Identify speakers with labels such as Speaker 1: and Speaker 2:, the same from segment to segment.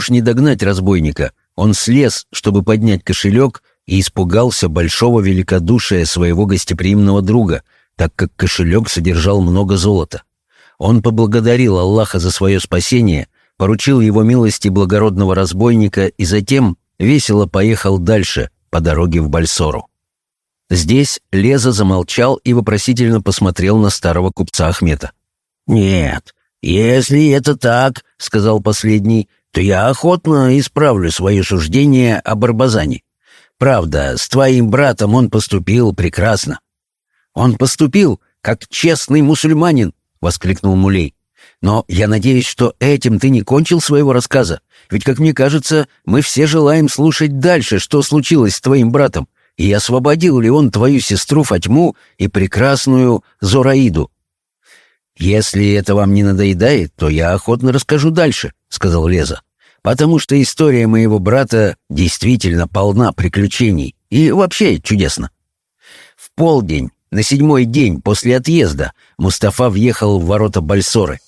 Speaker 1: уж не догнать разбойника. Он слез, чтобы поднять кошелек, и испугался большого великодушия своего гостеприимного друга, так как кошелек содержал много золота. Он поблагодарил Аллаха за свое спасение, поручил его милости благородного разбойника и затем весело поехал дальше по дороге в Бальсору. Здесь Леза замолчал и вопросительно посмотрел на старого купца Ахмета.
Speaker 2: «Нет, если это так, — сказал последний, — то я охотно исправлю свое суждение о Барбазане. Правда, с твоим братом он поступил прекрасно».
Speaker 1: «Он поступил, как честный мусульманин!» — воскликнул Мулей. «Но я надеюсь, что этим ты не кончил своего рассказа, ведь, как мне кажется, мы все желаем слушать дальше, что случилось с твоим братом, и освободил ли он твою сестру Фатьму и прекрасную Зораиду». «Если это вам не надоедает, то я охотно расскажу дальше», — сказал Леза потому что история моего брата действительно полна приключений и вообще чудесно. В полдень, на седьмой день после отъезда, Мустафа въехал в ворота Бальсоры.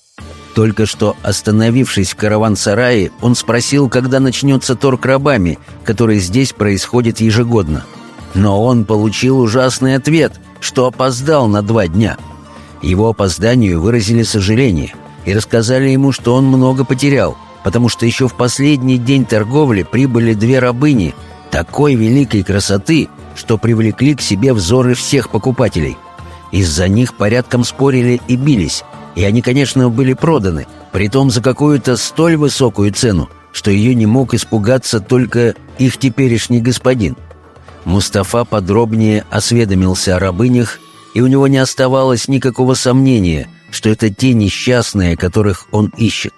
Speaker 1: Только что остановившись в караван-сарае, он спросил, когда начнется торг рабами, который здесь происходит ежегодно. Но он получил ужасный ответ, что опоздал на два дня. Его опозданию выразили сожаление и рассказали ему, что он много потерял – потому что еще в последний день торговли прибыли две рабыни такой великой красоты, что привлекли к себе взоры всех покупателей. Из-за них порядком спорили и бились, и они, конечно, были проданы, притом за какую-то столь высокую цену, что ее не мог испугаться только их теперешний господин. Мустафа подробнее осведомился о рабынях, и у него не оставалось никакого сомнения, что это те несчастные, которых он ищет.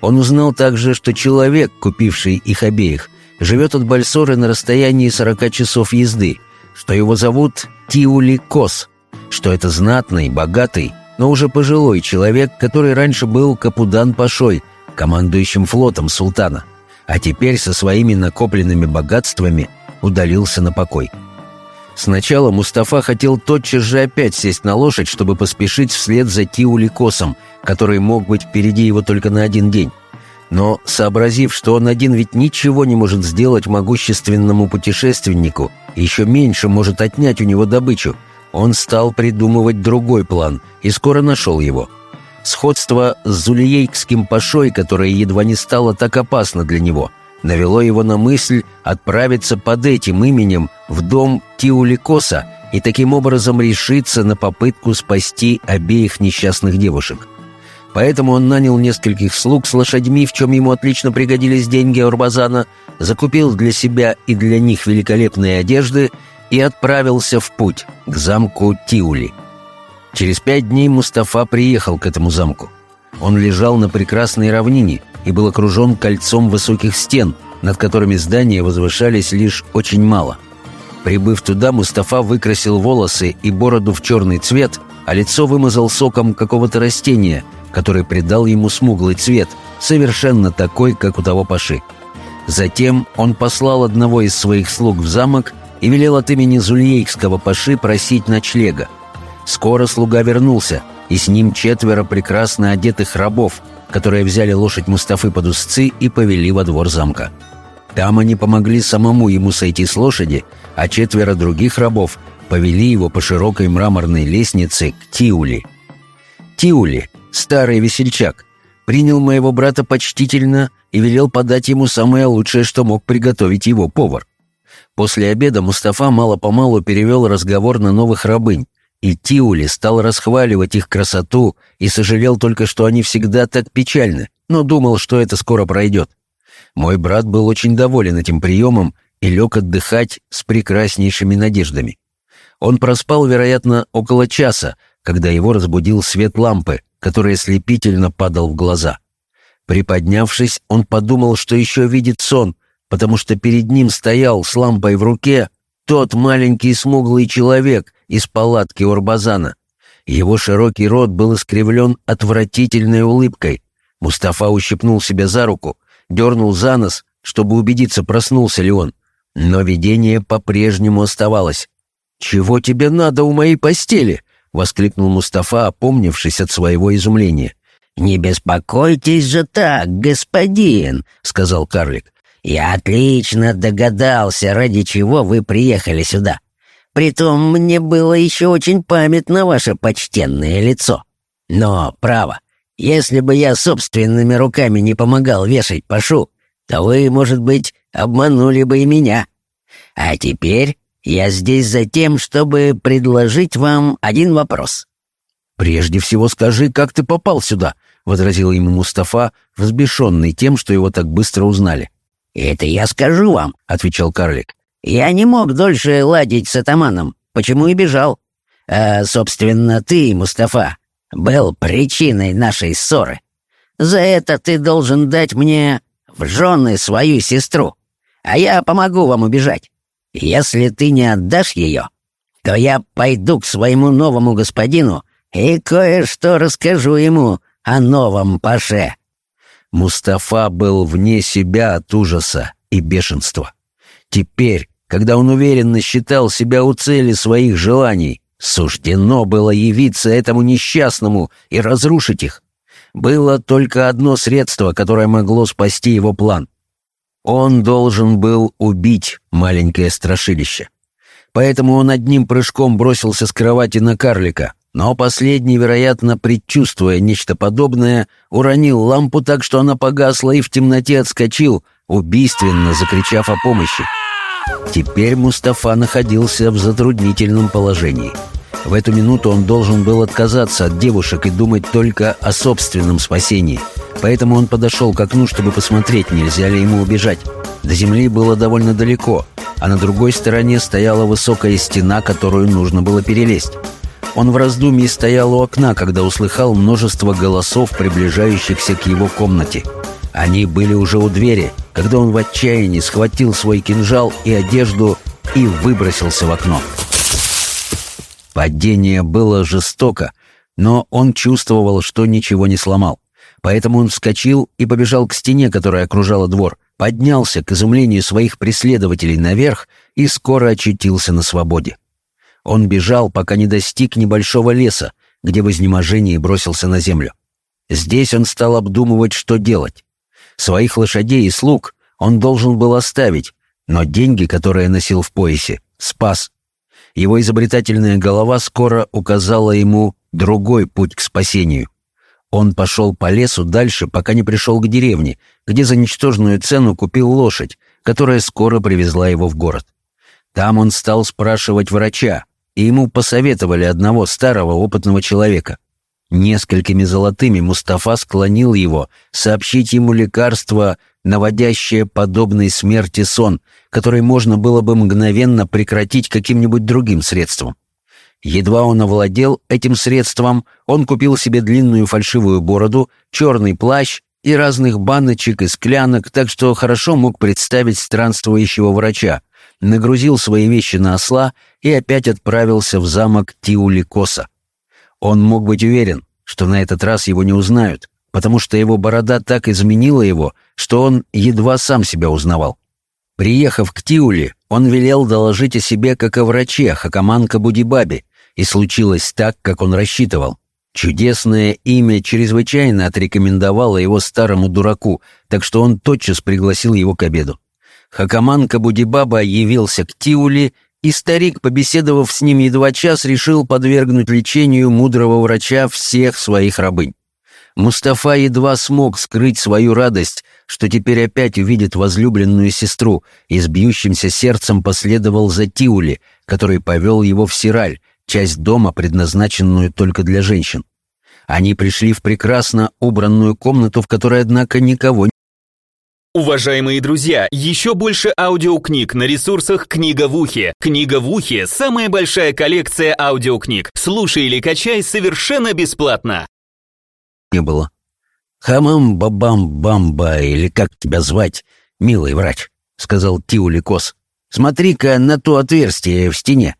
Speaker 1: Он узнал также, что человек, купивший их обеих, живет от Бальсоры на расстоянии 40 часов езды, что его зовут Тиули Кос, что это знатный, богатый, но уже пожилой человек, который раньше был Капудан Пашой, командующим флотом султана, а теперь со своими накопленными богатствами удалился на покой. Сначала Мустафа хотел тотчас же опять сесть на лошадь, чтобы поспешить вслед за Тиуликосом, который мог быть впереди его только на один день. Но, сообразив, что он один ведь ничего не может сделать могущественному путешественнику, еще меньше может отнять у него добычу, он стал придумывать другой план и скоро нашел его. Сходство с Зулиейкским пашой, которое едва не стало так опасно для него, навело его на мысль отправиться под этим именем в дом Тиуликоса и таким образом решиться на попытку спасти обеих несчастных девушек. Поэтому он нанял нескольких слуг с лошадьми, в чем ему отлично пригодились деньги Орбазана, закупил для себя и для них великолепные одежды и отправился в путь к замку Тиули. Через пять дней Мустафа приехал к этому замку. Он лежал на прекрасной равнине и был окружен кольцом высоких стен, над которыми здания возвышались лишь очень мало. Прибыв туда, Мустафа выкрасил волосы и бороду в черный цвет, а лицо вымазал соком какого-то растения, который придал ему смуглый цвет, совершенно такой, как у того Паши. Затем он послал одного из своих слуг в замок и велел от имени Зульейкского Паши просить ночлега. Скоро слуга вернулся, и с ним четверо прекрасно одетых рабов, которые взяли лошадь Мустафы под узцы и повели во двор замка. Там они помогли самому ему сойти с лошади, а четверо других рабов повели его по широкой мраморной лестнице к Тиули. Тиули, старый весельчак, принял моего брата почтительно и велел подать ему самое лучшее, что мог приготовить его повар. После обеда Мустафа мало-помалу перевел разговор на новых рабынь, и Тиули стал расхваливать их красоту и сожалел только, что они всегда так печальны, но думал, что это скоро пройдет. Мой брат был очень доволен этим приемом и лег отдыхать с прекраснейшими надеждами. Он проспал, вероятно, около часа, когда его разбудил свет лампы, который ослепительно падал в глаза. Приподнявшись, он подумал, что еще видит сон, потому что перед ним стоял с лампой в руке тот маленький смуглый человек из палатки Урбазана. Его широкий рот был искривлен отвратительной улыбкой. Мустафа ущипнул себя за руку, дернул за нос, чтобы убедиться, проснулся ли он. Но видение по-прежнему оставалось. «Чего тебе надо у моей постели?» — воскликнул Мустафа, опомнившись от своего изумления.
Speaker 2: «Не беспокойтесь же так, господин», — сказал карлик. «Я отлично догадался, ради чего вы приехали сюда. Притом мне было еще очень памятно ваше почтенное лицо. Но, право, если бы я собственными руками не помогал вешать пашу, то вы, может быть, обманули бы и меня. А теперь я здесь за тем, чтобы предложить вам один вопрос».
Speaker 1: «Прежде всего скажи, как ты попал сюда?» — возразил ему Мустафа, взбешенный тем, что его так быстро узнали.
Speaker 2: «Это я скажу вам», — отвечал карлик. «Я не мог дольше ладить с атаманом, почему и бежал. А, собственно, ты, Мустафа, был причиной нашей ссоры. За это ты должен дать мне в жены свою сестру, а я помогу вам убежать. Если ты не отдашь ее, то я пойду к своему новому господину и кое-что расскажу ему о новом паше».
Speaker 1: Мустафа был вне себя от ужаса и бешенства. Теперь, когда он уверенно считал себя у цели своих желаний, суждено было явиться этому несчастному и разрушить их. Было только одно средство, которое могло спасти его план. Он должен был убить маленькое страшилище. Поэтому он одним прыжком бросился с кровати на карлика, но последний, вероятно, предчувствуя нечто подобное, уронил лампу так, что она погасла и в темноте отскочил, убийственно закричав о помощи. Теперь Мустафа находился в затруднительном положении — в эту минуту он должен был отказаться от девушек и думать только о собственном спасении. Поэтому он подошел к окну, чтобы посмотреть, нельзя ли ему убежать. До земли было довольно далеко, а на другой стороне стояла высокая стена, которую нужно было перелезть. Он в раздумье стоял у окна, когда услыхал множество голосов, приближающихся к его комнате. Они были уже у двери, когда он в отчаянии схватил свой кинжал и одежду и выбросился в окно. Падение было жестоко, но он чувствовал, что ничего не сломал. Поэтому он вскочил и побежал к стене, которая окружала двор, поднялся к изумлению своих преследователей наверх и скоро очутился на свободе. Он бежал, пока не достиг небольшого леса, где в изнеможении бросился на землю. Здесь он стал обдумывать, что делать. Своих лошадей и слуг он должен был оставить, но деньги, которые носил в поясе, спас. Его изобретательная голова скоро указала ему другой путь к спасению. Он пошел по лесу дальше, пока не пришел к деревне, где за ничтожную цену купил лошадь, которая скоро привезла его в город. Там он стал спрашивать врача, и ему посоветовали одного старого опытного человека. Несколькими золотыми Мустафа склонил его сообщить ему лекарство, наводящее подобной смерти сон, который можно было бы мгновенно прекратить каким-нибудь другим средством. Едва он овладел этим средством, он купил себе длинную фальшивую бороду, черный плащ и разных баночек и склянок, так что хорошо мог представить странствующего врача, нагрузил свои вещи на осла и опять отправился в замок Тиуликоса. Он мог быть уверен, что на этот раз его не узнают, потому что его борода так изменила его, что он едва сам себя узнавал. Приехав к Тиуле, он велел доложить о себе как о враче Хакаманка Будибаби, и случилось так, как он рассчитывал. Чудесное имя чрезвычайно отрекомендовало его старому дураку, так что он тотчас пригласил его к обеду. Хакаманка Будибаба явился к Тиуле и старик, побеседовав с ним едва час, решил подвергнуть лечению мудрого врача всех своих рабынь. Мустафа едва смог скрыть свою радость, что теперь опять увидит возлюбленную сестру, и с бьющимся сердцем последовал за Тиули, который повел его в Сираль, часть дома, предназначенную только для женщин. Они пришли в прекрасно убранную комнату, в которой, однако, никого
Speaker 3: Уважаемые друзья, еще больше аудиокниг на ресурсах «Книга в ухе». «Книга в ухе» — самая большая коллекция аудиокниг. Слушай или качай совершенно бесплатно.
Speaker 1: Не было. «Хамам-бабам-бамба, или как тебя звать, милый врач», — сказал Тиули Кос. «Смотри-ка на то отверстие в стене.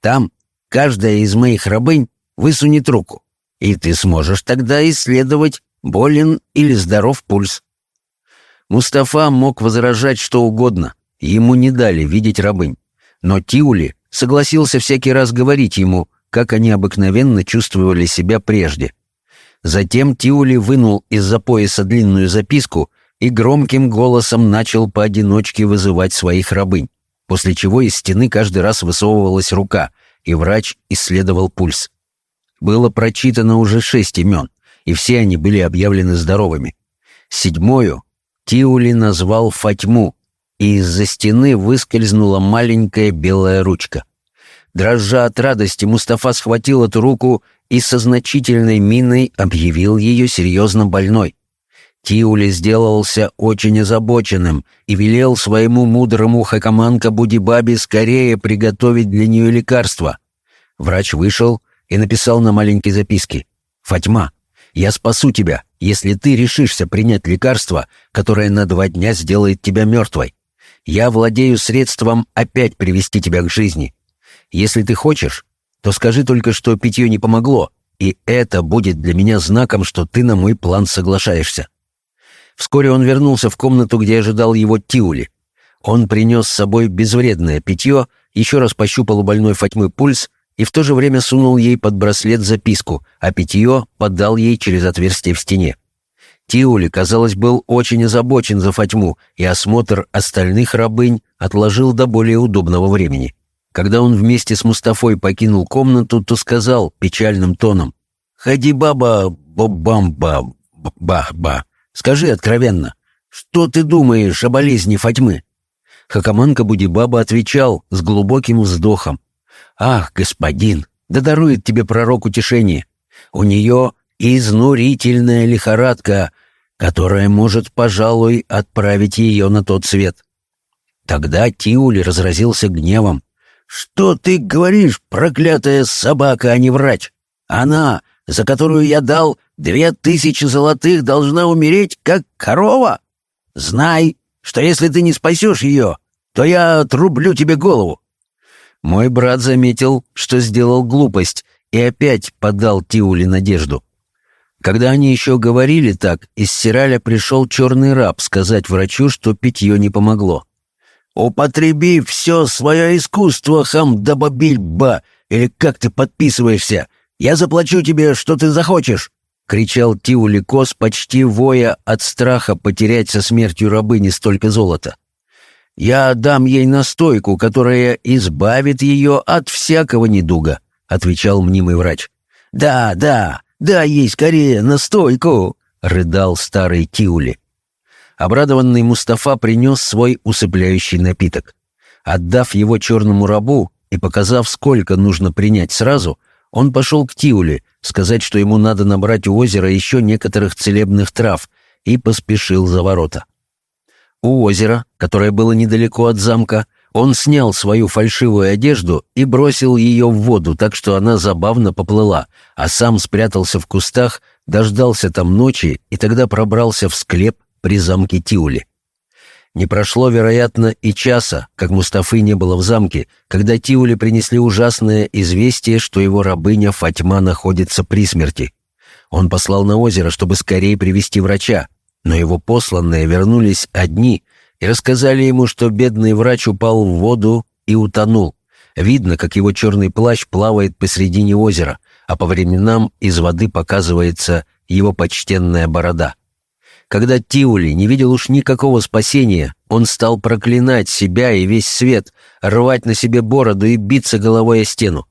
Speaker 1: Там каждая из моих рабынь высунет руку, и ты сможешь тогда исследовать, болен или здоров пульс. Мустафа мог возражать что угодно, ему не дали видеть рабынь. Но Тиули согласился всякий раз говорить ему, как они обыкновенно чувствовали себя прежде. Затем Тиули вынул из-за пояса длинную записку и громким голосом начал поодиночке вызывать своих рабынь, после чего из стены каждый раз высовывалась рука, и врач исследовал пульс. Было прочитано уже шесть имен, и все они были объявлены здоровыми. Седьмою Тиули назвал Фатьму, и из-за стены выскользнула маленькая белая ручка. Дрожа от радости, Мустафа схватил эту руку и со значительной миной объявил ее серьезно больной. Тиули сделался очень озабоченным и велел своему мудрому хакаманка Будибабе скорее приготовить для нее лекарство. Врач вышел и написал на маленькой записке «Фатьма, я спасу тебя, если ты решишься принять лекарство, которое на два дня сделает тебя мертвой. Я владею средством опять привести тебя к жизни. Если ты хочешь, то скажи только, что питье не помогло, и это будет для меня знаком, что ты на мой план соглашаешься». Вскоре он вернулся в комнату, где ожидал его Тиули. Он принес с собой безвредное питье, еще раз пощупал у больной Фатьмы пульс и в то же время сунул ей под браслет записку, а питье подал ей через отверстие в стене. Тиули, казалось, был очень озабочен за Фатьму, и осмотр остальных рабынь отложил до более удобного времени. Когда он вместе с Мустафой покинул комнату, то сказал печальным тоном «Ходи, баба, бобамба, ба-ба, скажи откровенно, что ты думаешь о болезни Фатьмы?» Хакаманка Будибаба отвечал с глубоким вздохом «Ах, господин, да дарует тебе пророк утешение! У нее изнурительная лихорадка, которая может, пожалуй, отправить ее на тот свет». Тогда Тиули разразился гневом. «Что ты говоришь, проклятая собака, а не врач? Она, за которую я дал две тысячи золотых, должна умереть, как корова? Знай, что если ты не спасешь ее, то я отрублю тебе голову». Мой брат заметил, что сделал глупость, и опять подал Тиули надежду. Когда они еще говорили так, из Сираля пришел черный раб сказать врачу, что питье не помогло. «Употреби все свое искусство, хамдабабильба, или как ты подписываешься. Я заплачу тебе, что ты захочешь!» — кричал Тиуликос, почти воя от страха потерять со смертью рабыни столько золота. «Я дам ей настойку, которая избавит ее от всякого недуга», — отвечал мнимый врач. «Да, да, да ей скорее настойку!» — рыдал старый Тиули. Обрадованный Мустафа принес свой усыпляющий напиток. Отдав его черному рабу и показав, сколько нужно принять сразу, он пошел к Тиуле, сказать, что ему надо набрать у озера еще некоторых целебных трав, и поспешил за ворота. У озера, которое было недалеко от замка, он снял свою фальшивую одежду и бросил ее в воду, так что она забавно поплыла, а сам спрятался в кустах, дождался там ночи и тогда пробрался в склеп при замке Тиули. Не прошло, вероятно, и часа, как Мустафы не было в замке, когда Тиули принесли ужасное известие, что его рабыня Фатьма находится при смерти. Он послал на озеро, чтобы скорее привести врача, но его посланные вернулись одни и рассказали ему, что бедный врач упал в воду и утонул. Видно, как его черный плащ плавает посредине озера, а по временам из воды показывается его почтенная борода. Когда Тиули не видел уж никакого спасения, он стал проклинать себя и весь свет, рвать на себе бороду и биться головой о стену.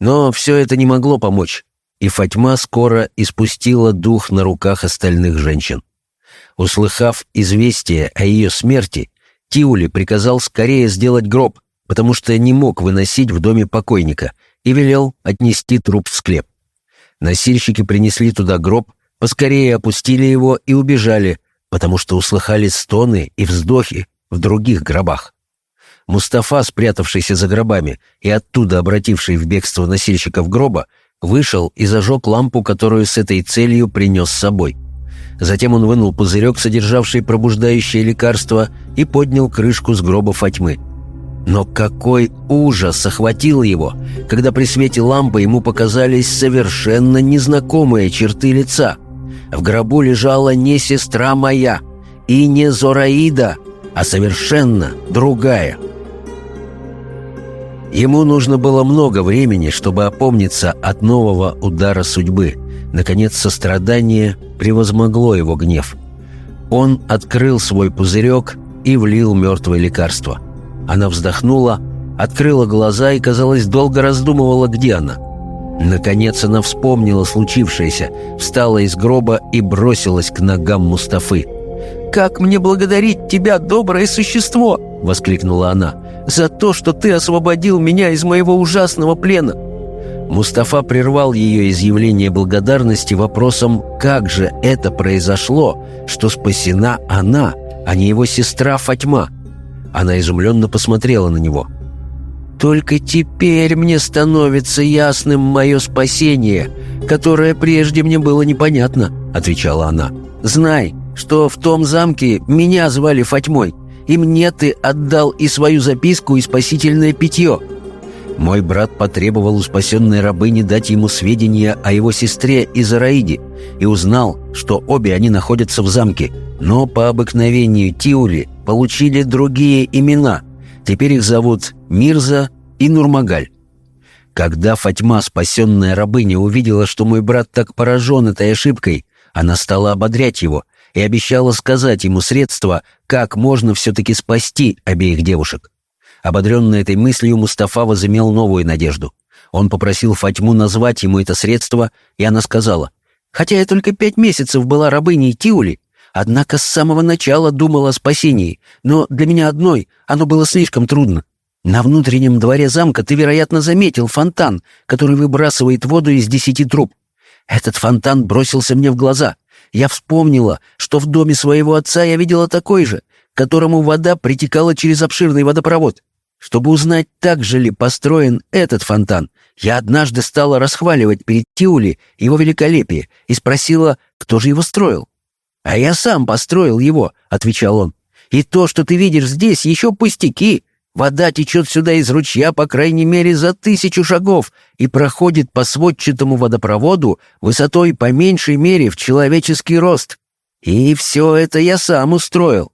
Speaker 1: Но все это не могло помочь, и Фатьма скоро испустила дух на руках остальных женщин. Услыхав известие о ее смерти, Тиули приказал скорее сделать гроб, потому что не мог выносить в доме покойника, и велел отнести труп в склеп. Носильщики принесли туда гроб, поскорее опустили его и убежали, потому что услыхали стоны и вздохи в других гробах. Мустафа, спрятавшийся за гробами и оттуда обративший в бегство носильщиков гроба, вышел и зажег лампу, которую с этой целью принес с собой. Затем он вынул пузырек, содержавший пробуждающее лекарство, и поднял крышку с гроба Фатьмы. Но какой ужас охватил его, когда при свете лампы ему показались совершенно незнакомые черты лица — в гробу лежала не сестра моя и не Зораида, а совершенно другая. Ему нужно было много времени, чтобы опомниться от нового удара судьбы, Наконец, сострадание превозмогло его гнев. Он открыл свой пузырек и влил мертвое лекарство. Она вздохнула, открыла глаза и, казалось, долго раздумывала, где она. Наконец она вспомнила случившееся, встала из гроба и бросилась к ногам Мустафы. «Как мне благодарить тебя, доброе существо!» — воскликнула она. «За то, что ты освободил меня из моего ужасного плена!» Мустафа прервал ее изъявление благодарности вопросом, как же это произошло, что спасена она, а не его сестра Фатьма. Она изумленно посмотрела на него. «Только теперь мне становится ясным мое спасение, которое прежде мне было непонятно», — отвечала она. «Знай, что в том замке меня звали Фатьмой, и мне ты отдал и свою записку, и спасительное питье». Мой брат потребовал у спасенной рабыни дать ему сведения о его сестре Изараиде и узнал, что обе они находятся в замке, но по обыкновению Тиули получили другие имена. Теперь их зовут Мирза и Нурмагаль. Когда Фатьма, спасенная рабыня, увидела, что мой брат так поражен этой ошибкой, она стала ободрять его и обещала сказать ему средства, как можно все-таки спасти обеих девушек. Ободренный этой мыслью, Мустафа возымел новую надежду. Он попросил Фатьму назвать ему это средство, и она сказала, «Хотя я только пять месяцев была рабыней Тиули, однако с самого начала думала о спасении, но для меня одной оно было слишком трудно. На внутреннем дворе замка ты, вероятно, заметил фонтан, который выбрасывает воду из десяти труб. Этот фонтан бросился мне в глаза. Я вспомнила, что в доме своего отца я видела такой же, которому вода притекала через обширный водопровод. Чтобы узнать, так же ли построен этот фонтан, я однажды стала расхваливать перед Тиули его великолепие и спросила, кто же его строил. «А я сам построил его», — отвечал он. «И то, что ты видишь здесь, еще пустяки. Вода течет сюда из ручья по крайней мере за тысячу шагов и проходит по сводчатому водопроводу высотой по меньшей мере в человеческий рост. И все это я сам устроил.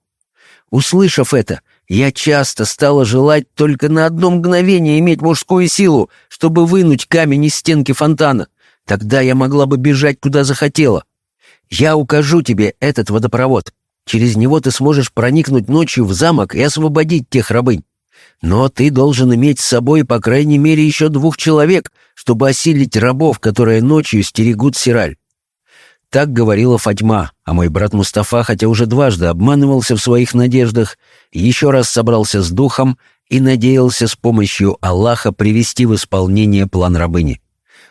Speaker 1: Услышав это, я часто стала желать только на одно мгновение иметь мужскую силу, чтобы вынуть камень из стенки фонтана. Тогда я могла бы бежать, куда захотела. Я укажу тебе этот водопровод. Через него ты сможешь проникнуть ночью в замок и освободить тех рабынь. Но ты должен иметь с собой по крайней мере еще двух человек, чтобы осилить рабов, которые ночью стерегут Сираль. Так говорила Фатьма, а мой брат Мустафа, хотя уже дважды обманывался в своих надеждах, еще раз собрался с духом и надеялся с помощью Аллаха привести в исполнение план рабыни.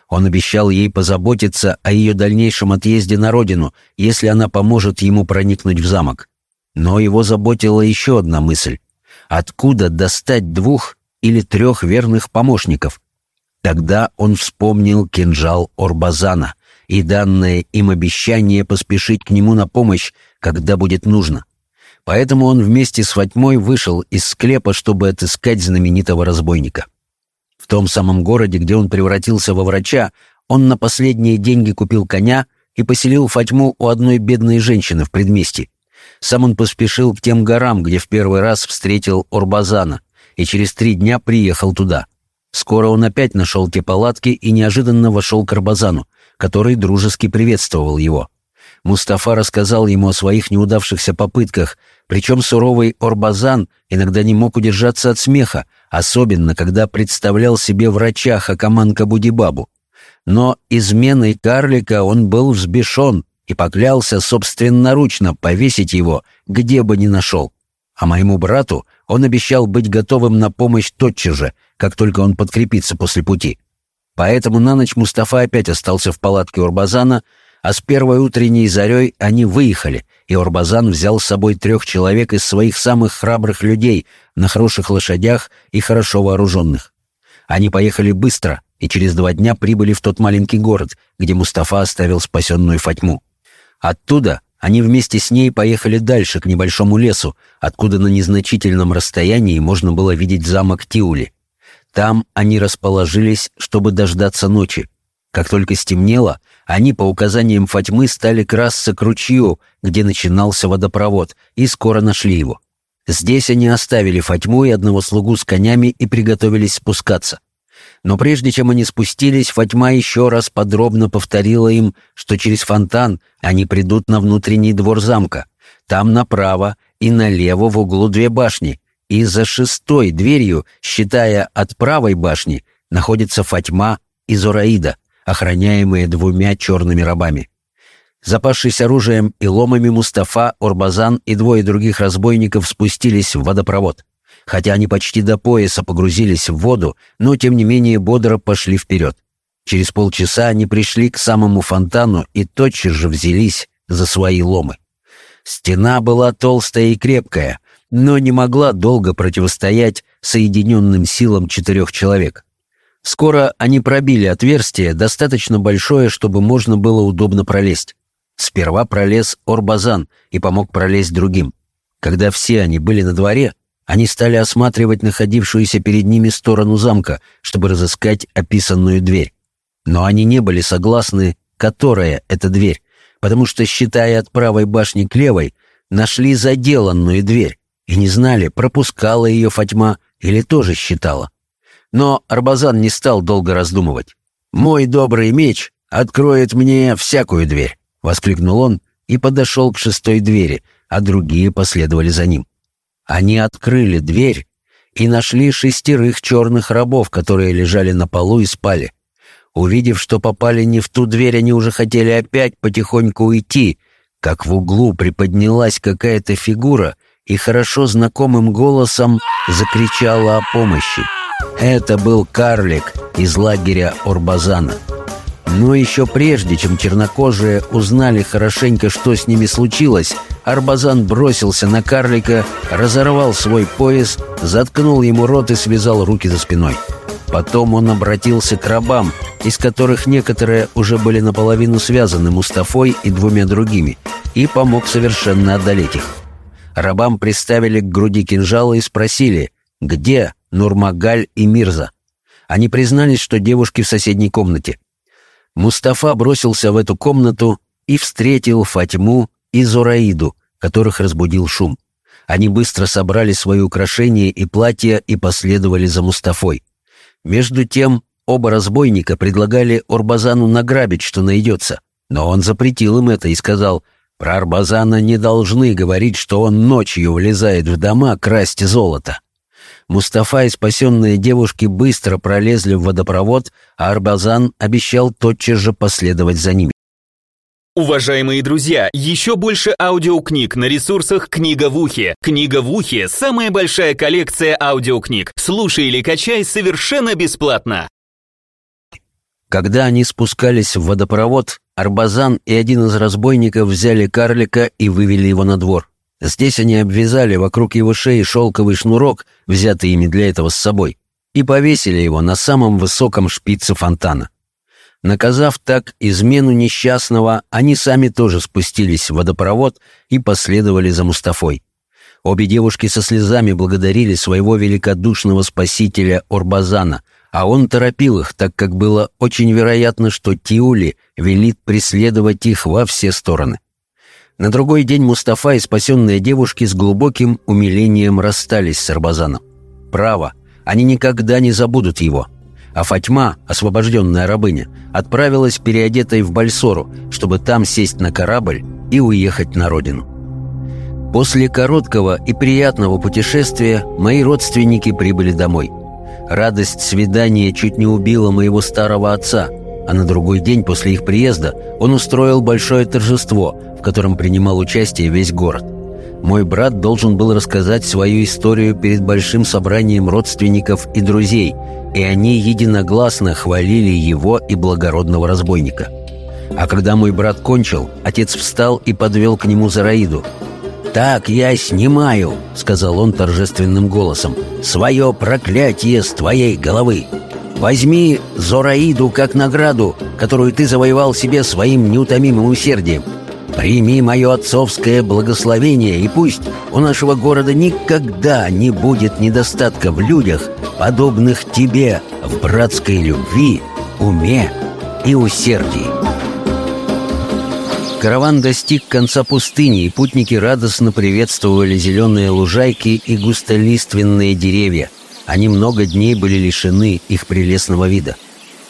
Speaker 1: Он обещал ей позаботиться о ее дальнейшем отъезде на родину, если она поможет ему проникнуть в замок. Но его заботила еще одна мысль откуда достать двух или трех верных помощников. Тогда он вспомнил кинжал Орбазана и данное им обещание поспешить к нему на помощь, когда будет нужно. Поэтому он вместе с Фатьмой вышел из склепа, чтобы отыскать знаменитого разбойника. В том самом городе, где он превратился во врача, он на последние деньги купил коня и поселил Фатьму у одной бедной женщины в предместье. Сам он поспешил к тем горам, где в первый раз встретил Орбазана, и через три дня приехал туда. Скоро он опять нашел те палатки и неожиданно вошел к Орбазану, который дружески приветствовал его. Мустафа рассказал ему о своих неудавшихся попытках, причем суровый Орбазан иногда не мог удержаться от смеха, особенно когда представлял себе врача Хакаманка Будибабу. Но изменой карлика он был взбешен и поклялся собственноручно повесить его, где бы ни нашел. А моему брату он обещал быть готовым на помощь тотчас же, как только он подкрепится после пути. Поэтому на ночь Мустафа опять остался в палатке Урбазана, а с первой утренней зарей они выехали, и Урбазан взял с собой трех человек из своих самых храбрых людей на хороших лошадях и хорошо вооруженных. Они поехали быстро и через два дня прибыли в тот маленький город, где Мустафа оставил спасенную Фатьму. Оттуда они вместе с ней поехали дальше, к небольшому лесу, откуда на незначительном расстоянии можно было видеть замок Тиули. Там они расположились, чтобы дождаться ночи. Как только стемнело, они по указаниям Фатьмы стали красться к ручью, где начинался водопровод, и скоро нашли его. Здесь они оставили Фатьму и одного слугу с конями и приготовились спускаться. Но прежде чем они спустились, Фатьма еще раз подробно повторила им, что через фонтан они придут на внутренний двор замка. Там направо и налево в углу две башни, и за шестой дверью, считая от правой башни, находится Фатьма и Зораида, охраняемые двумя черными рабами. Запавшись оружием и ломами Мустафа, Орбазан и двое других разбойников спустились в водопровод. Хотя они почти до пояса погрузились в воду, но тем не менее бодро пошли вперед. Через полчаса они пришли к самому фонтану и тотчас же взялись за свои ломы. Стена была толстая и крепкая, но не могла долго противостоять соединенным силам четырех человек. Скоро они пробили отверстие, достаточно большое, чтобы можно было удобно пролезть. Сперва пролез Орбазан и помог пролезть другим. Когда все они были на дворе, они стали осматривать находившуюся перед ними сторону замка, чтобы разыскать описанную дверь. Но они не были согласны, которая это дверь, потому что, считая от правой башни к левой, нашли заделанную дверь и не знали, пропускала ее Фатьма или тоже считала. Но Арбазан не стал долго раздумывать. «Мой добрый меч откроет мне всякую дверь», — воскликнул он и подошел к шестой двери, а другие последовали за ним. Они открыли дверь и нашли шестерых черных рабов, которые лежали на полу и спали. Увидев, что попали не в ту дверь, они уже хотели опять потихоньку уйти, как в углу приподнялась какая-то фигура и хорошо знакомым голосом закричала о помощи. Это был карлик из лагеря Орбазана. Но еще прежде, чем чернокожие узнали хорошенько, что с ними случилось, Арбазан бросился на карлика, разорвал свой пояс, заткнул ему рот и связал руки за спиной. Потом он обратился к рабам, из которых некоторые уже были наполовину связаны Мустафой и двумя другими, и помог совершенно одолеть их. Рабам приставили к груди кинжалы и спросили, где Нурмагаль и Мирза. Они признались, что девушки в соседней комнате. Мустафа бросился в эту комнату и встретил Фатьму и Зораиду, которых разбудил шум. Они быстро собрали свои украшения и платья и последовали за Мустафой. Между тем, оба разбойника предлагали Орбазану награбить, что найдется, но он запретил им это и сказал, про Орбазана не должны говорить, что он ночью влезает в дома красть золото. Мустафа и спасенные девушки быстро пролезли в водопровод, а Арбазан обещал тотчас же последовать за ними.
Speaker 3: Уважаемые друзья, еще больше аудиокниг на ресурсах «Книга в ухе». «Книга в ухе» — самая большая коллекция аудиокниг. Слушай или качай совершенно бесплатно.
Speaker 1: Когда они спускались в водопровод, Арбазан и один из разбойников взяли карлика и вывели его на двор. Здесь они обвязали вокруг его шеи шелковый шнурок, взятый ими для этого с собой, и повесили его на самом высоком шпице фонтана. Наказав так измену несчастного, они сами тоже спустились в водопровод и последовали за Мустафой. Обе девушки со слезами благодарили своего великодушного спасителя Орбазана, а он торопил их, так как было очень вероятно, что Тиули велит преследовать их во все стороны. На другой день Мустафа и спасенные девушки с глубоким умилением расстались с Арбазаном. Право, они никогда не забудут его. А Фатьма, освобожденная рабыня, отправилась переодетой в Бальсору, чтобы там сесть на корабль и уехать на родину. После короткого и приятного путешествия мои родственники прибыли домой. Радость свидания чуть не убила моего старого отца, а на другой день после их приезда он устроил большое торжество, в котором принимал участие весь город. Мой брат должен был рассказать свою историю перед большим собранием родственников и друзей, и они единогласно хвалили его и благородного разбойника. А когда мой брат кончил, отец встал и подвел к нему Зараиду. «Так я снимаю», — сказал он торжественным голосом, — «свое проклятие с твоей головы. Возьми Зораиду как награду, которую ты завоевал себе своим неутомимым усердием. Прими мое отцовское благословение, и пусть у нашего города никогда не будет недостатка в людях, подобных тебе в братской любви, уме и усердии. Караван достиг конца пустыни, и путники радостно приветствовали зеленые лужайки и густолиственные деревья. Они много дней были лишены их прелестного вида.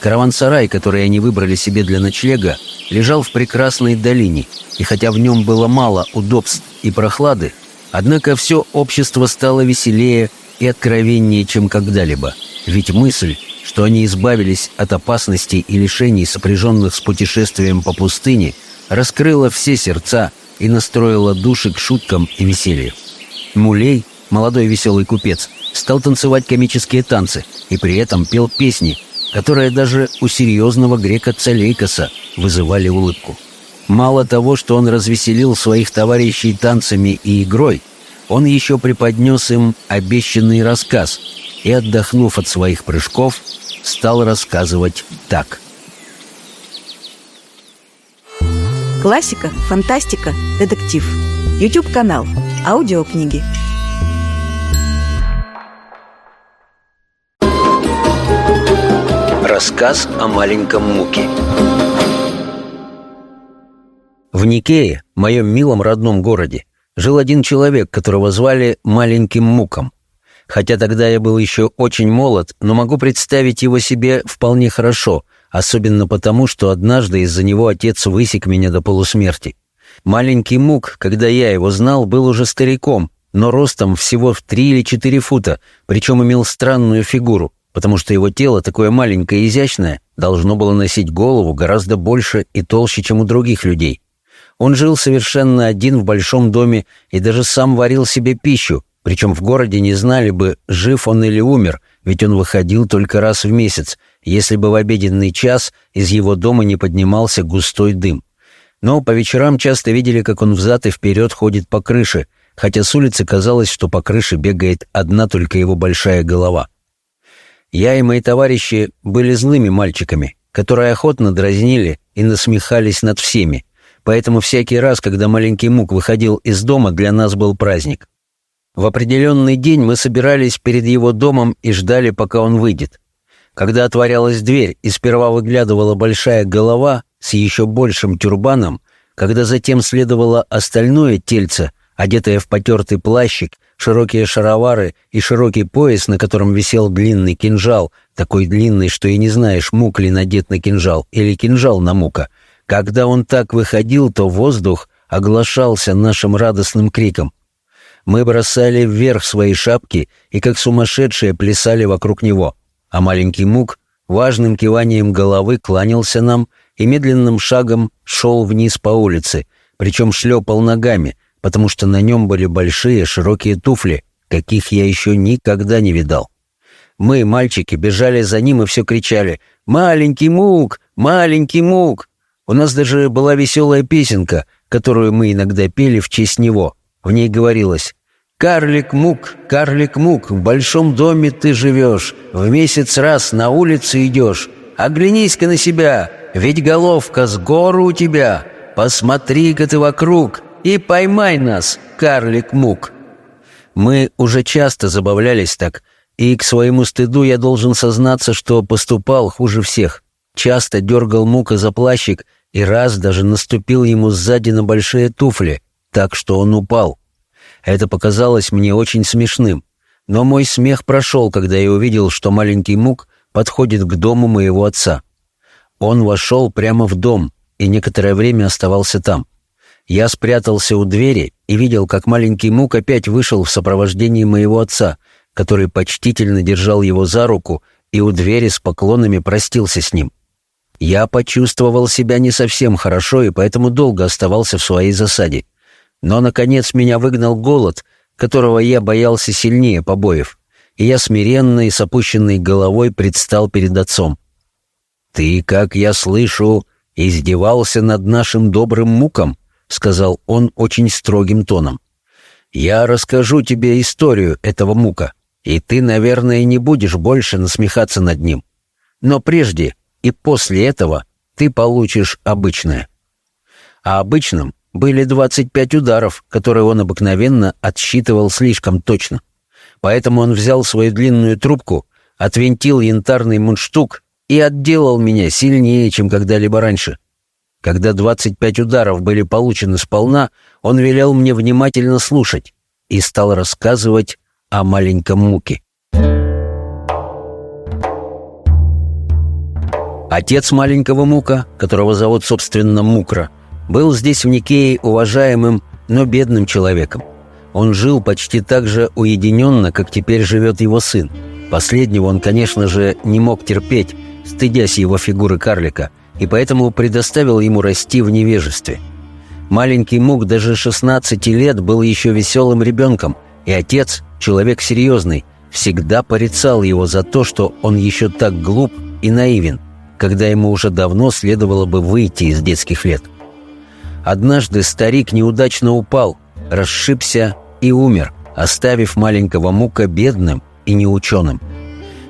Speaker 1: Караван-сарай, который они выбрали себе для ночлега, лежал в прекрасной долине, и хотя в нем было мало удобств и прохлады, однако все общество стало веселее и откровеннее, чем когда-либо. Ведь мысль, что они избавились от опасностей и лишений, сопряженных с путешествием по пустыне, раскрыла все сердца и настроила души к шуткам и веселью. Мулей, молодой веселый купец, стал танцевать комические танцы и при этом пел песни, которые даже у серьезного грека Цалейкоса вызывали улыбку. Мало того, что он развеселил своих товарищей танцами и игрой, он еще преподнес им обещанный рассказ и, отдохнув от своих прыжков, стал рассказывать так.
Speaker 4: Классика, фантастика, детектив. YouTube-канал. Аудиокниги.
Speaker 1: Рассказ о маленьком Муке. В Никее, моем милом родном городе, жил один человек, которого звали Маленьким Муком. Хотя тогда я был еще очень молод, но могу представить его себе вполне хорошо, особенно потому, что однажды из-за него отец высек меня до полусмерти. Маленький Мук, когда я его знал, был уже стариком, но ростом всего в три или четыре фута, причем имел странную фигуру, потому что его тело, такое маленькое и изящное, должно было носить голову гораздо больше и толще, чем у других людей. Он жил совершенно один в большом доме и даже сам варил себе пищу, причем в городе не знали бы, жив он или умер, ведь он выходил только раз в месяц, если бы в обеденный час из его дома не поднимался густой дым. Но по вечерам часто видели, как он взад и вперед ходит по крыше, хотя с улицы казалось, что по крыше бегает одна только его большая голова. Я и мои товарищи были злыми мальчиками, которые охотно дразнили и насмехались над всеми, поэтому всякий раз, когда маленький Мук выходил из дома, для нас был праздник. В определенный день мы собирались перед его домом и ждали, пока он выйдет. Когда отворялась дверь и сперва выглядывала большая голова с еще большим тюрбаном, когда затем следовало остальное тельце, одетое в потертый плащик, широкие шаровары и широкий пояс, на котором висел длинный кинжал, такой длинный, что и не знаешь, мук ли надет на кинжал или кинжал на мука. Когда он так выходил, то воздух оглашался нашим радостным криком. Мы бросали вверх свои шапки и как сумасшедшие плясали вокруг него, а маленький мук важным киванием головы кланялся нам и медленным шагом шел вниз по улице, причем шлепал ногами, потому что на нем были большие широкие туфли, каких я еще никогда не видал. Мы, мальчики, бежали за ним и все кричали «Маленький мук! Маленький мук!» У нас даже была веселая песенка, которую мы иногда пели в честь него. В ней говорилось «Карлик Мук, карлик Мук, в большом доме ты живешь, в месяц раз на улице идешь. Оглянись-ка на себя, ведь головка с гору у тебя. Посмотри-ка ты вокруг и поймай нас, карлик Мук». Мы уже часто забавлялись так, и к своему стыду я должен сознаться, что поступал хуже всех. Часто дергал Мука за плащик и раз даже наступил ему сзади на большие туфли, так что он упал. Это показалось мне очень смешным, но мой смех прошел, когда я увидел, что маленький Мук подходит к дому моего отца. Он вошел прямо в дом и некоторое время оставался там. Я спрятался у двери и видел, как маленький Мук опять вышел в сопровождении моего отца, который почтительно держал его за руку и у двери с поклонами простился с ним. Я почувствовал себя не совсем хорошо и поэтому долго оставался в своей засаде. Но, наконец, меня выгнал голод, которого я боялся сильнее побоев, и я смиренно и с опущенной головой предстал перед отцом. «Ты, как я слышу, издевался над нашим добрым муком», — сказал он очень строгим тоном. «Я расскажу тебе историю этого мука, и ты, наверное, не будешь больше насмехаться над ним. Но прежде и после этого ты получишь обычное». А обычным были 25 ударов, которые он обыкновенно отсчитывал слишком точно. Поэтому он взял свою длинную трубку, отвинтил янтарный мундштук и отделал меня сильнее, чем когда-либо раньше. Когда 25 ударов были получены сполна, он велел мне внимательно слушать и стал рассказывать о маленьком Муке. Отец маленького Мука, которого зовут, собственно, Мукра — был здесь в Никее уважаемым, но бедным человеком. Он жил почти так же уединенно, как теперь живет его сын. Последнего он, конечно же, не мог терпеть, стыдясь его фигуры карлика, и поэтому предоставил ему расти в невежестве. Маленький Мук даже 16 лет был еще веселым ребенком, и отец, человек серьезный, всегда порицал его за то, что он еще так глуп и наивен, когда ему уже давно следовало бы выйти из детских лет. Однажды старик неудачно упал, расшибся и умер, оставив маленького Мука бедным и неученым.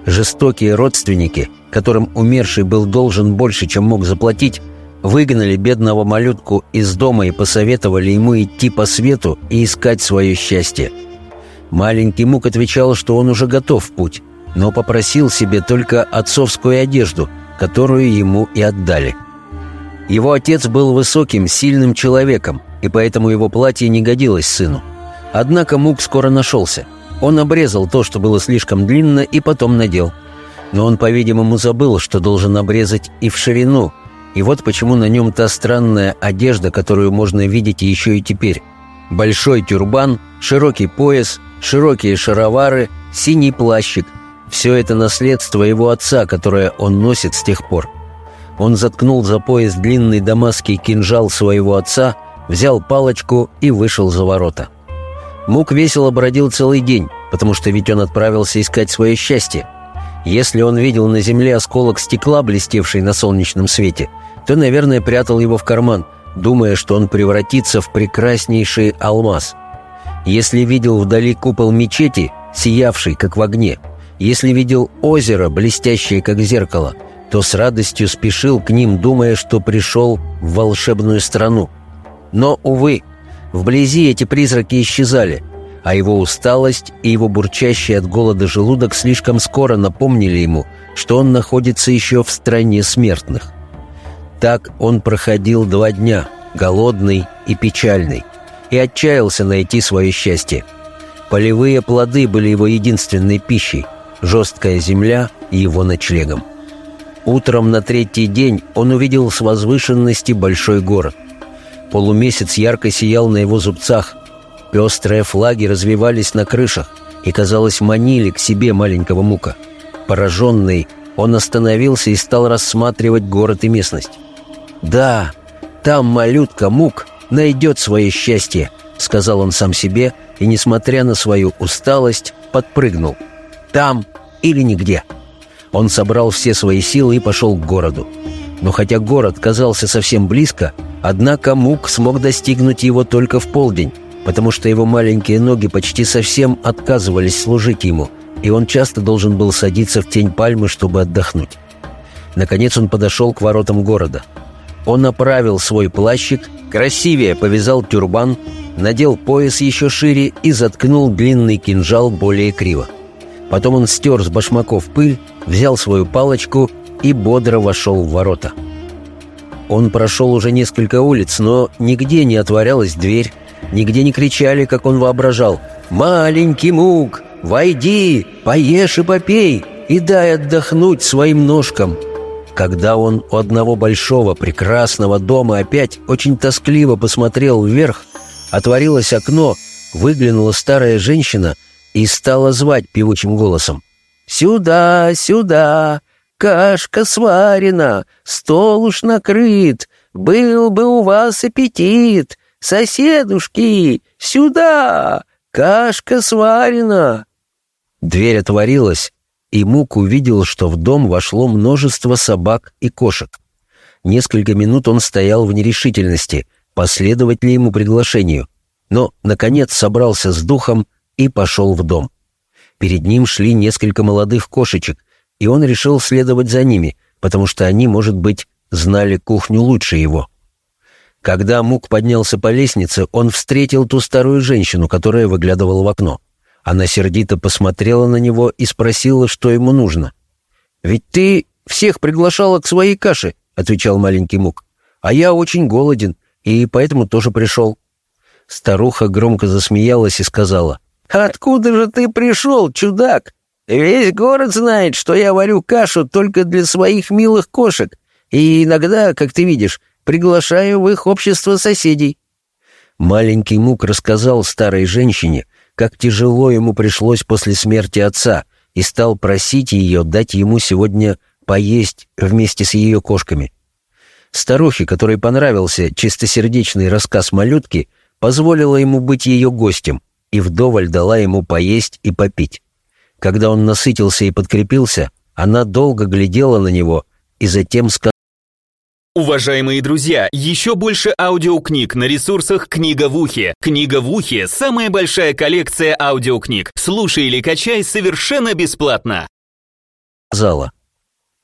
Speaker 1: Жестокие родственники, которым умерший был должен больше, чем мог заплатить, выгнали бедного малютку из дома и посоветовали ему идти по свету и искать свое счастье. Маленький Мук отвечал, что он уже готов в путь, но попросил себе только отцовскую одежду, которую ему и отдали. Его отец был высоким, сильным человеком, и поэтому его платье не годилось сыну. Однако Мук скоро нашелся. Он обрезал то, что было слишком длинно, и потом надел. Но он, по-видимому, забыл, что должен обрезать и в ширину. И вот почему на нем та странная одежда, которую можно видеть еще и теперь. Большой тюрбан, широкий пояс, широкие шаровары, синий плащик. Все это наследство его отца, которое он носит с тех пор. Он заткнул за пояс длинный дамасский кинжал своего отца, взял палочку и вышел за ворота. Мук весело бродил целый день, потому что ведь он отправился искать свое счастье. Если он видел на земле осколок стекла, блестевший на солнечном свете, то, наверное, прятал его в карман, думая, что он превратится в прекраснейший алмаз. Если видел вдали купол мечети, сиявший, как в огне, если видел озеро, блестящее, как зеркало, то с радостью спешил к ним, думая, что пришел в волшебную страну. Но, увы, Вблизи эти призраки исчезали, а его усталость и его бурчащий от голода желудок слишком скоро напомнили ему, что он находится еще в стране смертных. Так он проходил два дня, голодный и печальный, и отчаялся найти свое счастье. Полевые плоды были его единственной пищей, жесткая земля его ночлегом. Утром на третий день он увидел с возвышенности большой город. Полумесяц ярко сиял на его зубцах. Пестрые флаги развивались на крышах и, казалось, манили к себе маленького мука. Пораженный, он остановился и стал рассматривать город и местность. «Да, там малютка Мук найдет свое счастье», — сказал он сам себе, и, несмотря на свою усталость, подпрыгнул. «Там или нигде». Он собрал все свои силы и пошел к городу. Но хотя город казался совсем близко, однако Мук смог достигнуть его только в полдень, потому что его маленькие ноги почти совсем отказывались служить ему, и он часто должен был садиться в тень пальмы, чтобы отдохнуть. Наконец он подошел к воротам города. Он оправил свой плащик, красивее повязал тюрбан, надел пояс еще шире и заткнул длинный кинжал более криво. Потом он стер с башмаков пыль, взял свою палочку и бодро вошел в ворота. Он прошел уже несколько улиц, но нигде не отворялась дверь, нигде не кричали, как он воображал «Маленький мук, войди, поешь и попей, и дай отдохнуть своим ножкам». Когда он у одного большого прекрасного дома опять очень тоскливо посмотрел вверх, отворилось окно, выглянула старая женщина и стала звать певучим голосом. «Сюда, сюда! Кашка сварена, стол уж накрыт, был бы у вас аппетит. Соседушки, сюда, кашка сварена. Дверь отворилась, и Мук увидел, что в дом вошло множество собак и кошек. Несколько минут он стоял в нерешительности, последовать ли ему приглашению, но, наконец, собрался с духом и пошел в дом. Перед ним шли несколько молодых кошечек, и он решил следовать за ними, потому что они, может быть, знали кухню лучше его. Когда Мук поднялся по лестнице, он встретил ту старую женщину, которая выглядывала в окно. Она сердито посмотрела на него и спросила, что ему нужно. «Ведь ты всех приглашала к своей каше», — отвечал маленький Мук. «А я очень голоден, и поэтому тоже пришел». Старуха громко засмеялась и сказала. «Откуда же ты пришел, чудак? Весь город знает, что я варю кашу только для своих милых кошек,
Speaker 2: И иногда, как ты видишь, приглашаю в их общество соседей».
Speaker 1: Маленький Мук рассказал старой женщине, как тяжело ему пришлось после смерти отца, и стал просить ее дать ему сегодня поесть вместе с ее кошками. Старухе, которой понравился чистосердечный рассказ малютки, позволила ему быть ее гостем и вдоволь дала ему поесть и попить. Когда он насытился и подкрепился, она долго глядела на него и затем сказала,
Speaker 3: Уважаемые друзья, еще больше аудиокниг на ресурсах «Книга в ухе». «Книга в ухе» — самая большая коллекция аудиокниг. Слушай или качай совершенно бесплатно.
Speaker 2: Зала.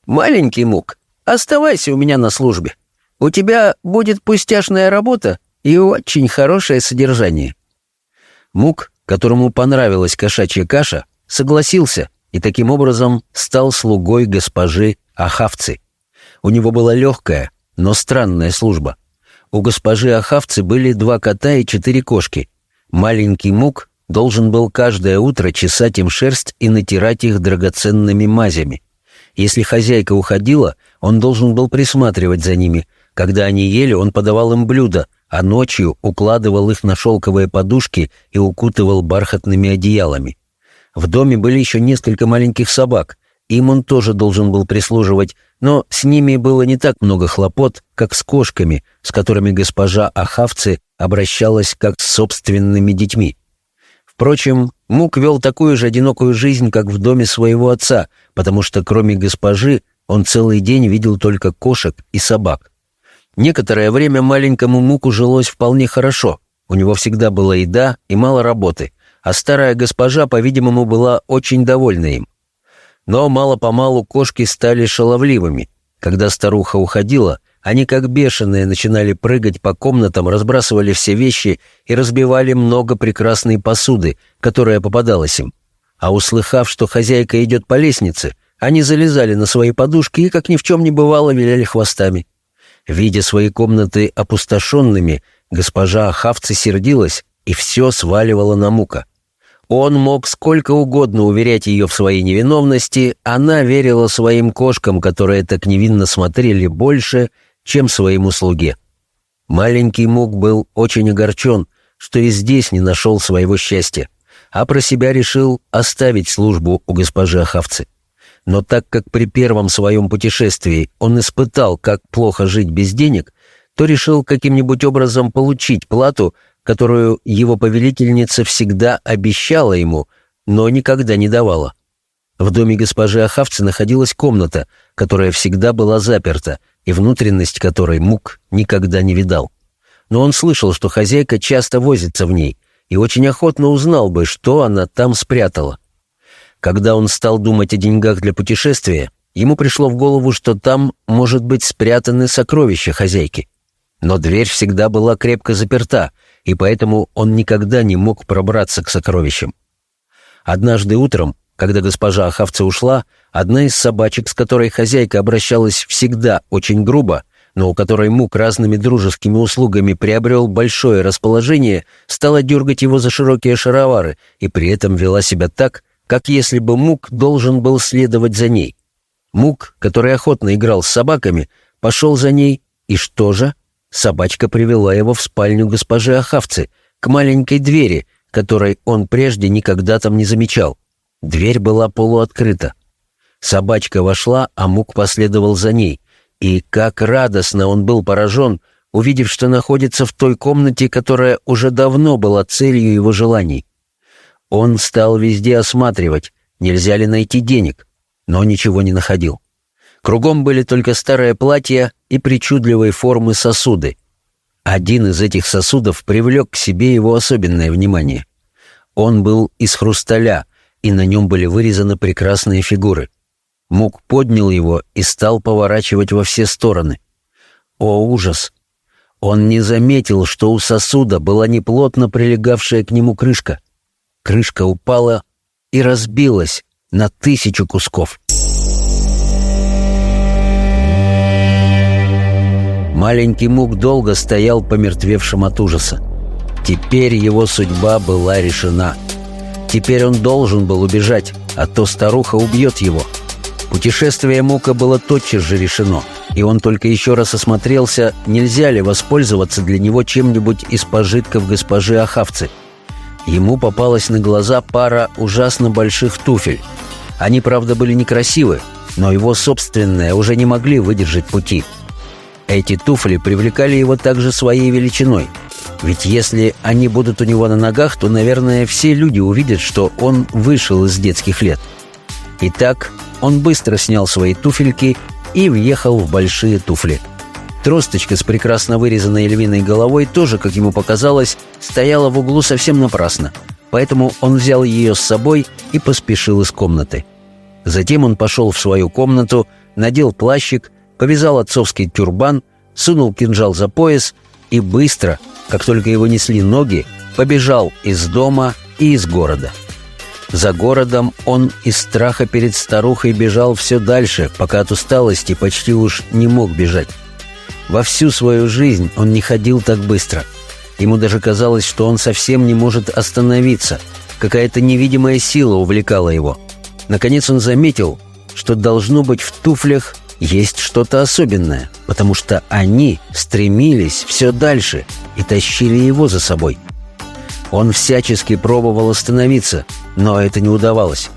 Speaker 2: «Маленький Мук, оставайся у меня на службе. У тебя будет пустяшная работа и очень хорошее содержание».
Speaker 1: Мук, которому понравилась кошачья каша, согласился и таким образом стал слугой госпожи Ахавцы. У него была легкая, но странная служба. У госпожи Ахавцы были два кота и четыре кошки. Маленький Мук должен был каждое утро чесать им шерсть и натирать их драгоценными мазями. Если хозяйка уходила, он должен был присматривать за ними. Когда они ели, он подавал им блюда, а ночью укладывал их на шелковые подушки и укутывал бархатными одеялами. В доме были еще несколько маленьких собак. Им он тоже должен был прислуживать, но с ними было не так много хлопот, как с кошками, с которыми госпожа Ахавцы обращалась как с собственными детьми. Впрочем, Мук вел такую же одинокую жизнь, как в доме своего отца, потому что кроме госпожи он целый день видел только кошек и собак. Некоторое время маленькому Муку жилось вполне хорошо. У него всегда была еда и мало работы, а старая госпожа, по-видимому, была очень довольна им. Но мало-помалу кошки стали шаловливыми. Когда старуха уходила, они как бешеные начинали прыгать по комнатам, разбрасывали все вещи и разбивали много прекрасной посуды, которая попадалась им. А услыхав, что хозяйка идет по лестнице, они залезали на свои подушки и, как ни в чем не бывало, виляли хвостами. Видя свои комнаты опустошенными, госпожа Хавца сердилась и все сваливала на мука. Он мог сколько угодно уверять ее в своей невиновности, она верила своим кошкам, которые так невинно смотрели больше, чем своему слуге. Маленький Мук был очень огорчен, что и здесь не нашел своего счастья, а про себя решил оставить службу у госпожи Ахавцы. Но так как при первом своем путешествии он испытал, как плохо жить без денег, то решил каким-нибудь образом получить плату, которую его повелительница всегда обещала ему, но никогда не давала. В доме госпожи Ахавцы находилась комната, которая всегда была заперта, и внутренность которой Мук никогда не видал. Но он слышал, что хозяйка часто возится в ней, и очень охотно узнал бы, что она там спрятала. Когда он стал думать о деньгах для путешествия, ему пришло в голову, что там, может быть, спрятаны сокровища хозяйки. Но дверь всегда была крепко заперта, и поэтому он никогда не мог пробраться к сокровищам. Однажды утром, когда госпожа Ахавца ушла, одна из собачек, с которой хозяйка обращалась всегда очень грубо, но у которой Мук разными дружескими услугами приобрел большое расположение, стала дергать его за широкие шаровары и при этом вела себя так, как если бы Мук должен был следовать за ней. Мук, который охотно играл с собаками, пошел за ней, и что же? Собачка привела его в спальню госпожи Ахавцы, к маленькой двери, которой он прежде никогда там не замечал. Дверь была полуоткрыта. Собачка вошла, а Мук последовал за ней, и как радостно он был поражен, увидев, что находится в той комнате, которая уже давно была целью его желаний. Он стал везде осматривать, нельзя ли найти денег, но ничего не находил. Кругом были только старое платье и причудливой формы сосуды. Один из этих сосудов привлек к себе его особенное внимание. Он был из хрусталя, и на нем были вырезаны прекрасные фигуры. Мук поднял его и стал поворачивать во все стороны. О, ужас! Он не заметил, что у сосуда была неплотно прилегавшая к нему крышка. Крышка упала и разбилась на тысячу кусков. Маленький Мук долго стоял помертвевшим от ужаса. Теперь его судьба была решена. Теперь он должен был убежать, а то старуха убьет его. Путешествие Мука было тотчас же решено, и он только еще раз осмотрелся, нельзя ли воспользоваться для него чем-нибудь из пожитков госпожи Ахавцы. Ему попалась на глаза пара ужасно больших туфель. Они, правда, были некрасивы, но его собственные уже не могли выдержать пути. Эти туфли привлекали его также своей величиной. Ведь если они будут у него на ногах, то, наверное, все люди увидят, что он вышел из детских лет. Итак, он быстро снял свои туфельки и въехал в большие туфли. Тросточка с прекрасно вырезанной львиной головой тоже, как ему показалось, стояла в углу совсем напрасно, поэтому он взял ее с собой и поспешил из комнаты. Затем он пошел в свою комнату, надел плащик, повязал отцовский тюрбан, сунул кинжал за пояс и быстро, как только его несли ноги, побежал из дома и из города. За городом он из страха перед старухой бежал все дальше, пока от усталости почти уж не мог бежать. Во всю свою жизнь он не ходил так быстро. Ему даже казалось, что он совсем не может остановиться. Какая-то невидимая сила увлекала его. Наконец он заметил, что должно быть в туфлях есть что-то особенное, потому что они стремились все дальше и тащили его за собой. Он всячески пробовал остановиться, но это не удавалось.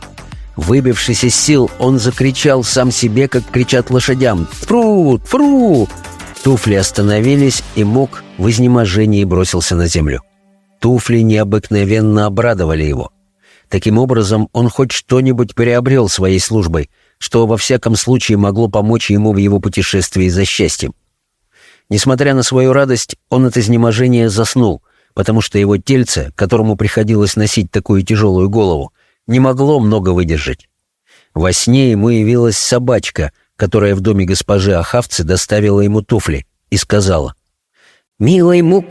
Speaker 1: Выбившись из сил, он закричал сам себе, как кричат лошадям «Фру! Фру!». Туфли остановились, и Мук в изнеможении бросился на землю. Туфли необыкновенно обрадовали его. Таким образом, он хоть что-нибудь приобрел своей службой, что во всяком случае могло помочь ему в его путешествии за счастьем. Несмотря на свою радость, он от изнеможения заснул, потому что его тельце, которому приходилось носить такую тяжелую голову, не могло много выдержать. Во сне ему явилась собачка, которая в доме госпожи Ахавцы доставила ему туфли, и сказала,
Speaker 2: «Милый Мук,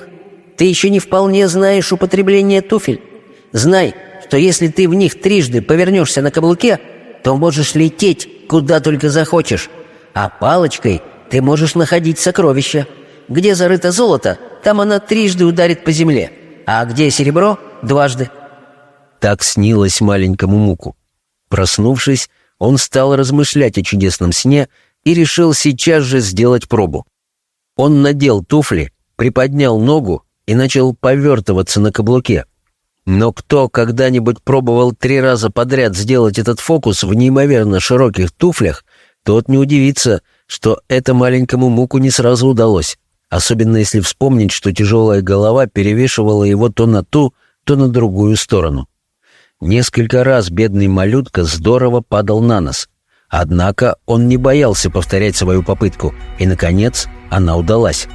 Speaker 2: ты еще не вполне знаешь употребление туфель. Знай, что если ты в них трижды повернешься на каблуке, то можешь лететь куда только захочешь, а палочкой ты можешь находить сокровища. Где зарыто золото, там она трижды ударит по земле, а где серебро — дважды».
Speaker 1: Так снилось маленькому Муку. Проснувшись, он стал размышлять о чудесном сне и решил сейчас же сделать пробу. Он надел туфли, приподнял ногу и начал повертываться на каблуке. Но кто когда-нибудь пробовал три раза подряд сделать этот фокус в неимоверно широких туфлях, тот не удивится, что это маленькому Муку не сразу удалось особенно если вспомнить, что тяжелая голова перевешивала его то на ту, то на другую сторону. Несколько раз бедный малютка здорово падал на нос. Однако он не боялся повторять свою попытку, и, наконец, она удалась.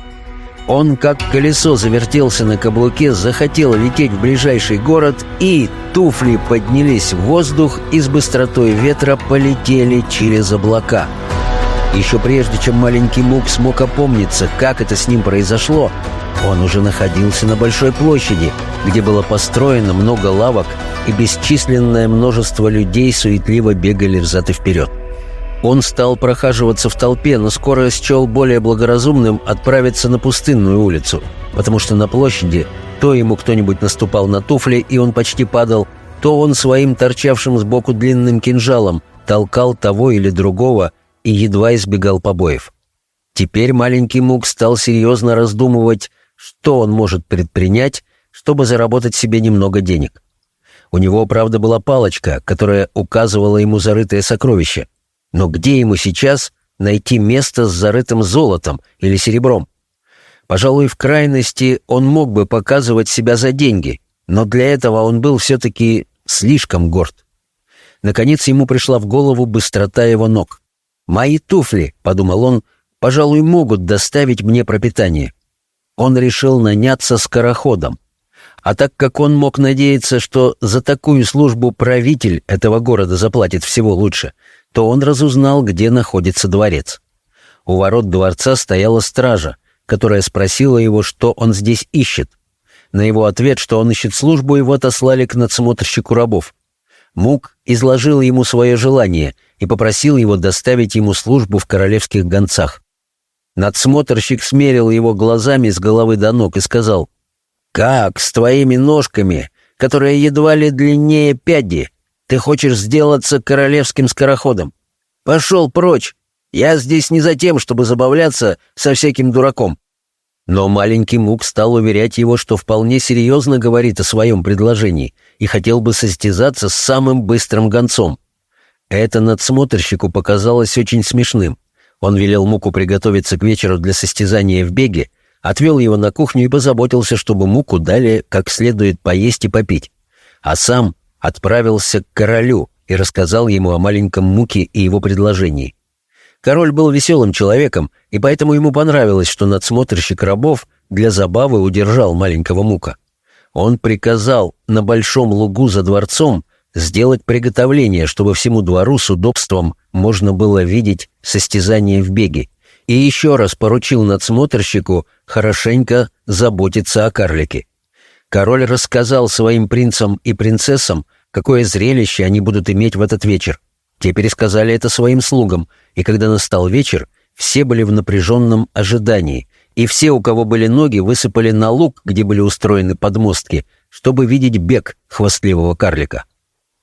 Speaker 1: Он, как колесо, завертелся на каблуке, захотел лететь в ближайший город, и туфли поднялись в воздух и с быстротой ветра полетели через облака — еще прежде, чем маленький Мук смог опомниться, как это с ним произошло, он уже находился на большой площади, где было построено много лавок, и бесчисленное множество людей суетливо бегали взад и вперед. Он стал прохаживаться в толпе, но скоро счел более благоразумным отправиться на пустынную улицу, потому что на площади то ему кто-нибудь наступал на туфли, и он почти падал, то он своим торчавшим сбоку длинным кинжалом толкал того или другого, и едва избегал побоев. Теперь маленький Мук стал серьезно раздумывать, что он может предпринять, чтобы заработать себе немного денег. У него, правда, была палочка, которая указывала ему зарытое сокровище. Но где ему сейчас найти место с зарытым золотом или серебром? Пожалуй, в крайности он мог бы показывать себя за деньги, но для этого он был все-таки слишком горд. Наконец ему пришла в голову быстрота его ног. «Мои туфли», — подумал он, — «пожалуй, могут доставить мне пропитание». Он решил наняться скороходом. А так как он мог надеяться, что за такую службу правитель этого города заплатит всего лучше, то он разузнал, где находится дворец. У ворот дворца стояла стража, которая спросила его, что он здесь ищет. На его ответ, что он ищет службу, его отослали к надсмотрщику рабов. Мук изложил ему свое желание и попросил его доставить ему службу в королевских гонцах. Надсмотрщик смерил его глазами с головы до ног и сказал, «Как с твоими ножками, которые едва ли длиннее пяди, ты хочешь сделаться королевским скороходом? Пошел прочь! Я здесь не за тем, чтобы забавляться со всяким дураком». Но маленький Мук стал уверять его, что вполне серьезно говорит о своем предложении и хотел бы состязаться с самым быстрым гонцом. Это надсмотрщику показалось очень смешным. Он велел Муку приготовиться к вечеру для состязания в беге, отвел его на кухню и позаботился, чтобы Муку дали как следует поесть и попить. А сам отправился к королю и рассказал ему о маленьком Муке и его предложении. Король был веселым человеком, и поэтому ему понравилось, что надсмотрщик рабов для забавы удержал маленького Мука. Он приказал на большом лугу за дворцом сделать приготовление, чтобы всему двору с удобством можно было видеть состязание в беге, и еще раз поручил надсмотрщику хорошенько заботиться о карлике. Король рассказал своим принцам и принцессам, какое зрелище они будут иметь в этот вечер, те пересказали это своим слугам, и когда настал вечер, все были в напряженном ожидании, и все, у кого были ноги, высыпали на луг, где были устроены подмостки, чтобы видеть бег хвастливого карлика.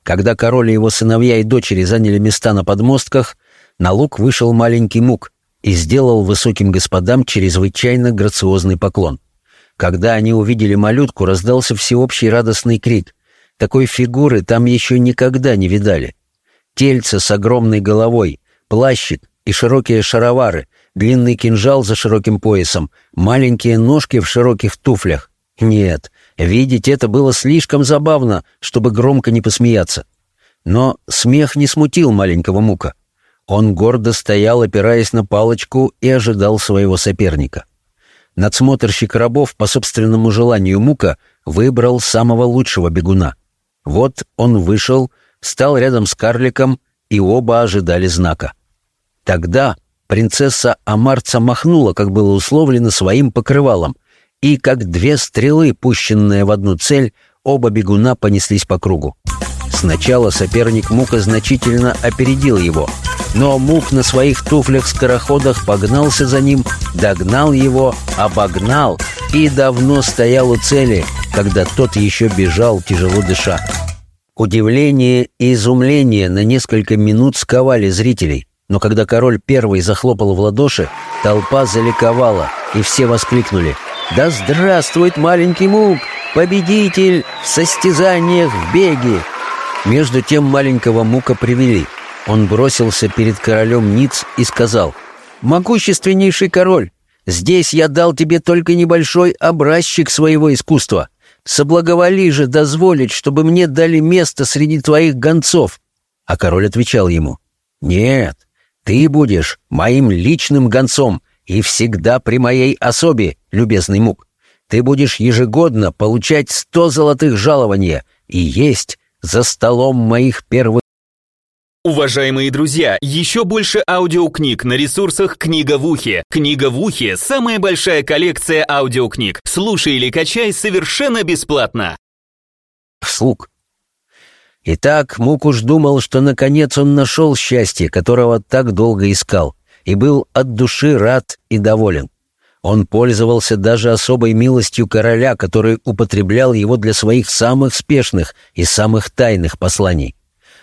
Speaker 1: Когда король и его сыновья и дочери заняли места на подмостках, на луг вышел маленький мук и сделал высоким господам чрезвычайно грациозный поклон. Когда они увидели малютку, раздался всеобщий радостный крик. Такой фигуры там еще никогда не видали — тельце с огромной головой, плащик и широкие шаровары, длинный кинжал за широким поясом, маленькие ножки в широких туфлях. Нет, видеть это было слишком забавно, чтобы громко не посмеяться. Но смех не смутил маленького Мука. Он гордо стоял, опираясь на палочку, и ожидал своего соперника. Надсмотрщик рабов по собственному желанию Мука выбрал самого лучшего бегуна. Вот он вышел, стал рядом с карликом, и оба ожидали знака. Тогда принцесса Амарца махнула, как было условлено, своим покрывалом, и, как две стрелы, пущенные в одну цель, оба бегуна понеслись по кругу. Сначала соперник Мука значительно опередил его, но Мук на своих туфлях-скороходах погнался за ним, догнал его, обогнал и давно стоял у цели, когда тот еще бежал, тяжело дыша. Удивление и изумление на несколько минут сковали зрителей, но когда король первый захлопал в ладоши, толпа заликовала, и все воскликнули «Да здравствует маленький Мук, победитель в состязаниях в беге!» Между тем маленького Мука привели. Он бросился перед королем Ниц и сказал «Могущественнейший король, здесь я дал тебе только небольшой образчик своего искусства. Соблаговоли же дозволить, чтобы мне дали место среди твоих гонцов». А король отвечал ему, «Нет, ты будешь моим личным гонцом и всегда при моей особе, любезный мук. Ты будешь ежегодно получать сто золотых жалования и есть за столом моих первых
Speaker 3: Уважаемые друзья, еще больше аудиокниг на ресурсах «Книга в ухе». «Книга в ухе» — самая большая коллекция аудиокниг. Слушай или качай совершенно бесплатно.
Speaker 1: Слуг. Итак, Мукуш думал, что наконец он нашел счастье, которого так долго искал, и был от души рад и доволен. Он пользовался даже особой милостью короля, который употреблял его для своих самых спешных и самых тайных посланий.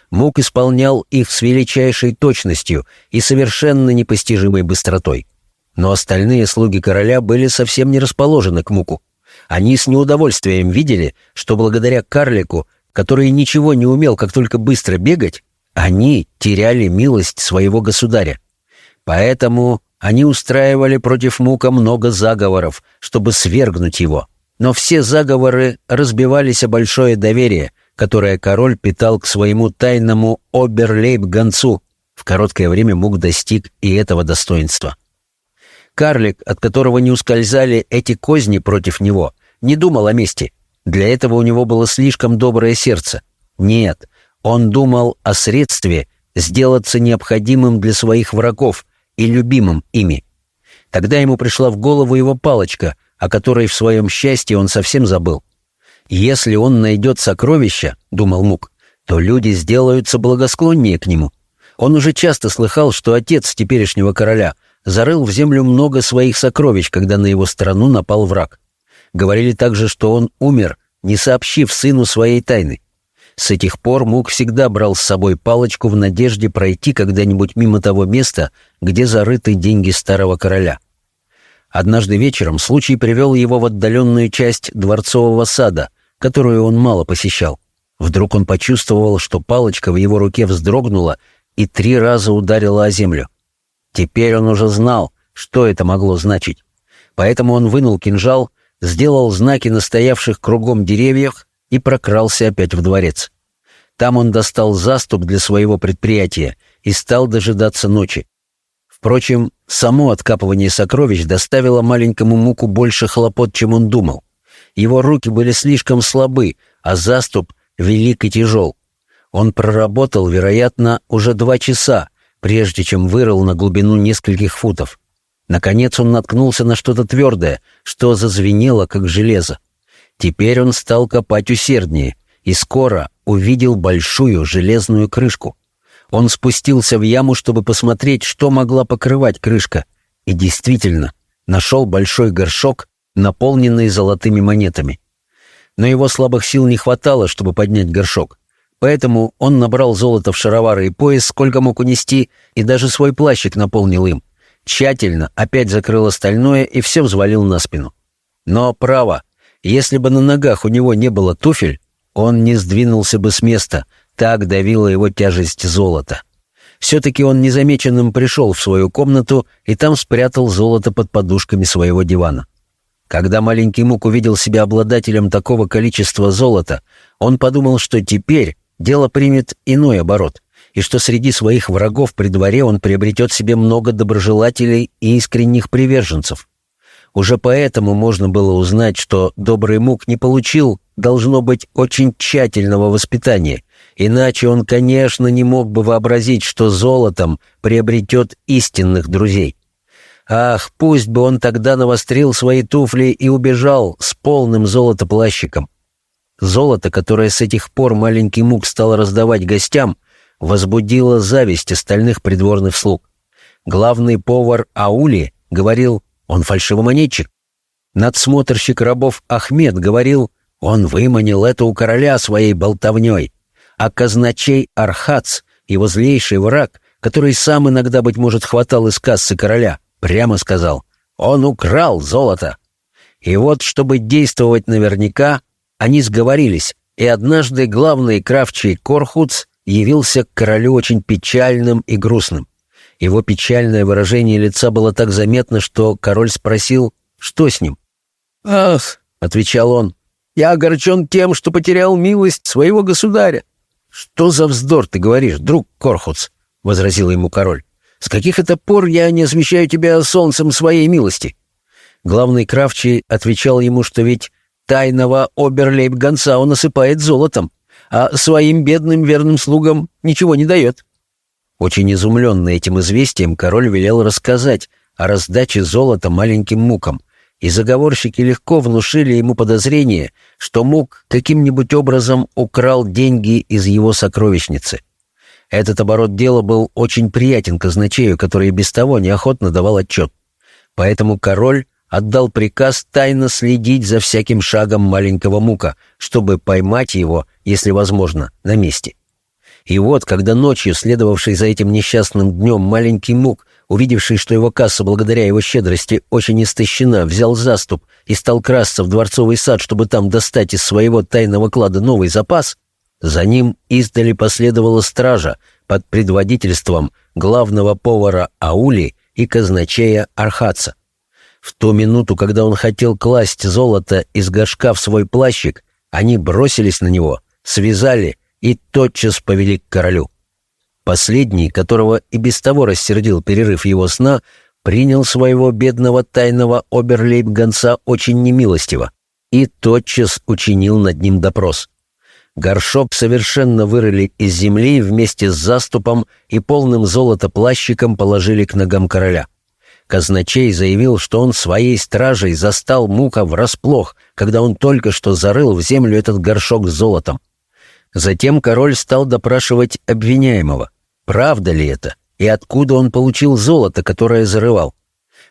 Speaker 1: Мук исполнял их с величайшей точностью и совершенно непостижимой быстротой. Но остальные слуги короля были совсем не расположены к Муку. Они с неудовольствием видели, что благодаря карлику, который ничего не умел, как только быстро бегать, они теряли милость своего государя. Поэтому они устраивали против Мука много заговоров, чтобы свергнуть его. Но все заговоры разбивались о большое доверие, которое король питал к своему тайному оберлейб-гонцу. В короткое время Мук достиг и этого достоинства. Карлик, от которого не ускользали эти козни против него, не думал о мести. Для этого у него было слишком доброе сердце. Нет, он думал о средстве сделаться необходимым для своих врагов и любимым ими. Тогда ему пришла в голову его палочка, о которой в своем счастье он совсем забыл. «Если он найдет сокровища, — думал Мук, — то люди сделаются благосклоннее к нему. Он уже часто слыхал, что отец теперешнего короля зарыл в землю много своих сокровищ, когда на его страну напал враг. Говорили также, что он умер, не сообщив сыну своей тайны. С этих пор Мук всегда брал с собой палочку в надежде пройти когда-нибудь мимо того места, где зарыты деньги старого короля. Однажды вечером случай привел его в отдаленную часть дворцового сада, которую он мало посещал. Вдруг он почувствовал, что палочка в его руке вздрогнула и три раза ударила о землю. Теперь он уже знал, что это могло значить. Поэтому он вынул кинжал, сделал знаки на стоявших кругом деревьях и прокрался опять в дворец. Там он достал заступ для своего предприятия и стал дожидаться ночи. Впрочем, само откапывание сокровищ доставило маленькому Муку больше хлопот, чем он думал. Его руки были слишком слабы, а заступ велик и тяжел. Он проработал, вероятно, уже два часа, прежде чем вырыл на глубину нескольких футов. Наконец он наткнулся на что-то твердое, что зазвенело, как железо. Теперь он стал копать усерднее и скоро увидел большую железную крышку. Он спустился в яму, чтобы посмотреть, что могла покрывать крышка, и действительно нашел большой горшок, наполненный золотыми монетами. Но его слабых сил не хватало, чтобы поднять горшок. Поэтому он набрал золото в шаровары и пояс, сколько мог унести, и даже свой плащик наполнил им. Тщательно опять закрыл остальное и все взвалил на спину. Но право, если бы на ногах у него не было туфель, он не сдвинулся бы с места, так давила его тяжесть золота. Все-таки он незамеченным пришел в свою комнату и там спрятал золото под подушками своего дивана. Когда маленький Мук увидел себя обладателем такого количества золота, он подумал, что теперь дело примет иной оборот, и что среди своих врагов при дворе он приобретет себе много доброжелателей и искренних приверженцев. Уже поэтому можно было узнать, что добрый Мук не получил, должно быть, очень тщательного воспитания Иначе он, конечно, не мог бы вообразить, что золотом приобретет истинных друзей. Ах, пусть бы он тогда навострил свои туфли и убежал с полным золотоплащиком. Золото, которое с этих пор маленький мук стал раздавать гостям, возбудило зависть остальных придворных слуг. Главный повар Аули говорил, он фальшивомонетчик. Надсмотрщик рабов Ахмед говорил, он выманил это у короля своей болтовней а казначей Архац, его злейший враг, который сам иногда, быть может, хватал из кассы короля, прямо сказал, он украл золото. И вот, чтобы действовать наверняка, они сговорились, и однажды главный кравчий Корхуц явился к королю очень печальным и грустным. Его печальное выражение лица было так заметно, что король спросил, что с ним. «Ах», — отвечал он, — «я огорчен тем, что потерял милость своего государя. «Что за вздор ты говоришь, друг Корхуц?» — возразил ему король. «С каких это пор я не освещаю тебя солнцем своей милости?» Главный кравчий отвечал ему, что ведь тайного оберлейб-гонца он осыпает золотом, а своим бедным верным слугам ничего не дает. Очень изумленный этим известием, король велел рассказать о раздаче золота маленьким мукам, и заговорщики легко внушили ему подозрение, что Мук каким-нибудь образом украл деньги из его сокровищницы. Этот оборот дела был очень приятен казначею, который без того неохотно давал отчет. Поэтому король отдал приказ тайно следить за всяким шагом маленького Мука, чтобы поймать его, если возможно, на месте. И вот, когда ночью, следовавший за этим несчастным днем, маленький Мук увидевший, что его касса благодаря его щедрости очень истощена, взял заступ и стал красться в дворцовый сад, чтобы там достать из своего тайного клада новый запас, за ним издали последовала стража под предводительством главного повара Аули и казначея Архаца. В ту минуту, когда он хотел класть золото из горшка в свой плащик, они бросились на него, связали и тотчас повели к королю. Последний, которого и без того рассердил перерыв его сна, принял своего бедного тайного оберлейб-гонца очень немилостиво и тотчас учинил над ним допрос. Горшок совершенно вырыли из земли вместе с заступом и полным золота плащиком положили к ногам короля. Казначей заявил, что он своей стражей застал Мука врасплох, когда он только что зарыл в землю этот горшок с золотом. Затем король стал допрашивать обвиняемого. Правда ли это? И откуда он получил золото, которое зарывал?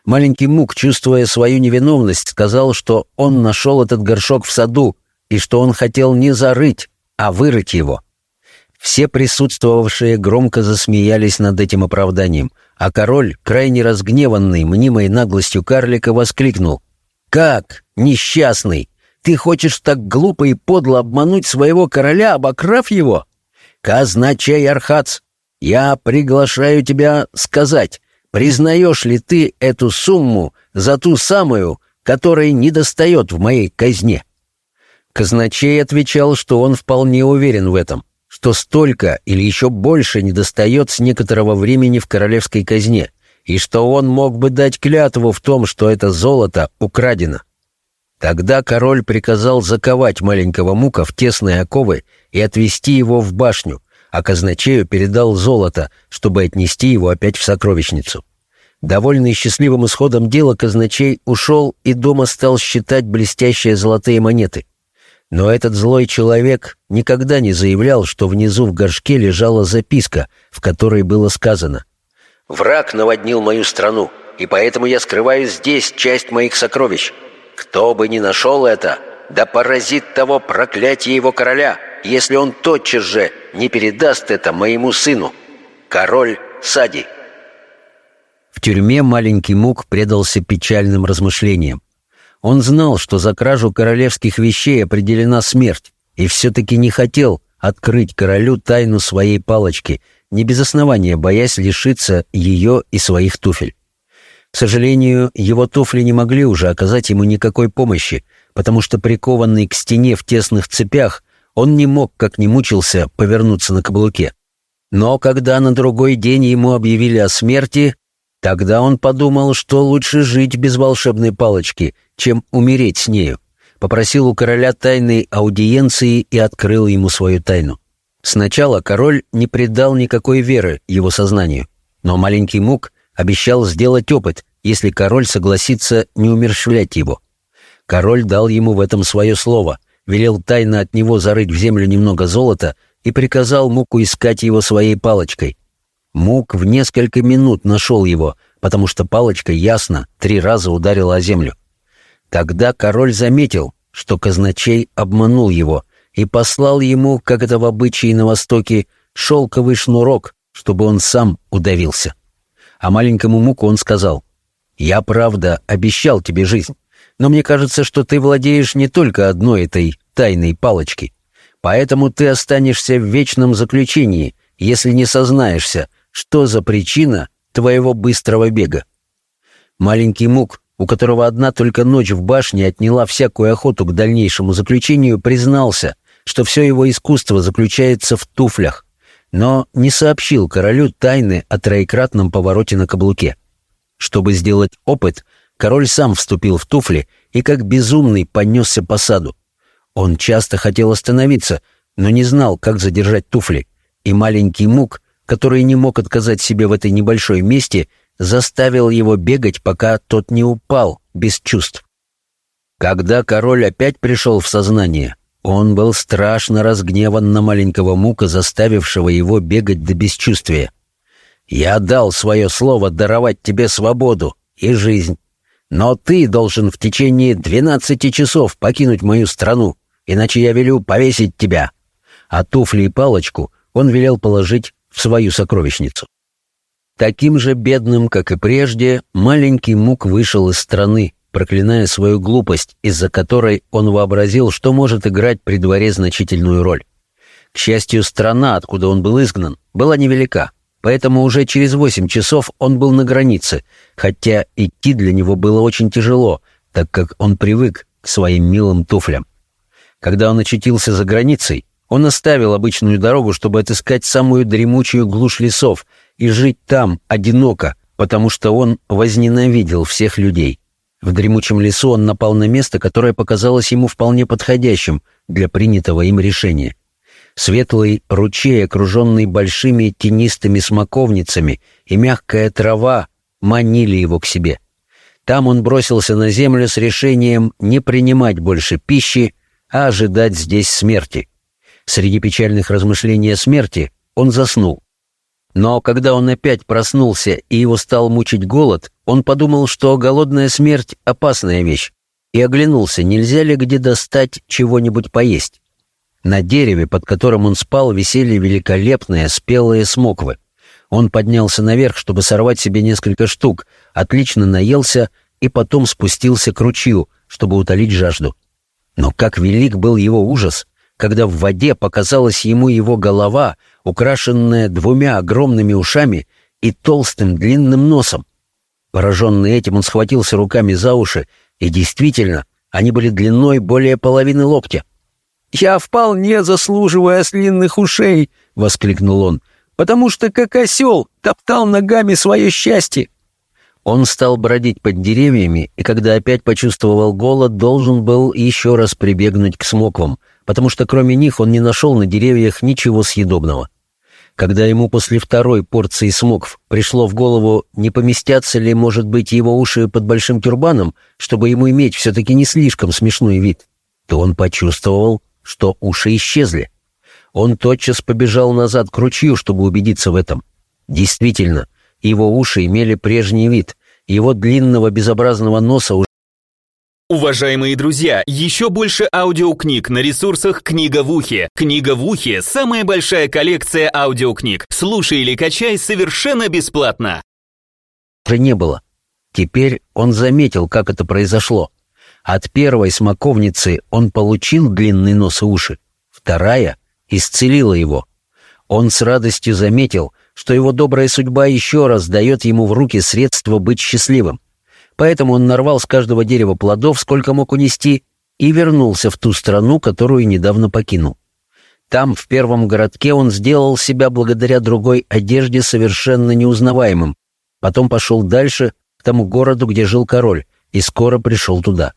Speaker 1: Маленький Мук, чувствуя свою невиновность, сказал, что он нашел этот горшок в саду и что он хотел не зарыть, а вырыть его. Все присутствовавшие громко засмеялись над этим оправданием, а король, крайне разгневанный мнимой наглостью карлика, воскликнул. «Как, несчастный, ты хочешь так глупо и подло обмануть своего короля, обокрав его? Казначей Архац, я приглашаю тебя сказать, признаешь ли ты эту сумму за ту самую, которая недостает в моей казне?» Казначей отвечал, что он вполне уверен в этом, что столько или еще больше недостает с некоторого времени в королевской казне, и что он мог бы дать клятву в том, что это золото украдено. Тогда король приказал заковать маленького мука в тесные оковы и отвезти его в башню, а казначею передал золото, чтобы отнести его опять в сокровищницу. Довольный счастливым исходом дела, казначей ушел и дома стал считать блестящие золотые монеты. Но этот злой человек никогда не заявлял, что внизу в горшке лежала записка, в которой было сказано «Враг наводнил мою страну, и поэтому я скрываю здесь часть моих сокровищ. Кто бы ни нашел это, да поразит того проклятие его короля, если он тотчас же не передаст это моему сыну. Король Сади». В тюрьме маленький Мук предался печальным размышлениям. Он знал, что за кражу королевских вещей определена смерть, и все-таки не хотел открыть королю тайну своей палочки, не без основания боясь лишиться ее и своих туфель. К сожалению, его туфли не могли уже оказать ему никакой помощи, потому что прикованный к стене в тесных цепях, он не мог, как ни мучился, повернуться на каблуке. Но когда на другой день ему объявили о смерти, Тогда он подумал, что лучше жить без волшебной палочки, чем умереть с нею. Попросил у короля тайной аудиенции и открыл ему свою тайну. Сначала король не придал никакой веры его сознанию, но маленький Мук обещал сделать опыт, если король согласится не умерщвлять его. Король дал ему в этом свое слово, велел тайно от него зарыть в землю немного золота и приказал Муку искать его своей палочкой, Мук в несколько минут нашел его, потому что палочка ясно три раза ударила о землю. Тогда король заметил, что казначей обманул его и послал ему, как это в обычае на Востоке, шелковый шнурок, чтобы он сам удавился. А маленькому Муку он сказал, «Я, правда, обещал тебе жизнь, но мне кажется, что ты владеешь не только одной этой тайной палочки, поэтому ты останешься в вечном заключении, если не сознаешься, что за причина твоего быстрого бега? Маленький Мук, у которого одна только ночь в башне отняла всякую охоту к дальнейшему заключению, признался, что все его искусство заключается в туфлях, но не сообщил королю тайны о троекратном повороте на каблуке. Чтобы сделать опыт, король сам вступил в туфли и как безумный понесся по саду. Он часто хотел остановиться, но не знал, как задержать туфли, и маленький Мук который не мог отказать себе в этой небольшой месте, заставил его бегать, пока тот не упал, без чувств. Когда король опять пришел в сознание, он был страшно разгневан на маленького мука, заставившего его бегать до бесчувствия. «Я дал свое слово даровать тебе свободу и жизнь, но ты должен в течение двенадцати часов покинуть мою страну, иначе я велю повесить тебя». А туфли и палочку он велел положить в свою сокровищницу. Таким же бедным, как и прежде, маленький Мук вышел из страны, проклиная свою глупость, из-за которой он вообразил, что может играть при дворе значительную роль. К счастью, страна, откуда он был изгнан, была невелика, поэтому уже через восемь часов он был на границе, хотя идти для него было очень тяжело, так как он привык к своим милым туфлям. Когда он очутился за границей, он оставил обычную дорогу, чтобы отыскать самую дремучую глушь лесов и жить там, одиноко, потому что он возненавидел всех людей. В дремучем лесу он напал на место, которое показалось ему вполне подходящим для принятого им решения. Светлый ручей, окруженный большими тенистыми смоковницами, и мягкая трава манили его к себе. Там он бросился на землю с решением не принимать больше пищи, а ожидать здесь смерти. Среди печальных размышлений о смерти он заснул. Но когда он опять проснулся и его стал мучить голод, он подумал, что голодная смерть — опасная вещь, и оглянулся, нельзя ли где достать чего-нибудь поесть. На дереве, под которым он спал, висели великолепные спелые смоквы. Он поднялся наверх, чтобы сорвать себе несколько штук, отлично наелся и потом спустился к ручью, чтобы утолить жажду. Но как велик был его ужас, когда в воде показалась ему его голова, украшенная двумя огромными ушами и толстым длинным носом. Пораженный этим, он схватился руками за уши, и действительно, они были длиной более половины локтя. «Я вполне заслуживаю ослинных ушей!» — воскликнул он потому что, как осел, топтал ногами свое счастье. Он стал бродить под деревьями, и когда опять почувствовал голод, должен был еще раз прибегнуть к смоквам, потому что кроме них он не нашел на деревьях ничего съедобного. Когда ему после второй порции смокв пришло в голову, не поместятся ли, может быть, его уши под большим тюрбаном, чтобы ему иметь все-таки не слишком смешной вид, то он почувствовал, что уши исчезли. Он тотчас побежал назад к ручью, чтобы убедиться в этом. Действительно, его уши имели прежний вид, его длинного безобразного носа уже
Speaker 3: Уважаемые друзья, еще больше аудиокниг на ресурсах «Книга в ухе». «Книга в ухе» — самая большая коллекция аудиокниг. Слушай или качай совершенно бесплатно.
Speaker 1: не было. Теперь он заметил, как это произошло. От первой смоковницы он получил длинный нос и уши. Вторая исцелила его. Он с радостью заметил, что его добрая судьба еще раз дает ему в руки средства быть счастливым. Поэтому он нарвал с каждого дерева плодов, сколько мог унести, и вернулся в ту страну, которую недавно покинул. Там, в первом городке, он сделал себя благодаря другой одежде совершенно неузнаваемым. Потом пошел дальше, к тому городу, где жил король, и скоро пришел туда.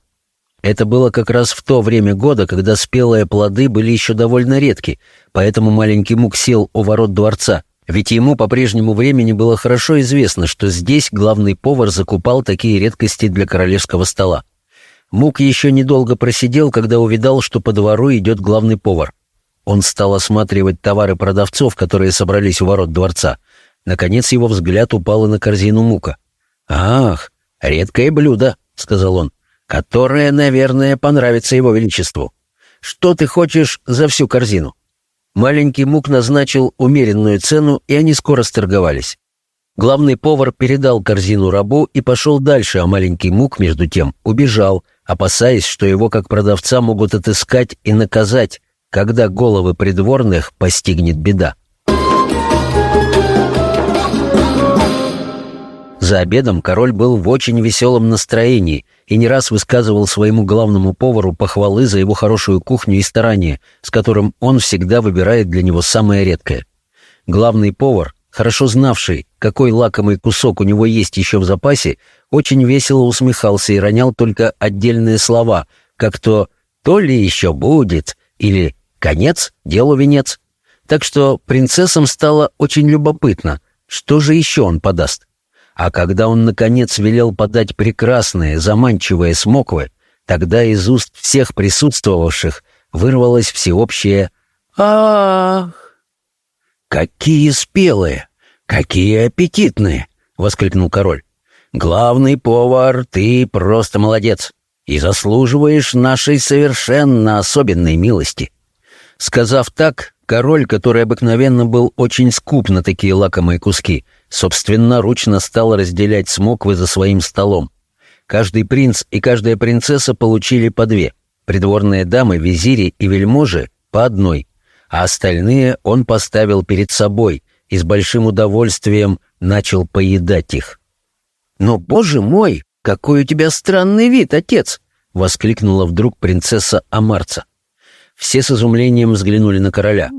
Speaker 1: Это было как раз в то время года, когда спелые плоды были еще довольно редки, поэтому маленький Мук сел у ворот дворца, ведь ему по прежнему времени было хорошо известно, что здесь главный повар закупал такие редкости для королевского стола. Мук еще недолго просидел, когда увидал, что по двору идет главный повар. Он стал осматривать товары продавцов, которые собрались у ворот дворца. Наконец его взгляд упал на корзину Мука. «Ах, редкое блюдо», — сказал он которая, наверное, понравится его величеству. Что ты хочешь за всю корзину?» Маленький Мук назначил умеренную цену, и они скоро сторговались. Главный повар передал корзину рабу и пошел дальше, а маленький Мук, между тем, убежал, опасаясь, что его как продавца могут отыскать и наказать, когда головы придворных постигнет беда. За обедом король был в очень веселом настроении и не раз высказывал своему главному повару похвалы за его хорошую кухню и старание, с которым он всегда выбирает для него самое редкое. Главный повар, хорошо знавший, какой лакомый кусок у него есть еще в запасе, очень весело усмехался и ронял только отдельные слова, как то «то ли еще будет» или «конец, делу венец». Так что принцессам стало очень любопытно, что же еще он подаст. А когда он, наконец, велел подать прекрасные, заманчивые смоквы, тогда из уст всех присутствовавших вырвалось всеобщее «Ах!» «Какие спелые! Какие аппетитные!» — воскликнул король. «Главный повар, ты просто молодец и заслуживаешь нашей совершенно особенной милости». Сказав так, король, который обыкновенно был очень скуп на такие лакомые куски, собственноручно стал разделять смоквы за своим столом. Каждый принц и каждая принцесса получили по две, придворные дамы, визири и вельможи — по одной, а остальные он поставил перед собой и с большим удовольствием начал поедать их. «Но, боже мой, какой у тебя странный вид, отец!» — воскликнула вдруг принцесса Амарца. Все с изумлением взглянули на короля.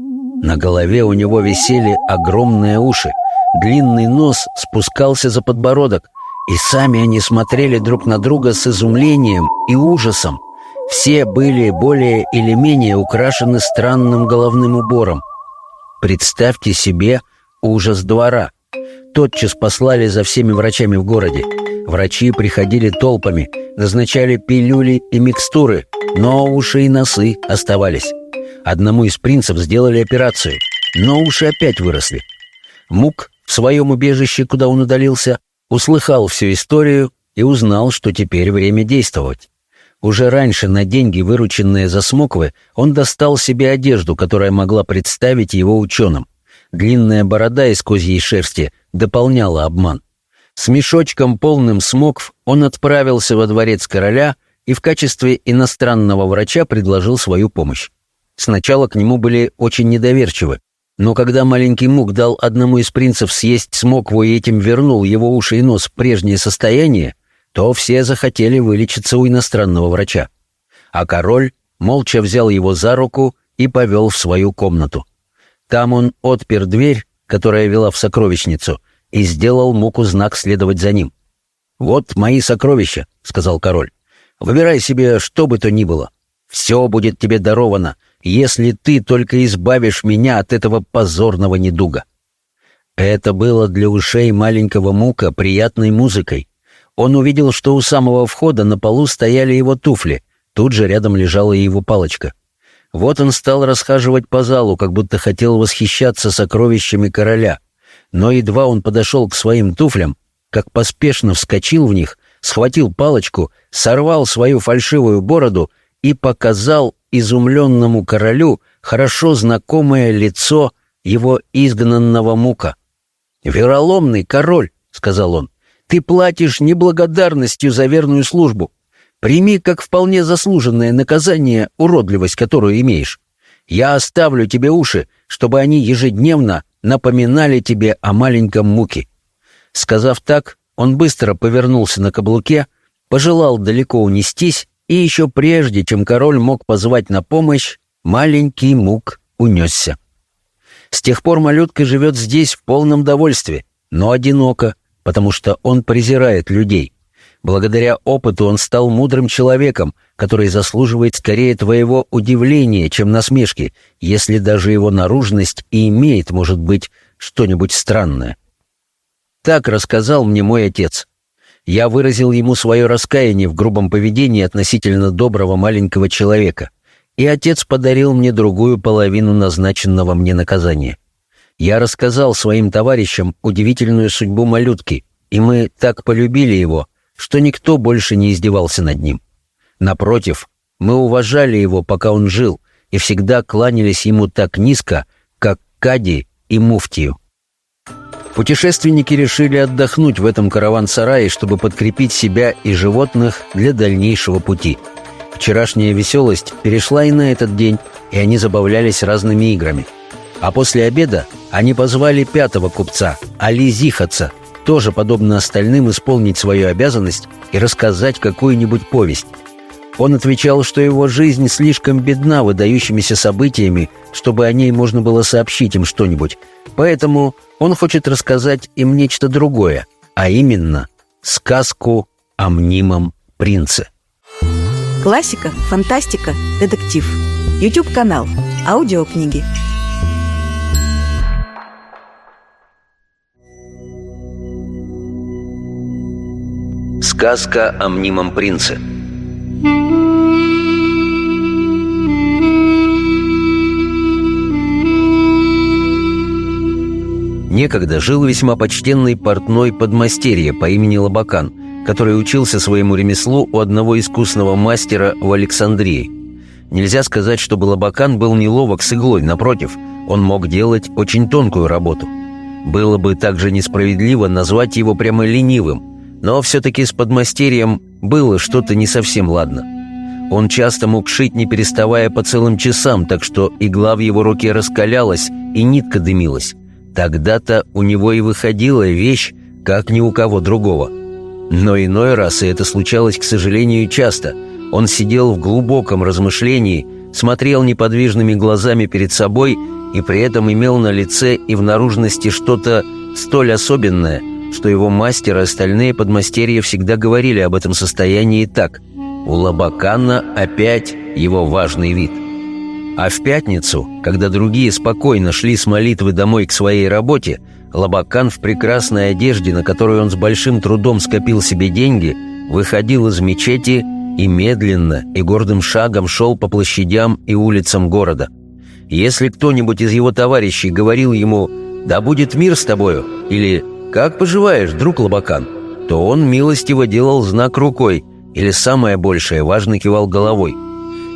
Speaker 1: На голове у него висели огромные уши — Длинный нос спускался за подбородок, и сами они смотрели друг на друга с изумлением и ужасом. Все были более или менее украшены странным головным убором. Представьте себе ужас двора. Тотчас послали за всеми врачами в городе. Врачи приходили толпами, назначали пилюли и микстуры, но уши и носы оставались. Одному из принцев сделали операцию, но уши опять выросли. Мук в своем убежище, куда он удалился, услыхал всю историю и узнал, что теперь время действовать. Уже раньше на деньги, вырученные за смоквы, он достал себе одежду, которая могла представить его ученым. Длинная борода из козьей шерсти дополняла обман. С мешочком полным смокв он отправился во дворец короля и в качестве иностранного врача предложил свою помощь. Сначала к нему были очень недоверчивы, но когда маленький Мук дал одному из принцев съесть смокву и этим вернул его уши и нос в прежнее состояние, то все захотели вылечиться у иностранного врача. А король молча взял его за руку и повел в свою комнату. Там он отпер дверь, которая вела в сокровищницу, и сделал Муку знак следовать за ним. «Вот мои сокровища», — сказал король. «Выбирай себе что бы то ни было. Все будет тебе даровано, если ты только избавишь меня от этого позорного недуга». Это было для ушей маленького Мука приятной музыкой. Он увидел, что у самого входа на полу стояли его туфли, тут же рядом лежала его палочка. Вот он стал расхаживать по залу, как будто хотел восхищаться сокровищами короля. Но едва он подошел к своим туфлям, как поспешно вскочил в них, схватил палочку, сорвал свою фальшивую бороду и показал изумленному королю хорошо знакомое лицо его изгнанного мука. «Вероломный король», — сказал он, — «ты платишь неблагодарностью за верную службу. Прими как вполне заслуженное наказание уродливость, которую имеешь. Я оставлю тебе уши, чтобы они ежедневно напоминали тебе о маленьком муке». Сказав так, он быстро повернулся на каблуке, пожелал далеко унестись и еще прежде, чем король мог позвать на помощь, маленький мук унесся. С тех пор малютка живет здесь в полном довольстве, но одиноко, потому что он презирает людей. Благодаря опыту он стал мудрым человеком, который заслуживает скорее твоего удивления, чем насмешки, если даже его наружность и имеет, может быть, что-нибудь странное. Так рассказал мне мой отец. Я выразил ему свое раскаяние в грубом поведении относительно доброго маленького человека, и отец подарил мне другую половину назначенного мне наказания. Я рассказал своим товарищам удивительную судьбу малютки, и мы так полюбили его, что никто больше не издевался над ним. Напротив, мы уважали его, пока он жил, и всегда кланялись ему так низко, как Кади и Муфтию. Путешественники решили отдохнуть в этом караван-сарае, чтобы подкрепить себя и животных для дальнейшего пути. Вчерашняя веселость перешла и на этот день, и они забавлялись разными играми. А после обеда они позвали пятого купца, Али Зихаца, тоже, подобно остальным, исполнить свою обязанность и рассказать какую-нибудь повесть. Он отвечал, что его жизнь слишком бедна выдающимися событиями, чтобы о ней можно было сообщить им что-нибудь, поэтому он хочет рассказать им нечто другое, а именно сказку о мнимом принце.
Speaker 4: Классика, фантастика, детектив. YouTube-канал. Аудиокниги.
Speaker 1: Сказка о мнимом принце. Некогда жил весьма почтенный портной подмастерье по имени Лобакан, который учился своему ремеслу у одного искусного мастера в Александрии. Нельзя сказать, чтобы Лобакан был неловок с иглой, напротив, он мог делать очень тонкую работу. Было бы также несправедливо назвать его прямо ленивым, но все-таки с подмастерьем было что-то не совсем ладно. Он часто мог шить, не переставая по целым часам, так что игла в его руке раскалялась и нитка дымилась. Тогда-то у него и выходила вещь, как ни у кого другого. Но иной раз, и это случалось, к сожалению, часто, он сидел в глубоком размышлении, смотрел неподвижными глазами перед собой и при этом имел на лице и в наружности что-то столь особенное, что его мастер и остальные подмастерья всегда говорили об этом состоянии так «У Лабакана опять его важный вид». А в пятницу, когда другие спокойно шли с молитвы домой к своей работе, Лабакан в прекрасной одежде, на которую он с большим трудом скопил себе деньги, выходил из мечети и медленно и гордым шагом шел по площадям и улицам города. Если кто-нибудь из его товарищей говорил ему «Да будет мир с тобою» или «Как поживаешь, друг Лабакан?» то он милостиво делал знак рукой или самое большее, важно кивал головой.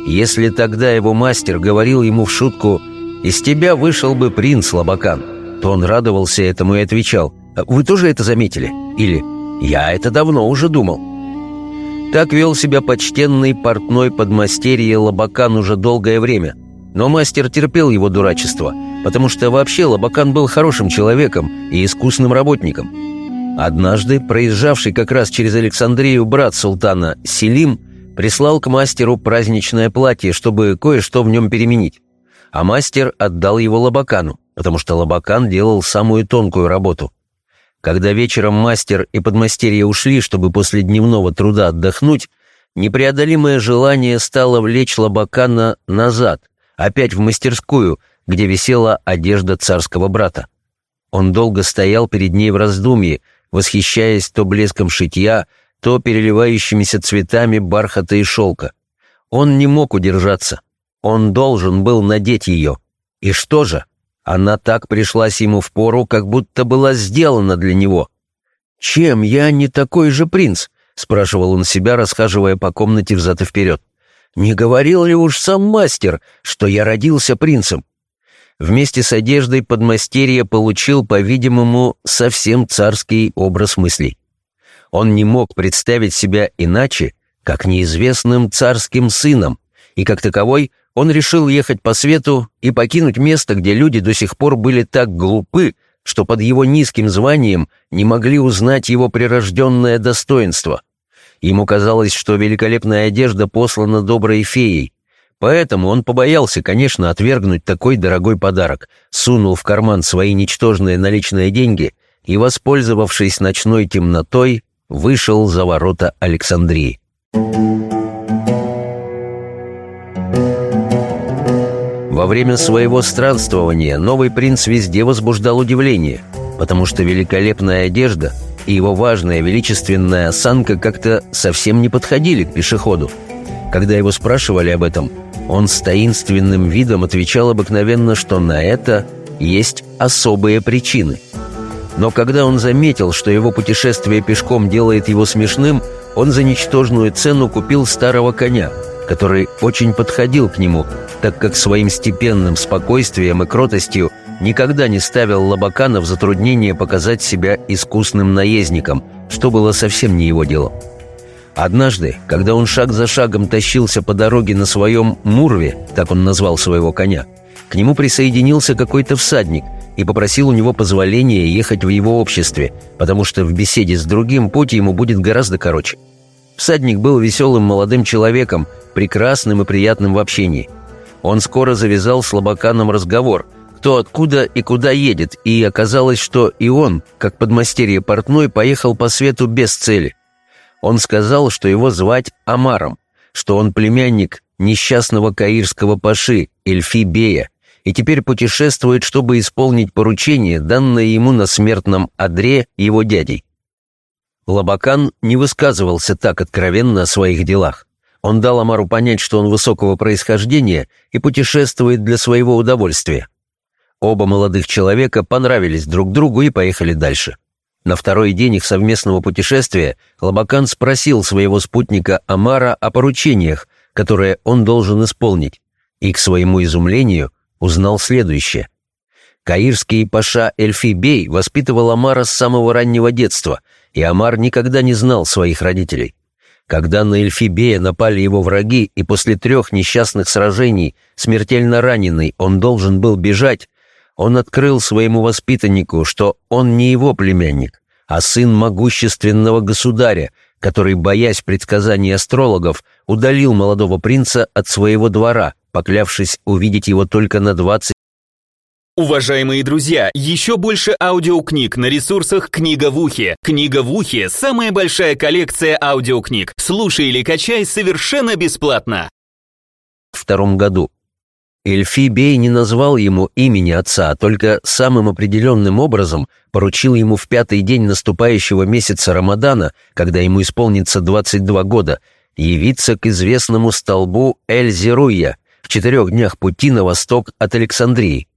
Speaker 1: Если тогда его мастер говорил ему в шутку «Из тебя вышел бы принц Лобакан», то он радовался этому и отвечал «Вы тоже это заметили?» или «Я это давно уже думал». Так вел себя почтенный портной подмастерье Лобакан уже долгое время. Но мастер терпел его дурачество, потому что вообще Лобакан был хорошим человеком и искусным работником. Однажды, проезжавший как раз через Александрию брат султана Селим, прислал к мастеру праздничное платье, чтобы кое-что в нем переменить. А мастер отдал его Лобакану, потому что Лобакан делал самую тонкую работу. Когда вечером мастер и подмастерье ушли, чтобы после дневного труда отдохнуть, непреодолимое желание стало влечь Лобакана назад, опять в мастерскую, где висела одежда царского брата. Он долго стоял перед ней в раздумье, восхищаясь то блеском шитья, то переливающимися цветами бархата и шелка. Он не мог удержаться. Он должен был надеть ее. И что же? Она так пришлась ему в пору, как будто была сделана для него. «Чем я не такой же принц?» — спрашивал он себя, расхаживая по комнате взад и вперед. «Не говорил ли уж сам мастер, что я родился принцем?» Вместе с одеждой подмастерье получил, по-видимому, совсем царский образ мыслей. Он не мог представить себя иначе, как неизвестным царским сыном, и как таковой он решил ехать по свету и покинуть место, где люди до сих пор были так глупы, что под его низким званием не могли узнать его прирожденное достоинство. Ему казалось, что великолепная одежда послана доброй феей, поэтому он побоялся, конечно, отвергнуть такой дорогой подарок, сунул в карман свои ничтожные наличные деньги и, воспользовавшись ночной темнотой, вышел за ворота Александрии. Во время своего странствования новый принц везде возбуждал удивление, потому что великолепная одежда и его важная величественная осанка как-то совсем не подходили к пешеходу. Когда его спрашивали об этом, он с таинственным видом отвечал обыкновенно, что на это есть особые причины. Но когда он заметил, что его путешествие пешком делает его смешным, он за ничтожную цену купил старого коня, который очень подходил к нему так как своим степенным спокойствием и кротостью никогда не ставил Лобакана в затруднение показать себя искусным наездником, что было совсем не его делом. Однажды, когда он шаг за шагом тащился по дороге на своем «Мурве», так он назвал своего коня, к нему присоединился какой-то всадник и попросил у него позволения ехать в его обществе, потому что в беседе с другим путь ему будет гораздо короче. Всадник был веселым молодым человеком, прекрасным и приятным в общении – он скоро завязал с Лобаканом разговор, кто откуда и куда едет, и оказалось, что и он, как подмастерье портной, поехал по свету без цели. Он сказал, что его звать Амаром, что он племянник несчастного каирского паши Эльфи Бея, и теперь путешествует, чтобы исполнить поручение, данное ему на смертном одре его дядей. Лабакан не высказывался так откровенно о своих делах. Он дал Амару понять, что он высокого происхождения и путешествует для своего удовольствия. Оба молодых человека понравились друг другу и поехали дальше. На второй день их совместного путешествия Лабакан спросил своего спутника Амара о поручениях, которые он должен исполнить, и, к своему изумлению, узнал следующее. Каирский паша Эльфи Бей воспитывал Амара с самого раннего детства, и Амар никогда не знал своих родителей. Когда на Эльфибея напали его враги, и после трех несчастных сражений, смертельно раненый, он должен был бежать, он открыл своему воспитаннику, что он не его племянник, а сын могущественного государя, который, боясь предсказаний астрологов, удалил молодого принца от своего двора, поклявшись увидеть его только на двадцать
Speaker 3: Уважаемые друзья, еще больше аудиокниг на ресурсах «Книга в ухе». «Книга в ухе» — самая большая коллекция аудиокниг. Слушай или качай совершенно бесплатно.
Speaker 1: В втором году. Эльфи Бей не назвал ему имени отца, а только самым определенным образом поручил ему в пятый день наступающего месяца Рамадана, когда ему исполнится 22 года, явиться к известному столбу Эль-Зируя в четырех днях пути на восток от Александрии.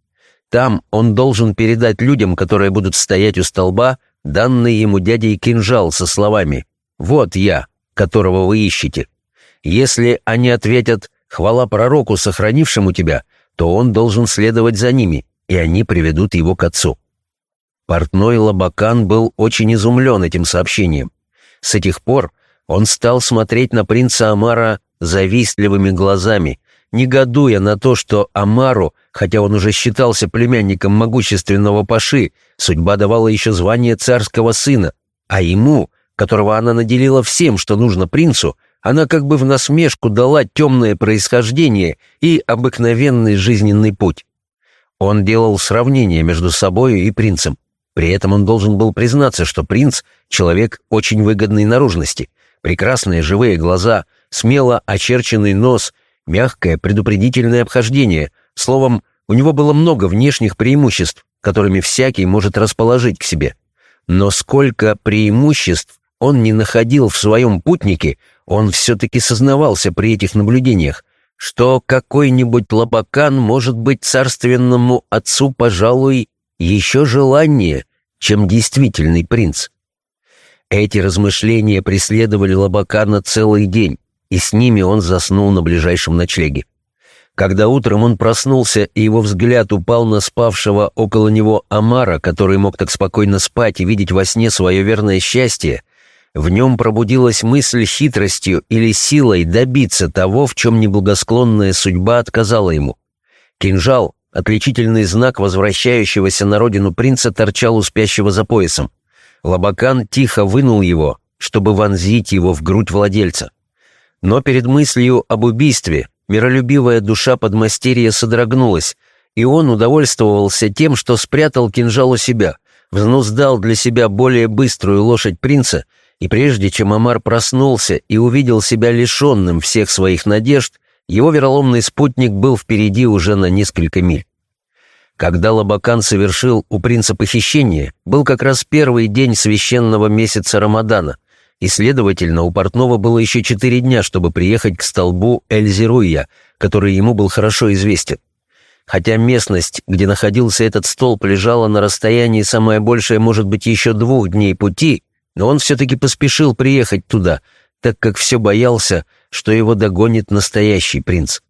Speaker 1: Там он должен передать людям, которые будут стоять у столба, данный ему дядей кинжал со словами «Вот я, которого вы ищете. Если они ответят «хвала пророку, сохранившему тебя», то он должен следовать за ними, и они приведут его к отцу. Портной Лабакан был очень изумлен этим сообщением. С этих пор он стал смотреть на принца Амара завистливыми глазами, негодуя на то, что Амару, хотя он уже считался племянником могущественного Паши, судьба давала еще звание царского сына, а ему, которого она наделила всем, что нужно принцу, она как бы в насмешку дала темное происхождение и обыкновенный жизненный путь. Он делал сравнение между собою и принцем. При этом он должен был признаться, что принц — человек очень выгодной наружности, прекрасные живые глаза, смело очерченный нос, мягкое предупредительное обхождение. Словом, у него было много внешних преимуществ, которыми всякий может расположить к себе. Но сколько преимуществ он не находил в своем путнике, он все-таки сознавался при этих наблюдениях, что какой-нибудь лобакан может быть царственному отцу, пожалуй, еще желаннее, чем действительный принц. Эти размышления преследовали Лобакана целый день, и с ними он заснул на ближайшем ночлеге. Когда утром он проснулся, и его взгляд упал на спавшего около него Амара, который мог так спокойно спать и видеть во сне свое верное счастье, в нем пробудилась мысль хитростью или силой добиться того, в чем неблагосклонная судьба отказала ему. Кинжал, отличительный знак возвращающегося на родину принца, торчал у спящего за поясом. Лабакан тихо вынул его, чтобы вонзить его в грудь владельца. Но перед мыслью об убийстве миролюбивая душа подмастерья содрогнулась, и он удовольствовался тем, что спрятал кинжал у себя, взнуздал для себя более быструю лошадь принца — и прежде чем Амар проснулся и увидел себя лишенным всех своих надежд, его вероломный спутник был впереди уже на несколько миль. Когда Лабакан совершил у принца похищение, был как раз первый день священного месяца Рамадана, и, следовательно, у портного было еще четыре дня, чтобы приехать к столбу Эльзируя, который ему был хорошо известен. Хотя местность, где находился этот столб, лежала на расстоянии самое большее, может быть, еще двух дней пути, но он все-таки поспешил приехать туда, так как все боялся, что его догонит настоящий принц.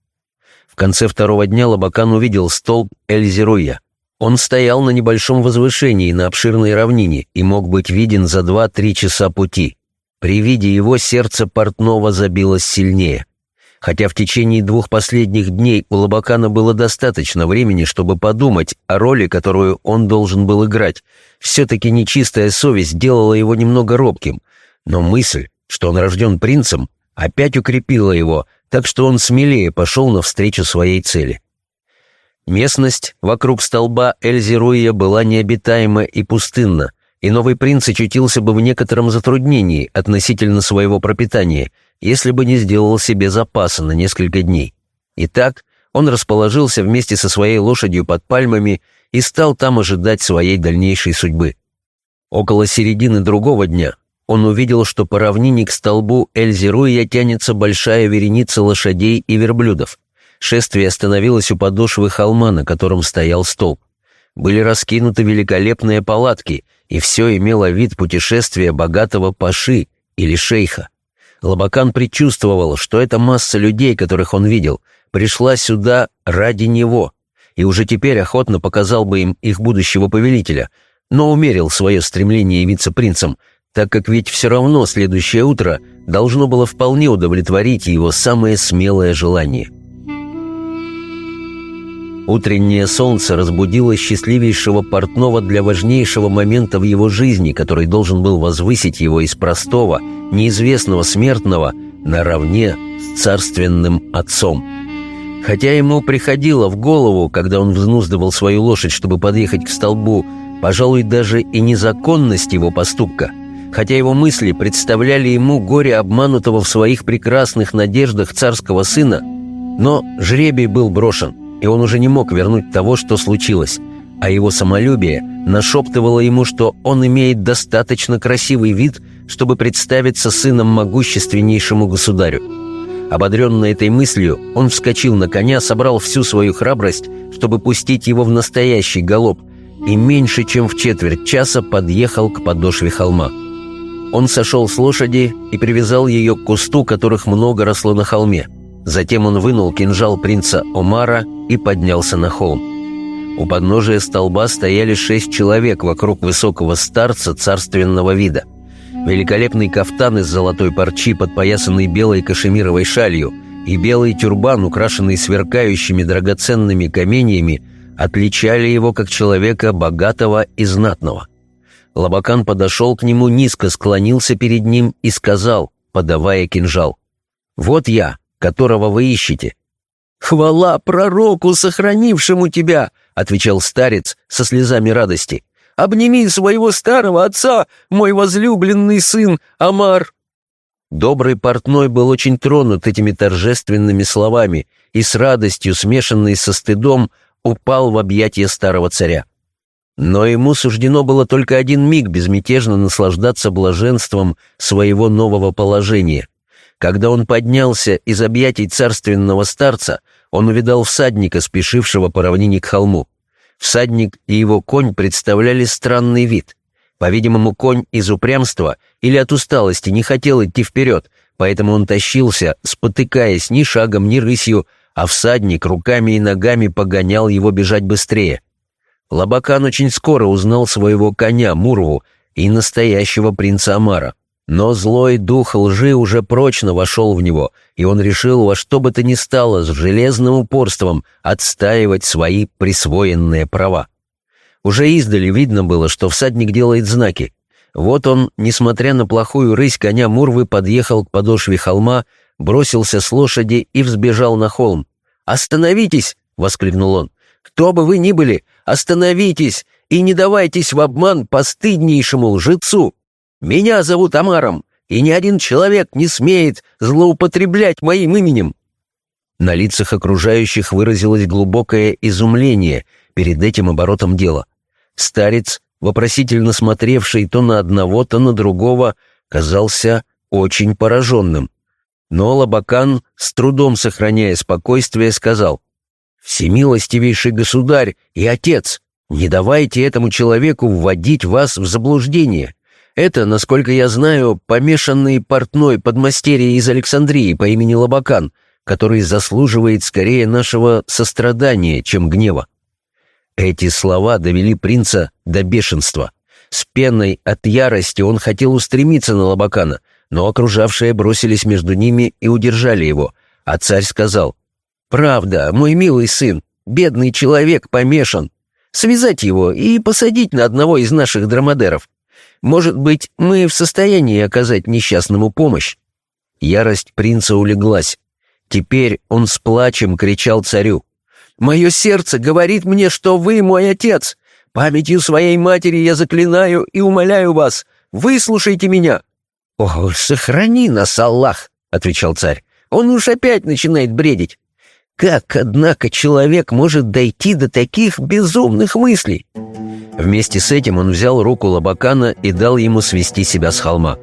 Speaker 1: В конце второго дня Лабакан увидел столб Эльзируя. Он стоял на небольшом возвышении на обширной равнине и мог быть виден за два-три часа пути. При виде его сердце портного забилось сильнее. Хотя в течение двух последних дней у Лобакана было достаточно времени, чтобы подумать о роли, которую он должен был играть, все-таки нечистая совесть делала его немного робким, но мысль, что он рожден принцем, опять укрепила его, так что он смелее пошел навстречу своей цели. Местность вокруг столба Эльзируя была необитаема и пустынна, и новый принц очутился бы в некотором затруднении относительно своего пропитания – если бы не сделал себе запасы на несколько дней. Итак, он расположился вместе со своей лошадью под пальмами и стал там ожидать своей дальнейшей судьбы. Около середины другого дня он увидел, что по равнине к столбу Эльзируя тянется большая вереница лошадей и верблюдов. Шествие остановилось у подошвы холма, на котором стоял столб. Были раскинуты великолепные палатки, и все имело вид путешествия богатого паши или шейха. Лобакан предчувствовал, что эта масса людей, которых он видел, пришла сюда ради него, и уже теперь охотно показал бы им их будущего повелителя, но умерил свое стремление явиться принцем, так как ведь все равно следующее утро должно было вполне удовлетворить его самое смелое желание — Утреннее солнце разбудило счастливейшего портного для важнейшего момента в его жизни, который должен был возвысить его из простого, неизвестного смертного наравне с царственным отцом. Хотя ему приходило в голову, когда он взнуздывал свою лошадь, чтобы подъехать к столбу, пожалуй, даже и незаконность его поступка, хотя его мысли представляли ему горе обманутого в своих прекрасных надеждах царского сына, но жребий был брошен и он уже не мог вернуть того, что случилось, а его самолюбие нашептывало ему, что он имеет достаточно красивый вид, чтобы представиться сыном могущественнейшему государю. Ободренный этой мыслью, он вскочил на коня, собрал всю свою храбрость, чтобы пустить его в настоящий галоп, и меньше чем в четверть часа подъехал к подошве холма. Он сошел с лошади и привязал ее к кусту, которых много росло на холме. Затем он вынул кинжал принца Омара и поднялся на холм. У подножия столба стояли шесть человек вокруг высокого старца царственного вида. Великолепный кафтан из золотой парчи, подпоясанный белой кашемировой шалью, и белый тюрбан, украшенный сверкающими драгоценными каменьями, отличали его как человека богатого и знатного. Лабакан подошел к нему, низко склонился перед ним и сказал, подавая кинжал, «Вот я, которого вы ищете». «Хвала пророку, сохранившему тебя!» — отвечал старец со слезами радости. «Обними своего старого отца, мой возлюбленный сын Амар!» Добрый портной был очень тронут этими торжественными словами и с радостью, смешанной со стыдом, упал в объятия старого царя. Но ему суждено было только один миг безмятежно наслаждаться блаженством своего нового положения. Когда он поднялся из объятий царственного старца, он увидал всадника, спешившего по равнине к холму. Всадник и его конь представляли странный вид. По-видимому, конь из упрямства или от усталости не хотел идти вперед, поэтому он тащился, спотыкаясь ни шагом, ни рысью, а всадник руками и ногами погонял его бежать быстрее. Лабакан очень скоро узнал своего коня Мурву и настоящего принца Амара. Но злой дух лжи уже прочно вошел в него, и он решил во что бы то ни стало с железным упорством отстаивать свои присвоенные права. Уже издали видно было, что всадник делает знаки. Вот он, несмотря на плохую рысь коня Мурвы, подъехал к подошве холма, бросился с лошади и взбежал на холм. «Остановитесь!» — воскликнул он. «Кто бы вы ни были, остановитесь и не давайтесь в обман постыднейшему лжецу! Меня зовут Амаром, и ни один человек не смеет злоупотреблять моим именем!» На лицах окружающих выразилось глубокое изумление перед этим оборотом дела. Старец, вопросительно смотревший то на одного, то на другого, казался очень пораженным. Но Лабакан, с трудом сохраняя спокойствие, сказал, «Всемилостивейший государь и отец, не давайте этому человеку вводить вас в заблуждение. Это, насколько я знаю, помешанный портной подмастерье из Александрии по имени Лабакан, который заслуживает скорее нашего сострадания, чем гнева». Эти слова довели принца до бешенства. С пеной от ярости он хотел устремиться на Лабакана, но окружавшие бросились между ними и удержали его, а царь сказал, «Правда, мой милый сын, бедный человек помешан. Связать его и посадить на одного из наших драмадеров. Может быть, мы в состоянии оказать несчастному помощь?» Ярость принца улеглась. Теперь он с плачем кричал царю. «Мое сердце говорит мне, что вы мой отец. Памятью своей матери я заклинаю и умоляю вас, выслушайте меня. «О, сохрани нас, Аллах!» — отвечал царь. «Он уж опять начинает бредить. Как, однако, человек может дойти до таких безумных мыслей?» Вместе с этим он взял руку Лабакана и дал ему свести себя с холма.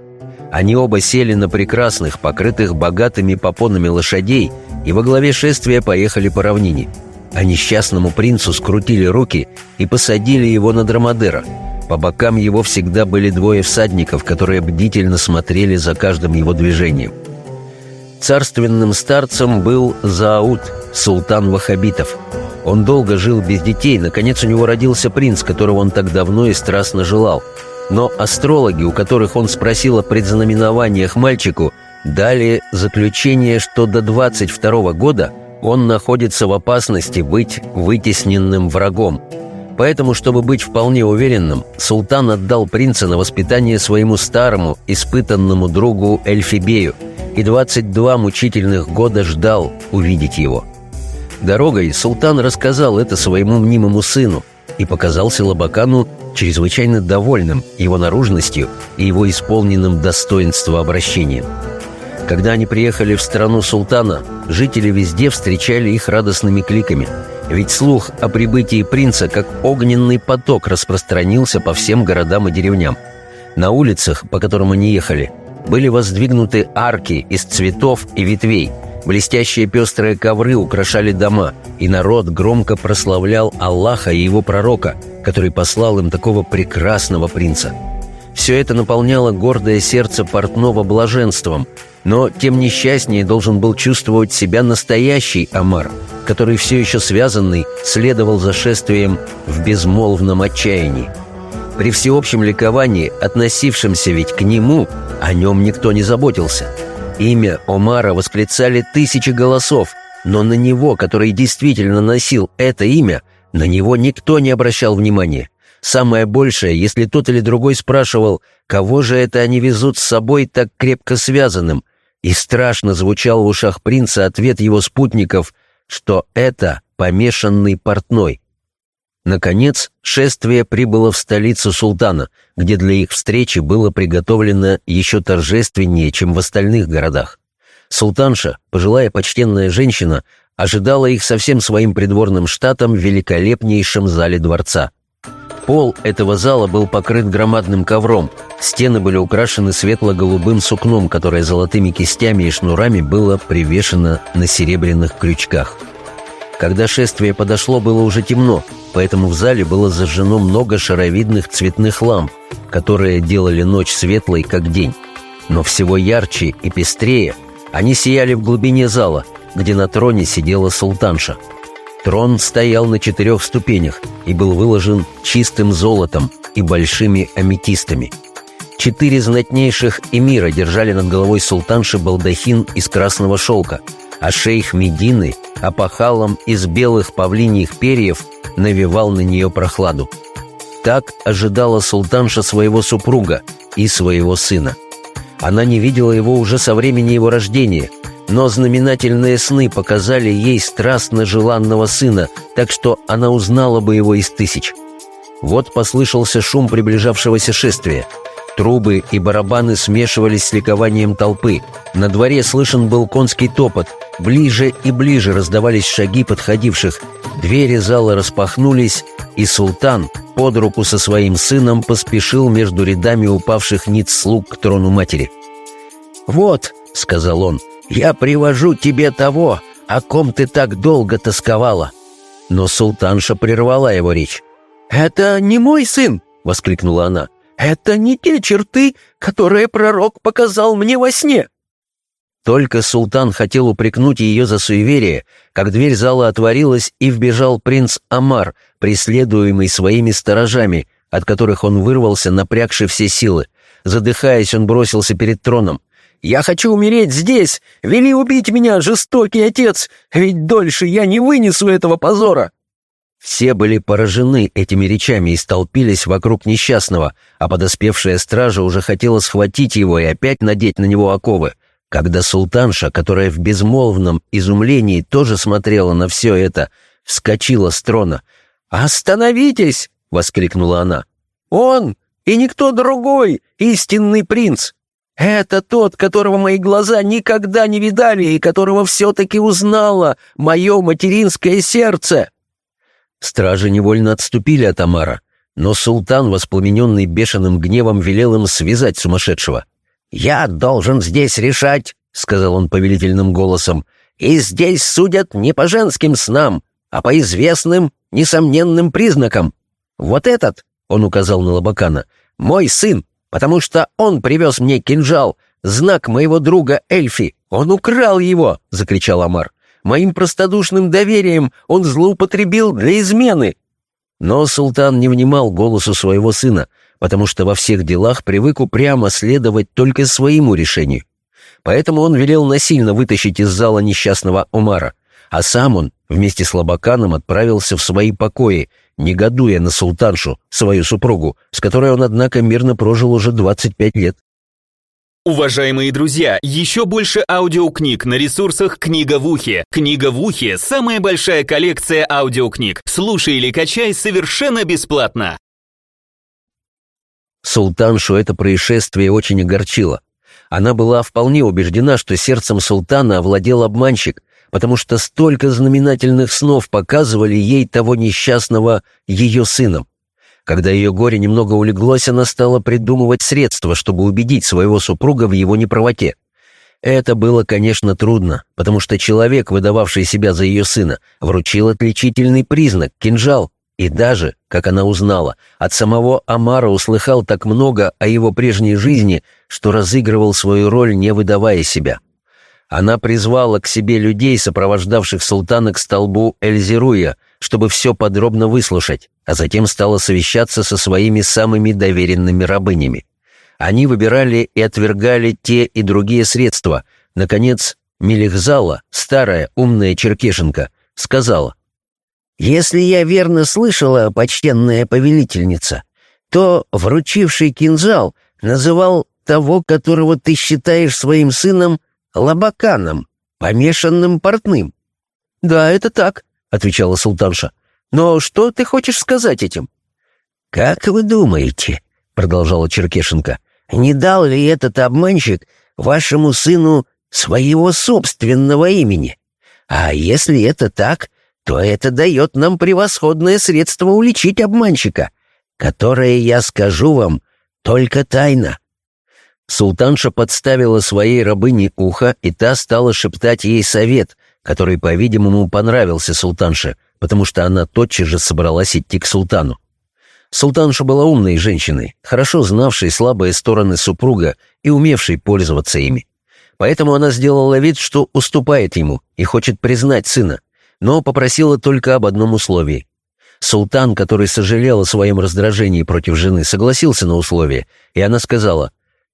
Speaker 1: Они оба сели на прекрасных, покрытых богатыми попонами лошадей и во главе шествия поехали по равнине. А несчастному принцу скрутили руки и посадили его на драмадера — по бокам его всегда были двое всадников, которые бдительно смотрели за каждым его движением. Царственным старцем был Зауд, султан Вахабитов. Он долго жил без детей, наконец у него родился принц, которого он так давно и страстно желал. Но астрологи, у которых он спросил о предзнаменованиях мальчику, дали заключение, что до 22 года он находится в опасности быть вытесненным врагом – Поэтому, чтобы быть вполне уверенным, султан отдал принца на воспитание своему старому, испытанному другу Эльфибею и 22 мучительных года ждал увидеть его. Дорогой султан рассказал это своему мнимому сыну и показался Лабакану чрезвычайно довольным его наружностью и его исполненным достоинства обращением. Когда они приехали в страну султана, жители везде встречали их радостными кликами – ведь слух о прибытии принца как огненный поток распространился по всем городам и деревням. На улицах, по которым они ехали, были воздвигнуты арки из цветов и ветвей, блестящие пестрые ковры украшали дома, и народ громко прославлял Аллаха и его пророка, который послал им такого прекрасного принца. Все это наполняло гордое сердце портного блаженством, но тем несчастнее должен был чувствовать себя настоящий Амар, который все еще связанный следовал за шествием в безмолвном отчаянии. При всеобщем ликовании, относившемся ведь к нему, о нем никто не заботился. Имя Омара восклицали тысячи голосов, но на него, который действительно носил это имя, на него никто не обращал внимания. Самое большее, если тот или другой спрашивал, кого же это они везут с собой так крепко связанным, и страшно звучал в ушах принца ответ его спутников, что это помешанный портной. Наконец, шествие прибыло в столицу султана, где для их встречи было приготовлено еще торжественнее, чем в остальных городах. Султанша, пожилая почтенная женщина, ожидала их со всем своим придворным штатом в великолепнейшем зале дворца. Пол этого зала был покрыт громадным ковром, стены были украшены светло-голубым сукном, которое золотыми кистями и шнурами было привешено на серебряных крючках. Когда шествие подошло, было уже темно, поэтому в зале было зажжено много шаровидных цветных ламп, которые делали ночь светлой, как день. Но всего ярче и пестрее они сияли в глубине зала, где на троне сидела султанша – Трон стоял на четырех ступенях и был выложен чистым золотом и большими аметистами. Четыре знатнейших эмира держали над головой султанши балдахин из красного шелка, а шейх Медины опахалом из белых павлиньих перьев навевал на нее прохладу. Так ожидала султанша своего супруга и своего сына. Она не видела его уже со времени его рождения – но знаменательные сны показали ей страстно желанного сына, так что она узнала бы его из тысяч. Вот послышался шум приближавшегося шествия. Трубы и барабаны смешивались с ликованием толпы. На дворе слышен был конский топот. Ближе и ближе раздавались шаги подходивших. Двери зала распахнулись, и султан под руку со своим сыном поспешил между рядами упавших ниц слуг к трону матери. «Вот», — сказал он, — я привожу тебе того, о ком ты так долго тосковала». Но султанша прервала его речь. «Это не мой сын!» — воскликнула она. «Это не те черты, которые пророк показал мне во сне!» Только султан хотел упрекнуть ее за суеверие, как дверь зала отворилась и вбежал принц Амар, преследуемый своими сторожами, от которых он вырвался, напрягши все силы. Задыхаясь, он бросился перед троном. Я хочу умереть здесь! Вели убить меня, жестокий отец! Ведь дольше я не вынесу этого позора!» Все были поражены этими речами и столпились вокруг несчастного, а подоспевшая стража уже хотела схватить его и опять надеть на него оковы, когда султанша, которая в безмолвном изумлении тоже смотрела на все это, вскочила с трона. «Остановитесь!» — воскликнула она. «Он и никто другой, истинный принц! Это тот, которого мои глаза никогда не видали и которого все-таки узнало мое материнское сердце!» Стражи невольно отступили от Амара, но султан, воспламененный бешеным гневом, велел им связать сумасшедшего. «Я должен здесь решать», — сказал он повелительным голосом, «и здесь судят не по женским снам, а по известным, несомненным признакам. Вот этот, — он указал на Лабакана, — мой сын, потому что он привез мне кинжал, знак моего друга Эльфи. Он украл его!» — закричал Амар. «Моим простодушным доверием он злоупотребил для измены!» Но султан не внимал голосу своего сына, потому что во всех делах привык упрямо следовать только своему решению. Поэтому он велел насильно вытащить из зала несчастного Умара, а сам он вместе с Лабаканом отправился в свои покои, негодуя на султаншу, свою супругу, с которой он, однако, мирно прожил уже 25 лет.
Speaker 3: Уважаемые друзья, еще больше аудиокниг на ресурсах «Книга в ухе». «Книга в ухе» — самая большая коллекция аудиокниг. Слушай или качай совершенно бесплатно.
Speaker 1: Султаншу это происшествие очень огорчило. Она была вполне убеждена, что сердцем султана овладел обманщик, потому что столько знаменательных снов показывали ей того несчастного ее сыном. Когда ее горе немного улеглось, она стала придумывать средства, чтобы убедить своего супруга в его неправоте. Это было, конечно, трудно, потому что человек, выдававший себя за ее сына, вручил отличительный признак — кинжал. И даже, как она узнала, от самого Амара услыхал так много о его прежней жизни, что разыгрывал свою роль, не выдавая себя. Она призвала к себе людей, сопровождавших султана к столбу Эльзируя, чтобы все подробно выслушать, а затем стала совещаться со своими самыми доверенными рабынями. Они выбирали и отвергали те и другие средства. Наконец, Мелихзала, старая умная черкешенка, сказала, «Если я верно слышала, почтенная повелительница, то вручивший кинжал называл того, которого ты считаешь своим сыном, лабаканом, помешанным портным». «Да, это так», — отвечала султанша. «Но что ты хочешь сказать этим?» «Как вы думаете?» — продолжала Черкешенко. «Не дал ли этот обманщик вашему сыну своего собственного имени? А если это так, то это дает нам превосходное средство уличить обманщика, которое, я скажу вам, только тайна». Султанша подставила своей рабыне ухо, и та стала шептать ей совет, который, по-видимому, понравился султанше, потому что она тотчас же собралась идти к султану. Султанша была умной женщиной, хорошо знавшей слабые стороны супруга и умевшей пользоваться ими. Поэтому она сделала вид, что уступает ему и хочет признать сына, но попросила только об одном условии. Султан, который сожалел о своем раздражении против жены, согласился на условие, и она сказала,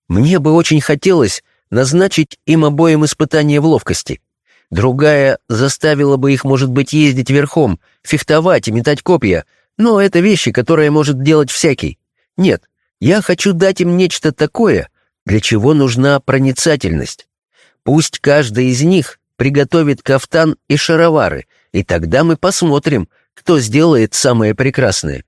Speaker 1: «Мне бы очень хотелось назначить им обоим испытание в ловкости. Другая заставила бы их, может быть, ездить верхом, фехтовать и метать копья, но это вещи, которые может делать всякий. Нет, я хочу дать им нечто такое, для чего нужна проницательность. Пусть каждый из них приготовит кафтан и шаровары, и тогда мы посмотрим, кто сделает самое прекрасное».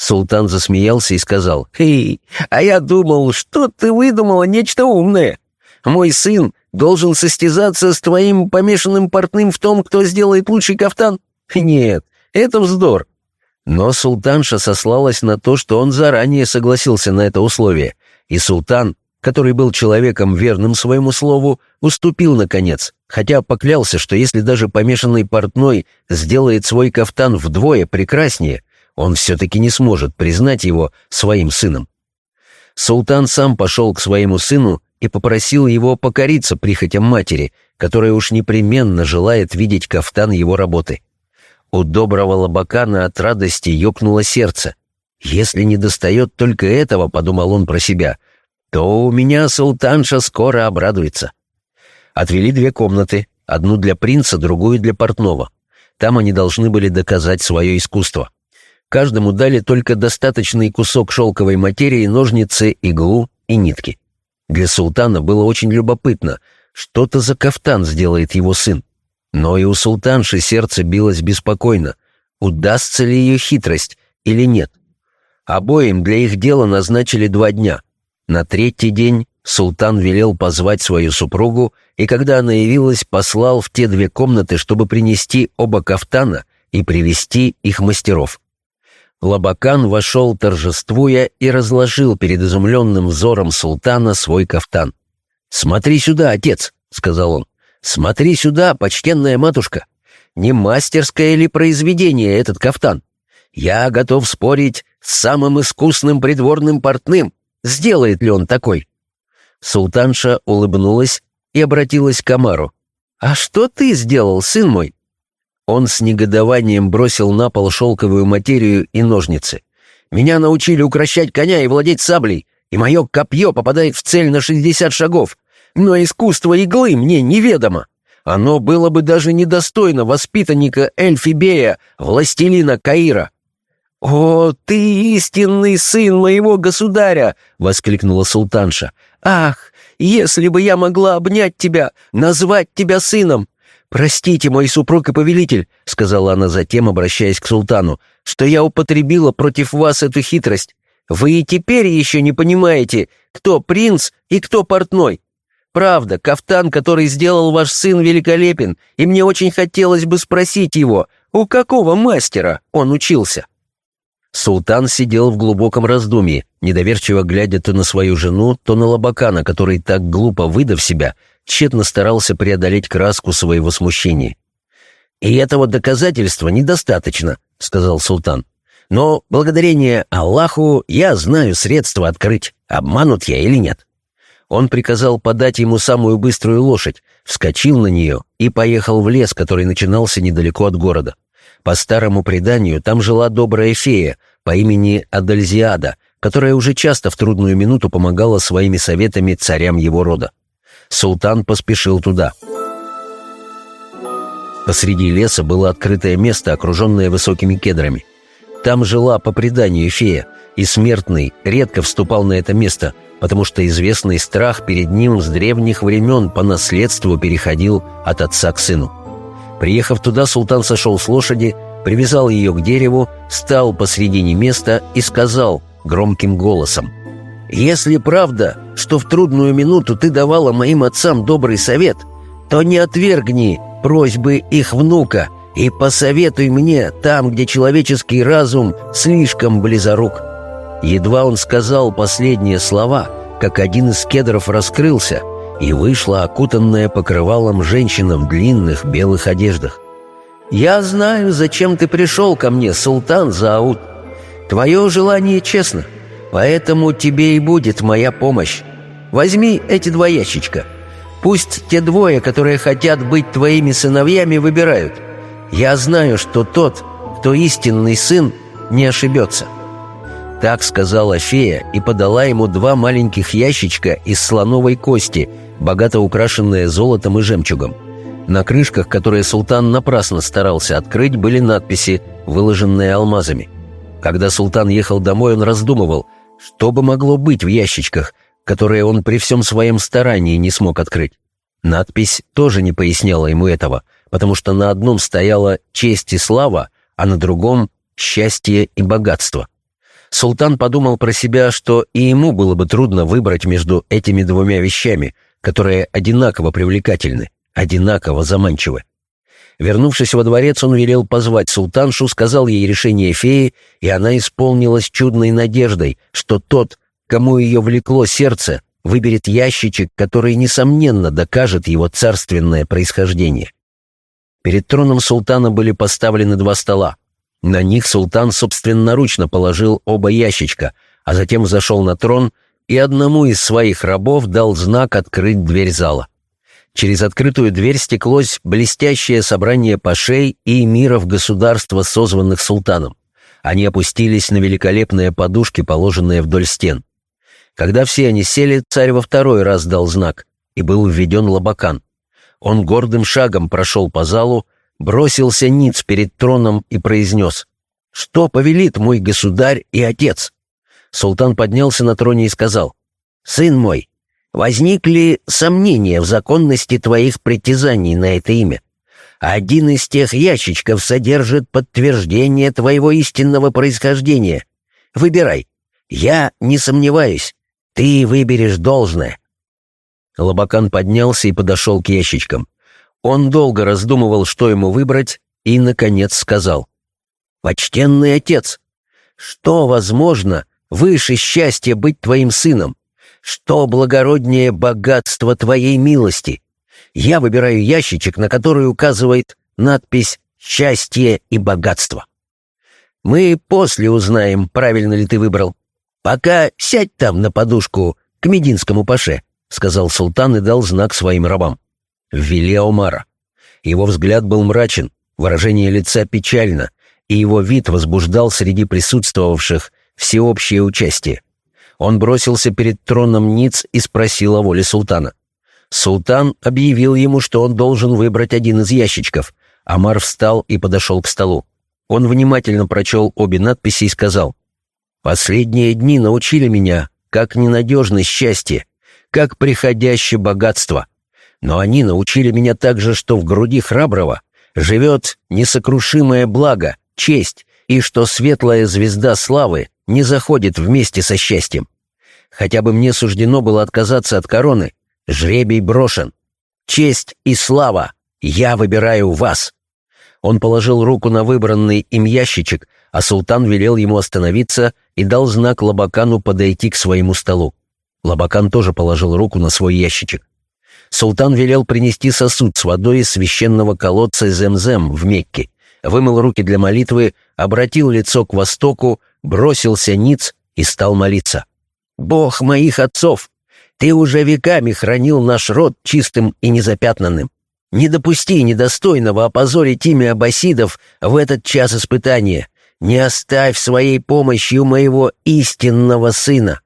Speaker 1: Султан засмеялся и сказал, «Эй, а я думал, что ты выдумала нечто умное. Мой сын должен состязаться с твоим помешанным портным в том, кто сделает лучший кафтан? Нет, это вздор». Но султанша сослалась на то, что он заранее согласился на это условие, и султан который был человеком верным своему слову, уступил наконец, хотя поклялся, что если даже помешанный портной сделает свой кафтан вдвое прекраснее, он все-таки не сможет признать его своим сыном. Султан сам пошел к своему сыну и попросил его покориться прихотям матери, которая уж непременно желает видеть кафтан его работы. У доброго лобакана от радости ёкнуло сердце. «Если не достает только этого», — подумал он про себя — то у меня султанша скоро обрадуется. Отвели две комнаты, одну для принца, другую для портного. Там они должны были доказать свое искусство. Каждому дали только достаточный кусок шелковой материи, ножницы, иглу и нитки. Для султана было очень любопытно, что-то за кафтан сделает его сын. Но и у султанши сердце билось беспокойно. Удастся ли ее хитрость или нет? Обоим для их дела назначили два дня — на третий день султан велел позвать свою супругу, и когда она явилась, послал в те две комнаты, чтобы принести оба кафтана и привести их мастеров. Лабакан вошел, торжествуя, и разложил перед изумленным взором султана свой кафтан. «Смотри сюда, отец», — сказал он. «Смотри сюда, почтенная матушка. Не мастерское ли произведение этот кафтан? Я готов спорить с самым искусным придворным портным, Сделает ли он такой?» Султанша улыбнулась и обратилась к Амару. «А что ты сделал, сын мой?» Он с негодованием бросил на пол шелковую материю и ножницы. «Меня научили укращать коня и владеть саблей, и мое копье попадает в цель на шестьдесят шагов. Но искусство иглы мне неведомо. Оно было бы даже недостойно воспитанника Эльфибея, властелина Каира. «О, ты истинный сын моего государя!» — воскликнула султанша. «Ах, если бы я могла обнять тебя, назвать тебя сыном!» «Простите, мой супруг и повелитель», — сказала она затем, обращаясь к султану, «что я употребила против вас эту хитрость. Вы и теперь еще не понимаете, кто принц и кто портной. Правда, кафтан, который сделал ваш сын, великолепен, и мне очень хотелось бы спросить его, у какого мастера он учился?» Султан сидел в глубоком раздумье, недоверчиво глядя то на свою жену, то на Лабакана, который, так глупо выдав себя, тщетно старался преодолеть краску своего смущения. «И этого доказательства недостаточно», — сказал султан. Но благодарение Аллаху я знаю средства открыть, обманут я или нет. Он приказал подать ему самую быструю лошадь, вскочил на нее и поехал в лес, который начинался недалеко от города. По старому преданию, там жила добрая фея по имени Адальзиада, которая уже часто в трудную минуту помогала своими советами царям его рода. Султан поспешил туда. Посреди леса было открытое место, окруженное высокими кедрами. Там жила, по преданию, фея, и смертный редко вступал на это место, потому что известный страх перед ним с древних времен по наследству переходил от отца к сыну. Приехав туда, султан сошел с лошади, привязал ее к дереву, стал посредине места и сказал громким голосом, «Если правда, что в трудную минуту ты давала моим отцам добрый совет, то не отвергни просьбы их внука — и посоветуй мне там, где человеческий разум слишком близорук». Едва он сказал последние слова, как один из кедров раскрылся, и вышла окутанная покрывалом женщина в длинных белых одеждах. «Я знаю, зачем ты пришел ко мне, султан Зауд. Твое желание честно, поэтому тебе и будет моя помощь. Возьми эти два ящичка. Пусть те двое, которые хотят быть твоими сыновьями, выбирают — я знаю, что тот, кто истинный сын, не ошибется». Так сказала фея и подала ему два маленьких ящичка из слоновой кости, богато украшенные золотом и жемчугом. На крышках, которые султан напрасно старался открыть, были надписи, выложенные алмазами. Когда султан ехал домой, он раздумывал, что бы могло быть в ящичках, которые он при всем своем старании не смог открыть. Надпись тоже не поясняла ему этого — потому что на одном стояла честь и слава, а на другом — счастье и богатство. Султан подумал про себя, что и ему было бы трудно выбрать между этими двумя вещами, которые одинаково привлекательны, одинаково заманчивы. Вернувшись во дворец, он велел позвать султаншу, сказал ей решение феи, и она исполнилась чудной надеждой, что тот, кому ее влекло сердце, выберет ящичек, который, несомненно, докажет его царственное происхождение. Перед троном султана были поставлены два стола. На них султан собственноручно положил оба ящичка, а затем зашел на трон и одному из своих рабов дал знак открыть дверь зала. Через открытую дверь стеклось блестящее собрание пашей и эмиров государства, созванных султаном. Они опустились на великолепные подушки, положенные вдоль стен. Когда все они сели, царь во второй раз дал знак, и был введен лабакан. Он гордым шагом прошел по залу, бросился ниц перед троном и произнес «Что повелит мой государь и отец?» Султан поднялся на троне и сказал «Сын мой, возникли сомнения в законности твоих притязаний на это имя? Один из тех ящичков содержит подтверждение твоего истинного происхождения. Выбирай. Я не сомневаюсь. Ты выберешь должное. Лобакан поднялся и подошел к ящичкам. Он долго раздумывал, что ему выбрать, и, наконец, сказал. «Почтенный отец, что, возможно, выше счастья быть твоим сыном? Что благороднее богатство твоей милости? Я выбираю ящичек, на который указывает надпись «Счастье и богатство». Мы после узнаем, правильно ли ты выбрал. Пока сядь там на подушку к Мединскому паше. — сказал султан и дал знак своим рабам. Ввели Омара. Его взгляд был мрачен, выражение лица печально, и его вид возбуждал среди присутствовавших всеобщее участие. Он бросился перед троном Ниц и спросил о воле султана. Султан объявил ему, что он должен выбрать один из ящичков. Амар встал и подошел к столу. Он внимательно прочел обе надписи и сказал, «Последние дни научили меня, как ненадежно счастье, как приходящее богатство. Но они научили меня также, что в груди храброго живет несокрушимое благо, честь, и что светлая звезда славы не заходит вместе со счастьем. Хотя бы мне суждено было отказаться от короны, жребий брошен. Честь и слава, я выбираю вас. Он положил руку на выбранный им ящичек, а султан велел ему остановиться и дал знак Лабакану подойти к своему столу. Лабакан тоже положил руку на свой ящичек. Султан велел принести сосуд с водой из священного колодца Земзем в Мекке, вымыл руки для молитвы, обратил лицо к востоку, бросился ниц и стал молиться. «Бог моих отцов, ты уже веками хранил наш род чистым и незапятнанным. Не допусти недостойного опозорить имя аббасидов в этот час испытания. Не оставь своей помощью моего истинного сына».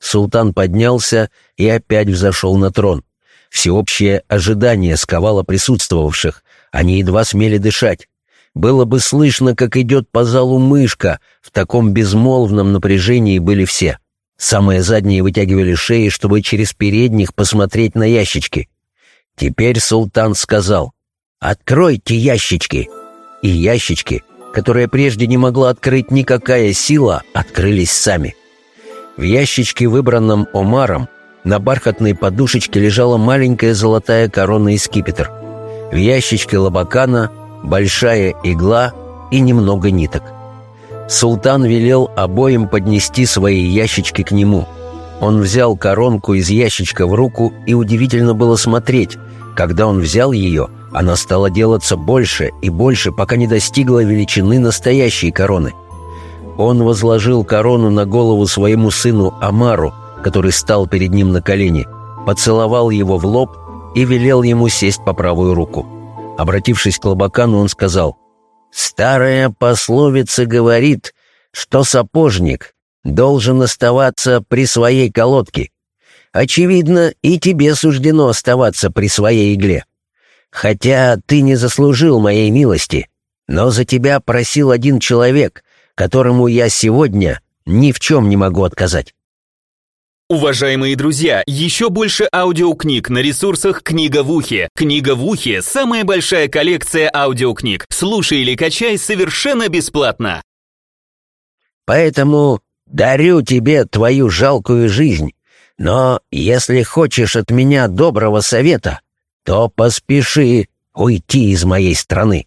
Speaker 1: Султан поднялся и опять взошел на трон. Всеобщее ожидание сковало присутствовавших. Они едва смели дышать. Было бы слышно, как идет по залу мышка. В таком безмолвном напряжении были все. Самые задние вытягивали шеи, чтобы через передних посмотреть на ящички. Теперь султан сказал «Откройте ящички!» И ящички, которые прежде не могла открыть никакая сила, открылись сами. В ящичке, выбранном Омаром, на бархатной подушечке лежала маленькая золотая корона и скипетр. В ящичке лабакана большая игла и немного ниток. Султан велел обоим поднести свои ящички к нему. Он взял коронку из ящичка в руку, и удивительно было смотреть. Когда он взял ее, она стала делаться больше и больше, пока не достигла величины настоящей короны. Он возложил корону на голову своему сыну Амару, который стал перед ним на колени, поцеловал его в лоб и велел ему сесть по правую руку. Обратившись к Лобакану, он сказал, «Старая пословица говорит, что сапожник должен оставаться при своей колодке. Очевидно, и тебе суждено оставаться при своей игле. Хотя ты не заслужил моей милости, но за тебя просил один человек, которому я сегодня ни в чем не могу отказать.
Speaker 3: Уважаемые друзья, еще больше аудиокниг на ресурсах «Книга в ухе». «Книга в ухе» — самая большая коллекция аудиокниг. Слушай или качай совершенно бесплатно.
Speaker 1: Поэтому дарю тебе твою жалкую жизнь. Но если хочешь от меня доброго совета, то поспеши уйти из моей страны.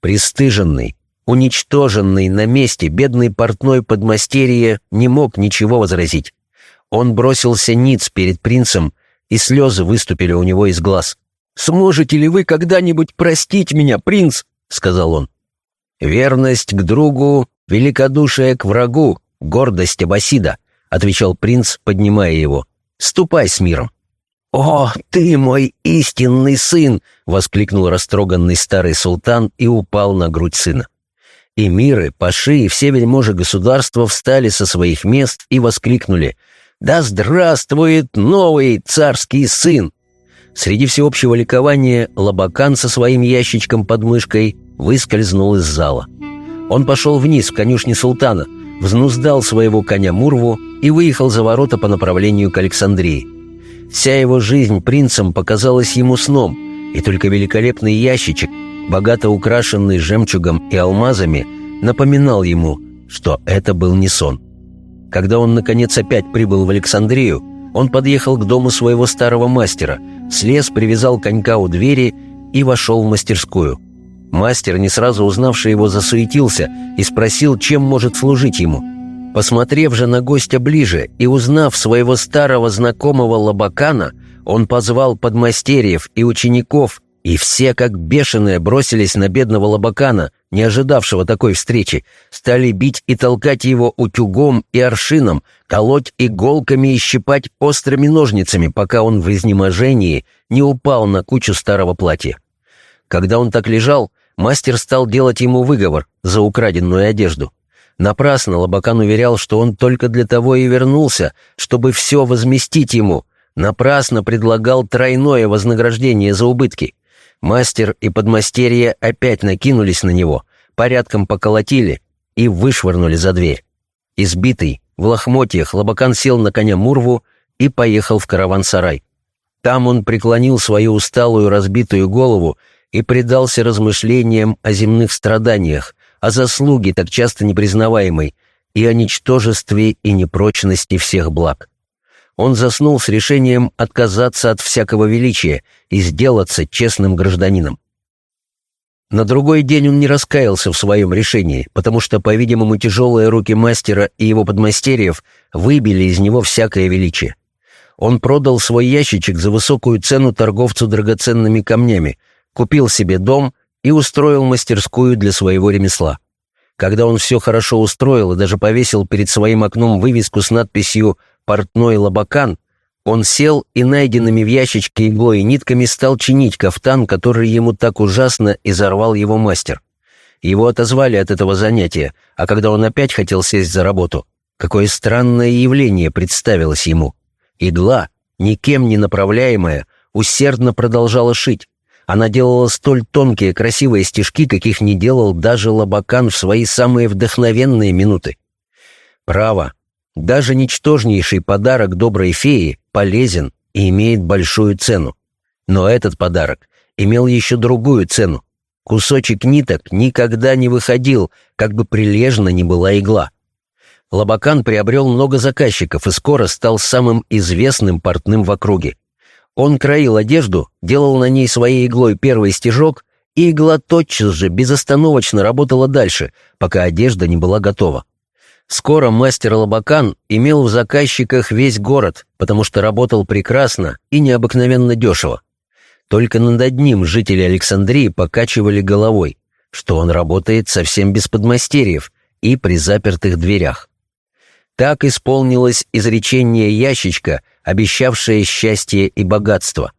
Speaker 1: Престыженный, уничтоженный на месте бедный портной подмастерье не мог ничего возразить. Он бросился ниц перед принцем, и слезы выступили у него из глаз. «Сможете ли вы когда-нибудь простить меня, принц?» — сказал он. «Верность к другу, великодушие к врагу, гордость Абасида», — отвечал принц, поднимая его. «Ступай с миром». «О, ты мой истинный сын!» — воскликнул растроганный старый султан и упал на грудь сына. Эмиры, паши и все вельможи государства встали со своих мест и воскликнули «Да здравствует новый царский сын!» Среди всеобщего ликования Лабакан со своим ящичком под мышкой выскользнул из зала. Он пошел вниз в конюшни султана, взнуздал своего коня Мурву и выехал за ворота по направлению к Александрии. Вся его жизнь принцем показалась ему сном, и только великолепный ящичек, богато украшенный жемчугом и алмазами, напоминал ему, что это был не сон. Когда он, наконец, опять прибыл в Александрию, он подъехал к дому своего старого мастера, слез, привязал конька у двери и вошел в мастерскую. Мастер, не сразу узнавший его, засуетился и спросил, чем может служить ему. Посмотрев же на гостя ближе и узнав своего старого знакомого Лабакана, он позвал подмастерьев и учеников, и все, как бешеные, бросились на бедного Лабакана, не ожидавшего такой встречи, стали бить и толкать его утюгом и аршином, колоть иголками и щипать острыми ножницами, пока он в изнеможении не упал на кучу старого платья. Когда он так лежал, мастер стал делать ему выговор за украденную одежду. Напрасно Лабакан уверял, что он только для того и вернулся, чтобы все возместить ему. Напрасно предлагал тройное вознаграждение за убытки. Мастер и подмастерье опять накинулись на него, порядком поколотили и вышвырнули за дверь. Избитый, в лохмотьях, Лобакан сел на коня Мурву и поехал в караван-сарай. Там он преклонил свою усталую разбитую голову и предался размышлениям о земных страданиях, о заслуге, так часто непризнаваемой, и о ничтожестве и непрочности всех благ он заснул с решением отказаться от всякого величия и сделаться честным гражданином. На другой день он не раскаялся в своем решении, потому что, по-видимому, тяжелые руки мастера и его подмастерьев выбили из него всякое величие. Он продал свой ящичек за высокую цену торговцу драгоценными камнями, купил себе дом и устроил мастерскую для своего ремесла. Когда он все хорошо устроил и даже повесил перед своим окном вывеску с надписью «Портной Лабакан», он сел и найденными в ящичке иглой и нитками стал чинить кафтан, который ему так ужасно изорвал его мастер. Его отозвали от этого занятия, а когда он опять хотел сесть за работу, какое странное явление представилось ему. Игла, никем не направляемая, усердно продолжала шить. Она делала столь тонкие красивые стежки, каких не делал даже Лабакан в свои самые вдохновенные минуты. Право, даже ничтожнейший подарок доброй феи полезен и имеет большую цену. Но этот подарок имел еще другую цену. Кусочек ниток никогда не выходил, как бы прилежно ни была игла. Лабакан приобрел много заказчиков и скоро стал самым известным портным в округе. Он краил одежду, делал на ней своей иглой первый стежок, и игла тотчас же безостановочно работала дальше, пока одежда не была готова. Скоро мастер Лабакан имел в заказчиках весь город, потому что работал прекрасно и необыкновенно дешево. Только над одним жители Александрии покачивали головой, что он работает совсем без подмастерьев и при запертых дверях. Так исполнилось изречение ящичка, обещавшее счастье и богатство.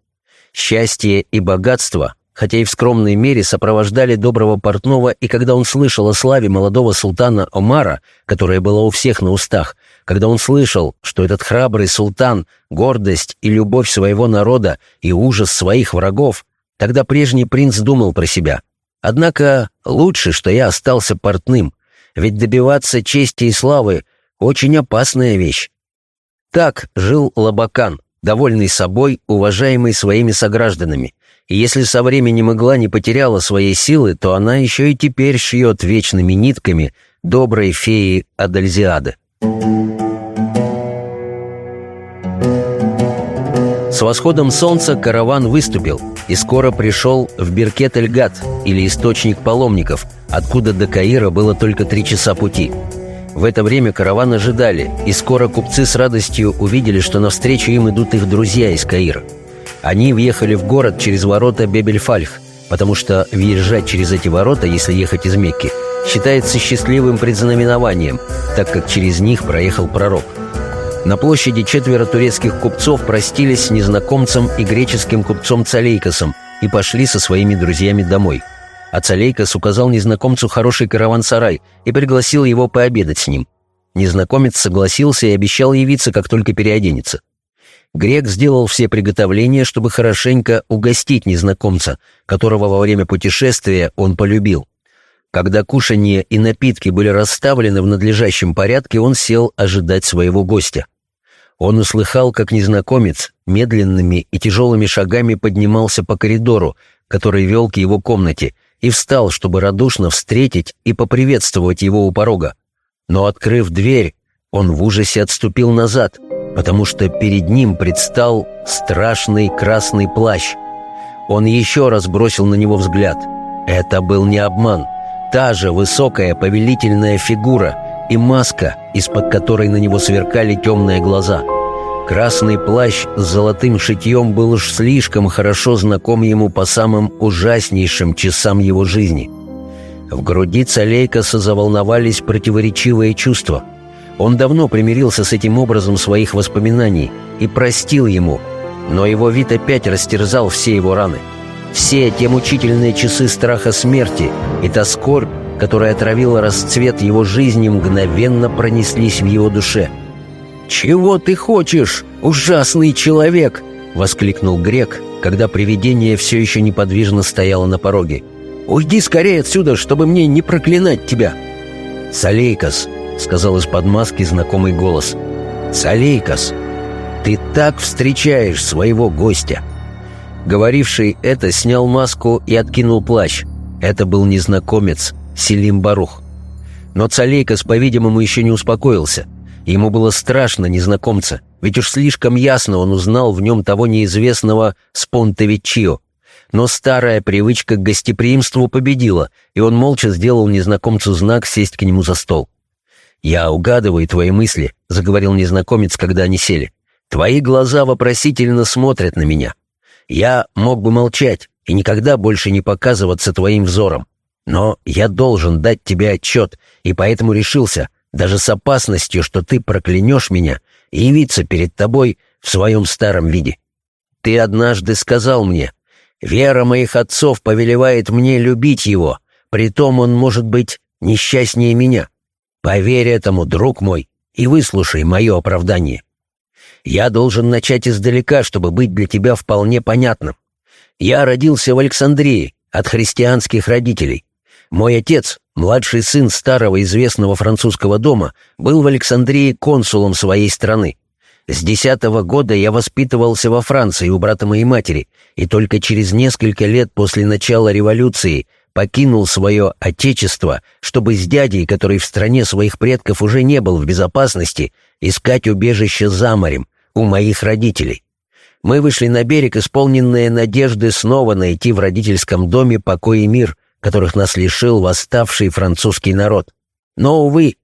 Speaker 1: Счастье и богатство, хотя и в скромной мере, сопровождали доброго портного, и когда он слышал о славе молодого султана Омара, которая была у всех на устах, когда он слышал, что этот храбрый султан, гордость и любовь своего народа и ужас своих врагов, тогда прежний принц думал про себя. Однако лучше, что я остался портным, ведь добиваться чести и славы очень опасная вещь. Так жил Лабакан, довольный собой, уважаемый своими согражданами. И если со временем игла не потеряла своей силы, то она еще и теперь шьет вечными нитками доброй феи Адальзиады. С восходом солнца караван выступил и скоро пришел в Биркет-эль-Гат, или источник паломников, откуда до Каира было только три часа пути – в это время караван ожидали, и скоро купцы с радостью увидели, что навстречу им идут их друзья из Каира. Они въехали в город через ворота Бебельфальх, потому что въезжать через эти ворота, если ехать из Мекки, считается счастливым предзнаменованием, так как через них проехал пророк. На площади четверо турецких купцов простились с незнакомцем и греческим купцом Цалейкосом и пошли со своими друзьями домой – а Цалейкос указал незнакомцу хороший караван-сарай и пригласил его пообедать с ним. Незнакомец согласился и обещал явиться, как только переоденется. Грек сделал все приготовления, чтобы хорошенько угостить незнакомца, которого во время путешествия он полюбил. Когда кушанье и напитки были расставлены в надлежащем порядке, он сел ожидать своего гостя. Он услыхал, как незнакомец медленными и тяжелыми шагами поднимался по коридору, который вел к его комнате, и встал, чтобы радушно встретить и поприветствовать его у порога. Но, открыв дверь, он в ужасе отступил назад, потому что перед ним предстал страшный красный плащ. Он еще раз бросил на него взгляд. Это был не обман. Та же высокая повелительная фигура и маска, из-под которой на него сверкали темные глаза — Красный плащ с золотым шитьем был уж слишком хорошо знаком ему по самым ужаснейшим часам его жизни. В груди Цалейкаса заволновались противоречивые чувства. Он давно примирился с этим образом своих воспоминаний и простил ему, но его вид опять растерзал все его раны. Все те мучительные часы страха смерти и та скорбь, которая отравила расцвет его жизни, мгновенно пронеслись в его душе – «Чего ты хочешь, ужасный человек?» — воскликнул грек, когда привидение все еще неподвижно стояло на пороге. «Уйди скорее отсюда, чтобы мне не проклинать тебя!» «Салейкос», — сказал из-под маски знакомый голос. «Салейкос, ты так встречаешь своего гостя!» Говоривший это снял маску и откинул плащ. Это был незнакомец, Селим Барух. Но Цалейкос, по-видимому, еще не успокоился. Ему было страшно незнакомца, ведь уж слишком ясно он узнал в нем того неизвестного Спонтовичио. Но старая привычка к гостеприимству победила, и он молча сделал незнакомцу знак сесть к нему за стол. «Я угадываю твои мысли», — заговорил незнакомец, когда они сели. «Твои глаза вопросительно смотрят на меня. Я мог бы молчать и никогда больше не показываться твоим взором. Но я должен дать тебе отчет, и поэтому решился, даже с опасностью, что ты проклянешь меня, явиться перед тобой в своем старом виде. Ты однажды сказал мне, «Вера моих отцов повелевает мне любить его, притом он может быть несчастнее меня. Поверь этому, друг мой, и выслушай мое оправдание. Я должен начать издалека, чтобы быть для тебя вполне понятным. Я родился в Александрии от христианских родителей. Мой отец, младший сын старого известного французского дома, был в Александрии консулом своей страны. С десятого года я воспитывался во Франции у брата моей матери, и только через несколько лет после начала революции покинул свое отечество, чтобы с дядей, который в стране своих предков уже не был в безопасности, искать убежище за морем, у моих родителей. Мы вышли на берег, исполненные надежды снова найти в родительском доме покой и мир, которых нас лишил восставший французский народ. Но, увы,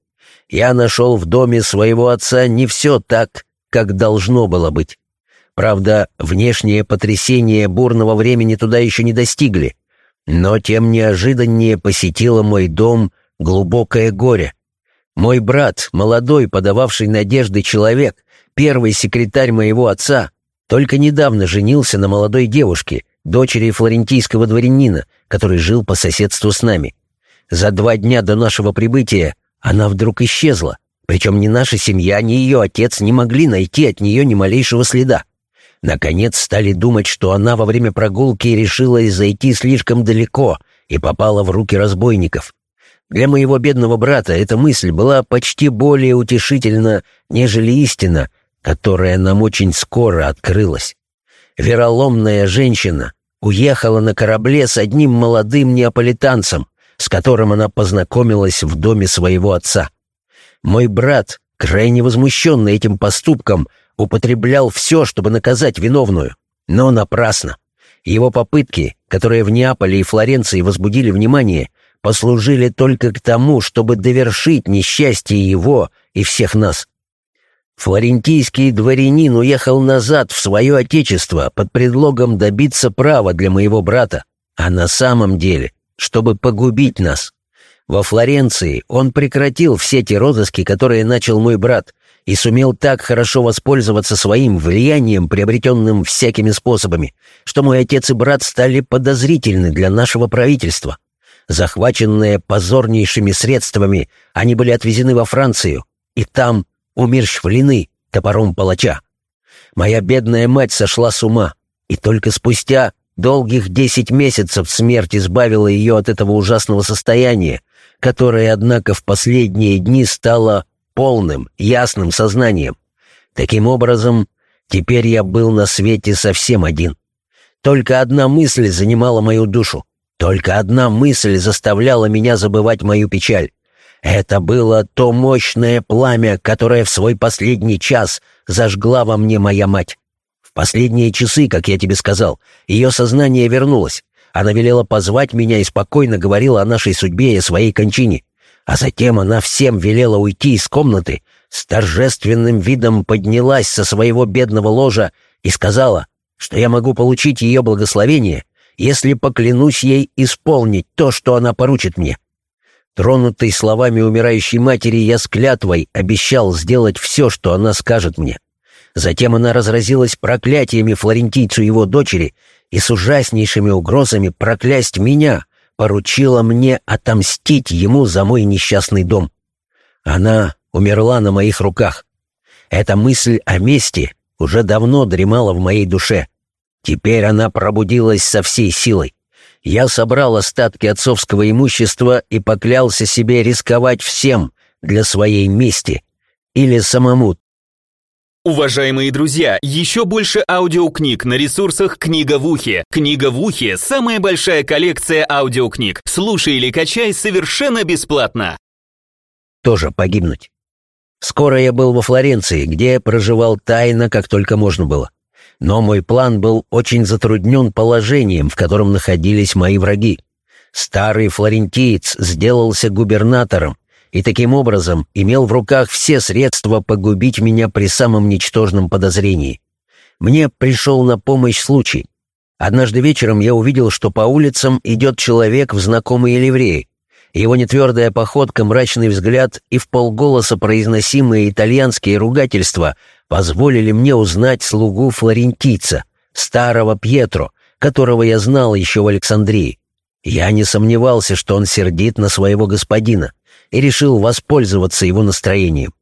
Speaker 1: я нашел в доме своего отца не все так, как должно было быть. Правда, внешние потрясения бурного времени туда еще не достигли, но тем неожиданнее посетило мой дом глубокое горе. Мой брат, молодой, подававший надежды человек, первый секретарь моего отца, только недавно женился на молодой девушке, дочери флорентийского дворянина, который жил по соседству с нами. За два дня до нашего прибытия она вдруг исчезла, причем ни наша семья, ни ее отец не могли найти от нее ни малейшего следа. Наконец стали думать, что она во время прогулки решила зайти слишком далеко и попала в руки разбойников. Для моего бедного брата эта мысль была почти более утешительна, нежели истина, которая нам очень скоро открылась. Вероломная женщина уехала на корабле с одним молодым неаполитанцем, с которым она познакомилась в доме своего отца. Мой брат, крайне возмущенный этим поступком, употреблял все, чтобы наказать виновную, но напрасно. Его попытки, которые в Неаполе и Флоренции возбудили внимание, послужили только к тому, чтобы довершить несчастье его и всех нас. Флорентийский дворянин уехал назад в свое отечество под предлогом добиться права для моего брата, а на самом деле, чтобы погубить нас. Во Флоренции он прекратил все те розыски, которые начал мой брат, и сумел так хорошо воспользоваться своим влиянием, приобретенным всякими способами, что мой отец и брат стали подозрительны для нашего правительства. Захваченные позорнейшими средствами, они были отвезены во Францию, и там умерщвлены топором палача. Моя бедная мать сошла с ума, и только спустя долгих десять месяцев смерть избавила ее от этого ужасного состояния, которое, однако, в последние дни стало полным, ясным сознанием. Таким образом, теперь я был на свете совсем один. Только одна мысль занимала мою душу. Только одна мысль заставляла меня забывать мою печаль. Это было то мощное пламя, которое в свой последний час зажгла во мне моя мать. В последние часы, как я тебе сказал, ее сознание вернулось. Она велела позвать меня и спокойно говорила о нашей судьбе и о своей кончине. А затем она всем велела уйти из комнаты, с торжественным видом поднялась со своего бедного ложа и сказала, что я могу получить ее благословение, если поклянусь ей исполнить то, что она поручит мне. Тронутый словами умирающей матери, я с клятвой обещал сделать все, что она скажет мне. Затем она разразилась проклятиями флорентийцу его дочери и с ужаснейшими угрозами проклясть меня, поручила мне отомстить ему за мой несчастный дом. Она умерла на моих руках. Эта мысль о мести уже давно дремала в моей душе. Теперь она пробудилась со всей силой. Я собрал остатки отцовского имущества и поклялся себе рисковать всем для своей мести или самому
Speaker 3: Уважаемые друзья, еще больше аудиокниг на ресурсах «Книга в ухе». «Книга в ухе» — самая большая коллекция аудиокниг. Слушай или качай совершенно бесплатно.
Speaker 1: Тоже погибнуть. Скоро я был во Флоренции, где проживал тайно, как только можно было. Но мой план был очень затруднен положением, в котором находились мои враги. Старый флорентиец сделался губернатором, и таким образом имел в руках все средства погубить меня при самом ничтожном подозрении. Мне пришел на помощь случай. Однажды вечером я увидел, что по улицам идет человек в знакомые ливреи. Его нетвердая походка, мрачный взгляд и вполголоса произносимые итальянские ругательства позволили мне узнать слугу флорентийца, старого Пьетро, которого я знал еще в Александрии. Я не сомневался, что он сердит на своего господина, и решил воспользоваться его настроением.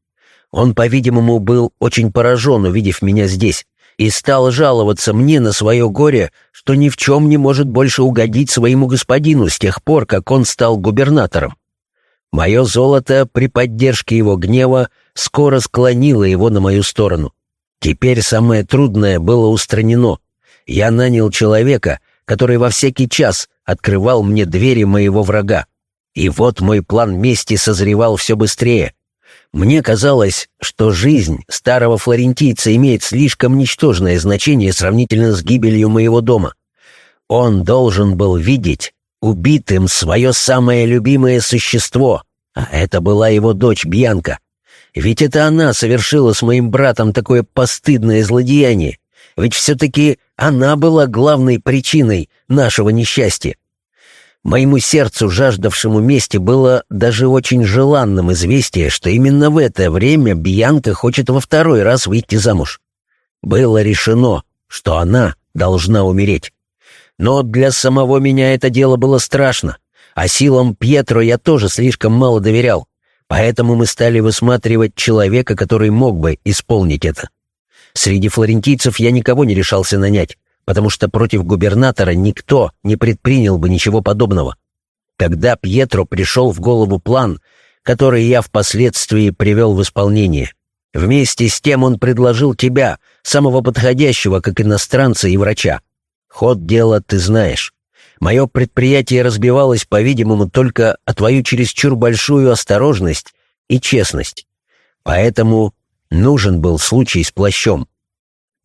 Speaker 1: Он, по-видимому, был очень поражен, увидев меня здесь, и стал жаловаться мне на свое горе, что ни в чем не может больше угодить своему господину с тех пор, как он стал губернатором. Мое золото при поддержке его гнева скоро склонило его на мою сторону. Теперь самое трудное было устранено. Я нанял человека, который во всякий час открывал мне двери моего врага. И вот мой план мести созревал все быстрее. Мне казалось, что жизнь старого флорентийца имеет слишком ничтожное значение сравнительно с гибелью моего дома. Он должен был видеть убитым свое самое любимое существо, а это была его дочь Бьянка. Ведь это она совершила с моим братом такое постыдное злодеяние. Ведь все-таки она была главной причиной нашего несчастья. Моему сердцу, жаждавшему мести, было даже очень желанным известие, что именно в это время Бьянка хочет во второй раз выйти замуж. Было решено, что она должна умереть. Но для самого меня это дело было страшно, а силам Пьетро я тоже слишком мало доверял, поэтому мы стали высматривать человека, который мог бы исполнить это. Среди флорентийцев я никого не решался нанять, потому что против губернатора никто не предпринял бы ничего подобного. Тогда Пьетро пришел в голову план, который я впоследствии привел в исполнение. Вместе с тем он предложил тебя, самого подходящего, как иностранца и врача. Ход дела ты знаешь. Мое предприятие разбивалось, по-видимому, только о твою чересчур большую осторожность и честность. Поэтому нужен был случай с плащом.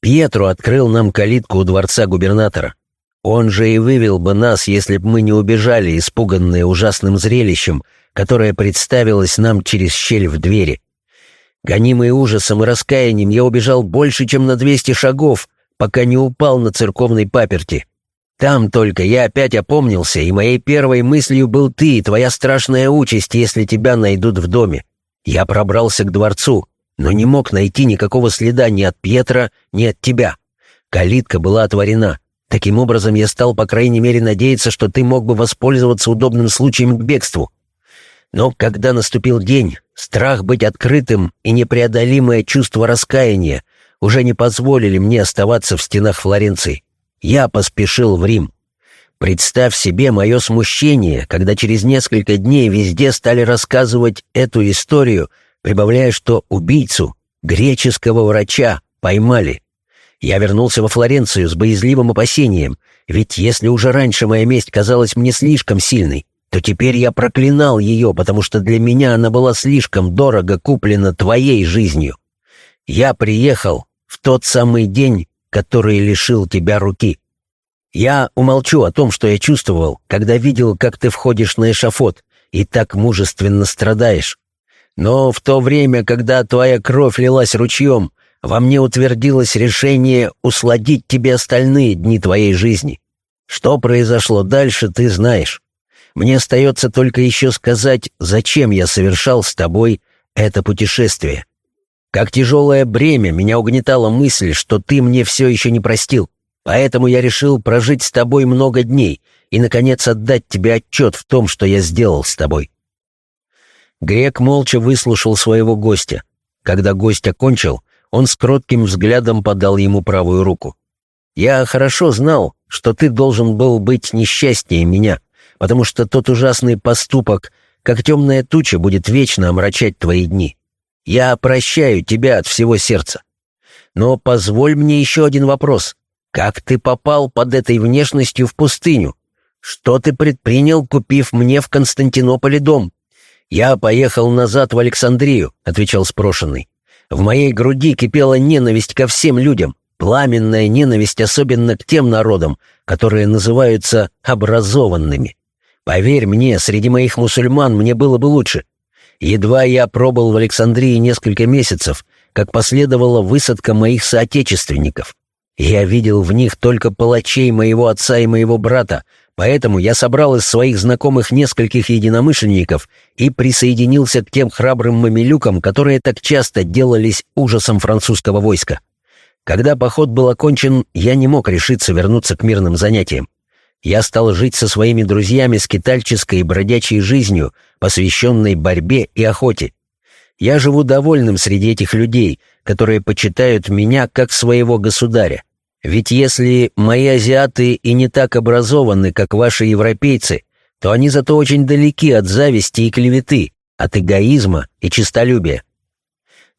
Speaker 1: Пьетро открыл нам калитку у дворца губернатора. Он же и вывел бы нас, если б мы не убежали, испуганные ужасным зрелищем, которое представилось нам через щель в двери. Гонимый ужасом и раскаянием, я убежал больше, чем на двести шагов, пока не упал на церковной паперти. Там только я опять опомнился, и моей первой мыслью был ты и твоя страшная участь, если тебя найдут в доме. Я пробрался к дворцу, но не мог найти никакого следа ни от Пьетра, ни от тебя. Калитка была отворена. Таким образом, я стал, по крайней мере, надеяться, что ты мог бы воспользоваться удобным случаем к бегству. Но когда наступил день, страх быть открытым и непреодолимое чувство раскаяния уже не позволили мне оставаться в стенах Флоренции. Я поспешил в Рим. Представь себе мое смущение, когда через несколько дней везде стали рассказывать эту историю прибавляя, что убийцу, греческого врача, поймали. Я вернулся во Флоренцию с боязливым опасением, ведь если уже раньше моя месть казалась мне слишком сильной, то теперь я проклинал ее, потому что для меня она была слишком дорого куплена твоей жизнью. Я приехал в тот самый день, который лишил тебя руки. Я умолчу о том, что я чувствовал, когда видел, как ты входишь на эшафот и так мужественно страдаешь. Но в то время, когда твоя кровь лилась ручьем, во мне утвердилось решение усладить тебе остальные дни твоей жизни. Что произошло дальше, ты знаешь. Мне остается только еще сказать, зачем я совершал с тобой это путешествие. Как тяжелое бремя меня угнетала мысль, что ты мне все еще не простил. Поэтому я решил прожить с тобой много дней и, наконец, отдать тебе отчет в том, что я сделал с тобой. Грек молча выслушал своего гостя. Когда гость окончил, он с кротким взглядом подал ему правую руку. «Я хорошо знал, что ты должен был быть несчастнее меня, потому что тот ужасный поступок, как темная туча, будет вечно омрачать твои дни. Я прощаю тебя от всего сердца. Но позволь мне еще один вопрос. Как ты попал под этой внешностью в пустыню? Что ты предпринял, купив мне в Константинополе дом?» «Я поехал назад в Александрию», — отвечал спрошенный. «В моей груди кипела ненависть ко всем людям, пламенная ненависть особенно к тем народам, которые называются образованными. Поверь мне, среди моих мусульман мне было бы лучше. Едва я пробыл в Александрии несколько месяцев, как последовала высадка моих соотечественников. Я видел в них только палачей моего отца и моего брата, Поэтому я собрал из своих знакомых нескольких единомышленников и присоединился к тем храбрым мамилюкам, которые так часто делались ужасом французского войска. Когда поход был окончен, я не мог решиться вернуться к мирным занятиям. Я стал жить со своими друзьями скитальческой и бродячей жизнью, посвященной борьбе и охоте. Я живу довольным среди этих людей, которые почитают меня как своего государя. Ведь если мои азиаты и не так образованы, как ваши европейцы, то они зато очень далеки от зависти и клеветы, от эгоизма и честолюбия.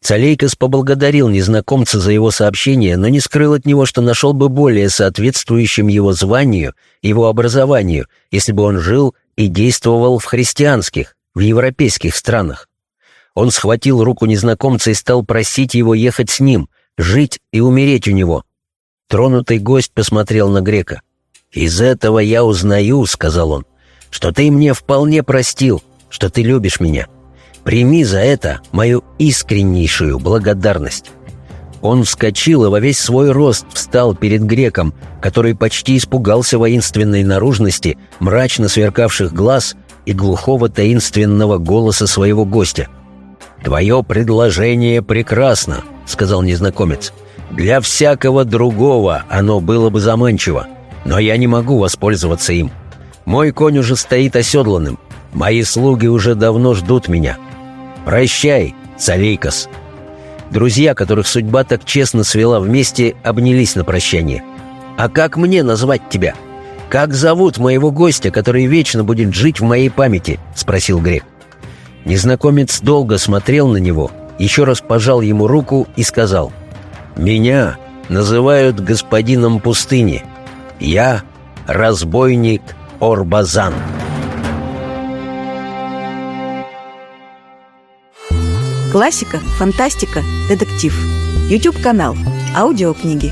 Speaker 1: Цалейкос поблагодарил незнакомца за его сообщение, но не скрыл от него, что нашел бы более соответствующим его званию, его образованию, если бы он жил и действовал в христианских, в европейских странах. Он схватил руку незнакомца и стал просить его ехать с ним, жить и умереть у него. Тронутый гость посмотрел на грека. «Из этого я узнаю», — сказал он, — «что ты мне вполне простил, что ты любишь меня». Прими за это мою искреннейшую благодарность». Он вскочил и во весь свой рост встал перед греком, который почти испугался воинственной наружности, мрачно сверкавших глаз и глухого таинственного голоса своего гостя. «Твое предложение прекрасно», — сказал незнакомец. «Для всякого другого оно было бы заманчиво, но я не могу воспользоваться им. Мой конь уже стоит оседланным, мои слуги уже давно ждут меня. «Прощай, Цалейкос!» Друзья, которых судьба так честно свела вместе, обнялись на прощание. «А как мне назвать тебя? Как зовут моего гостя, который вечно будет жить в моей памяти?» — спросил Грек. Незнакомец долго смотрел на него, еще раз пожал ему руку и сказал, «Меня называют господином пустыни. Я — разбойник Орбазан».
Speaker 4: Классика, фантастика, детектив. YouTube канал. Аудиокниги.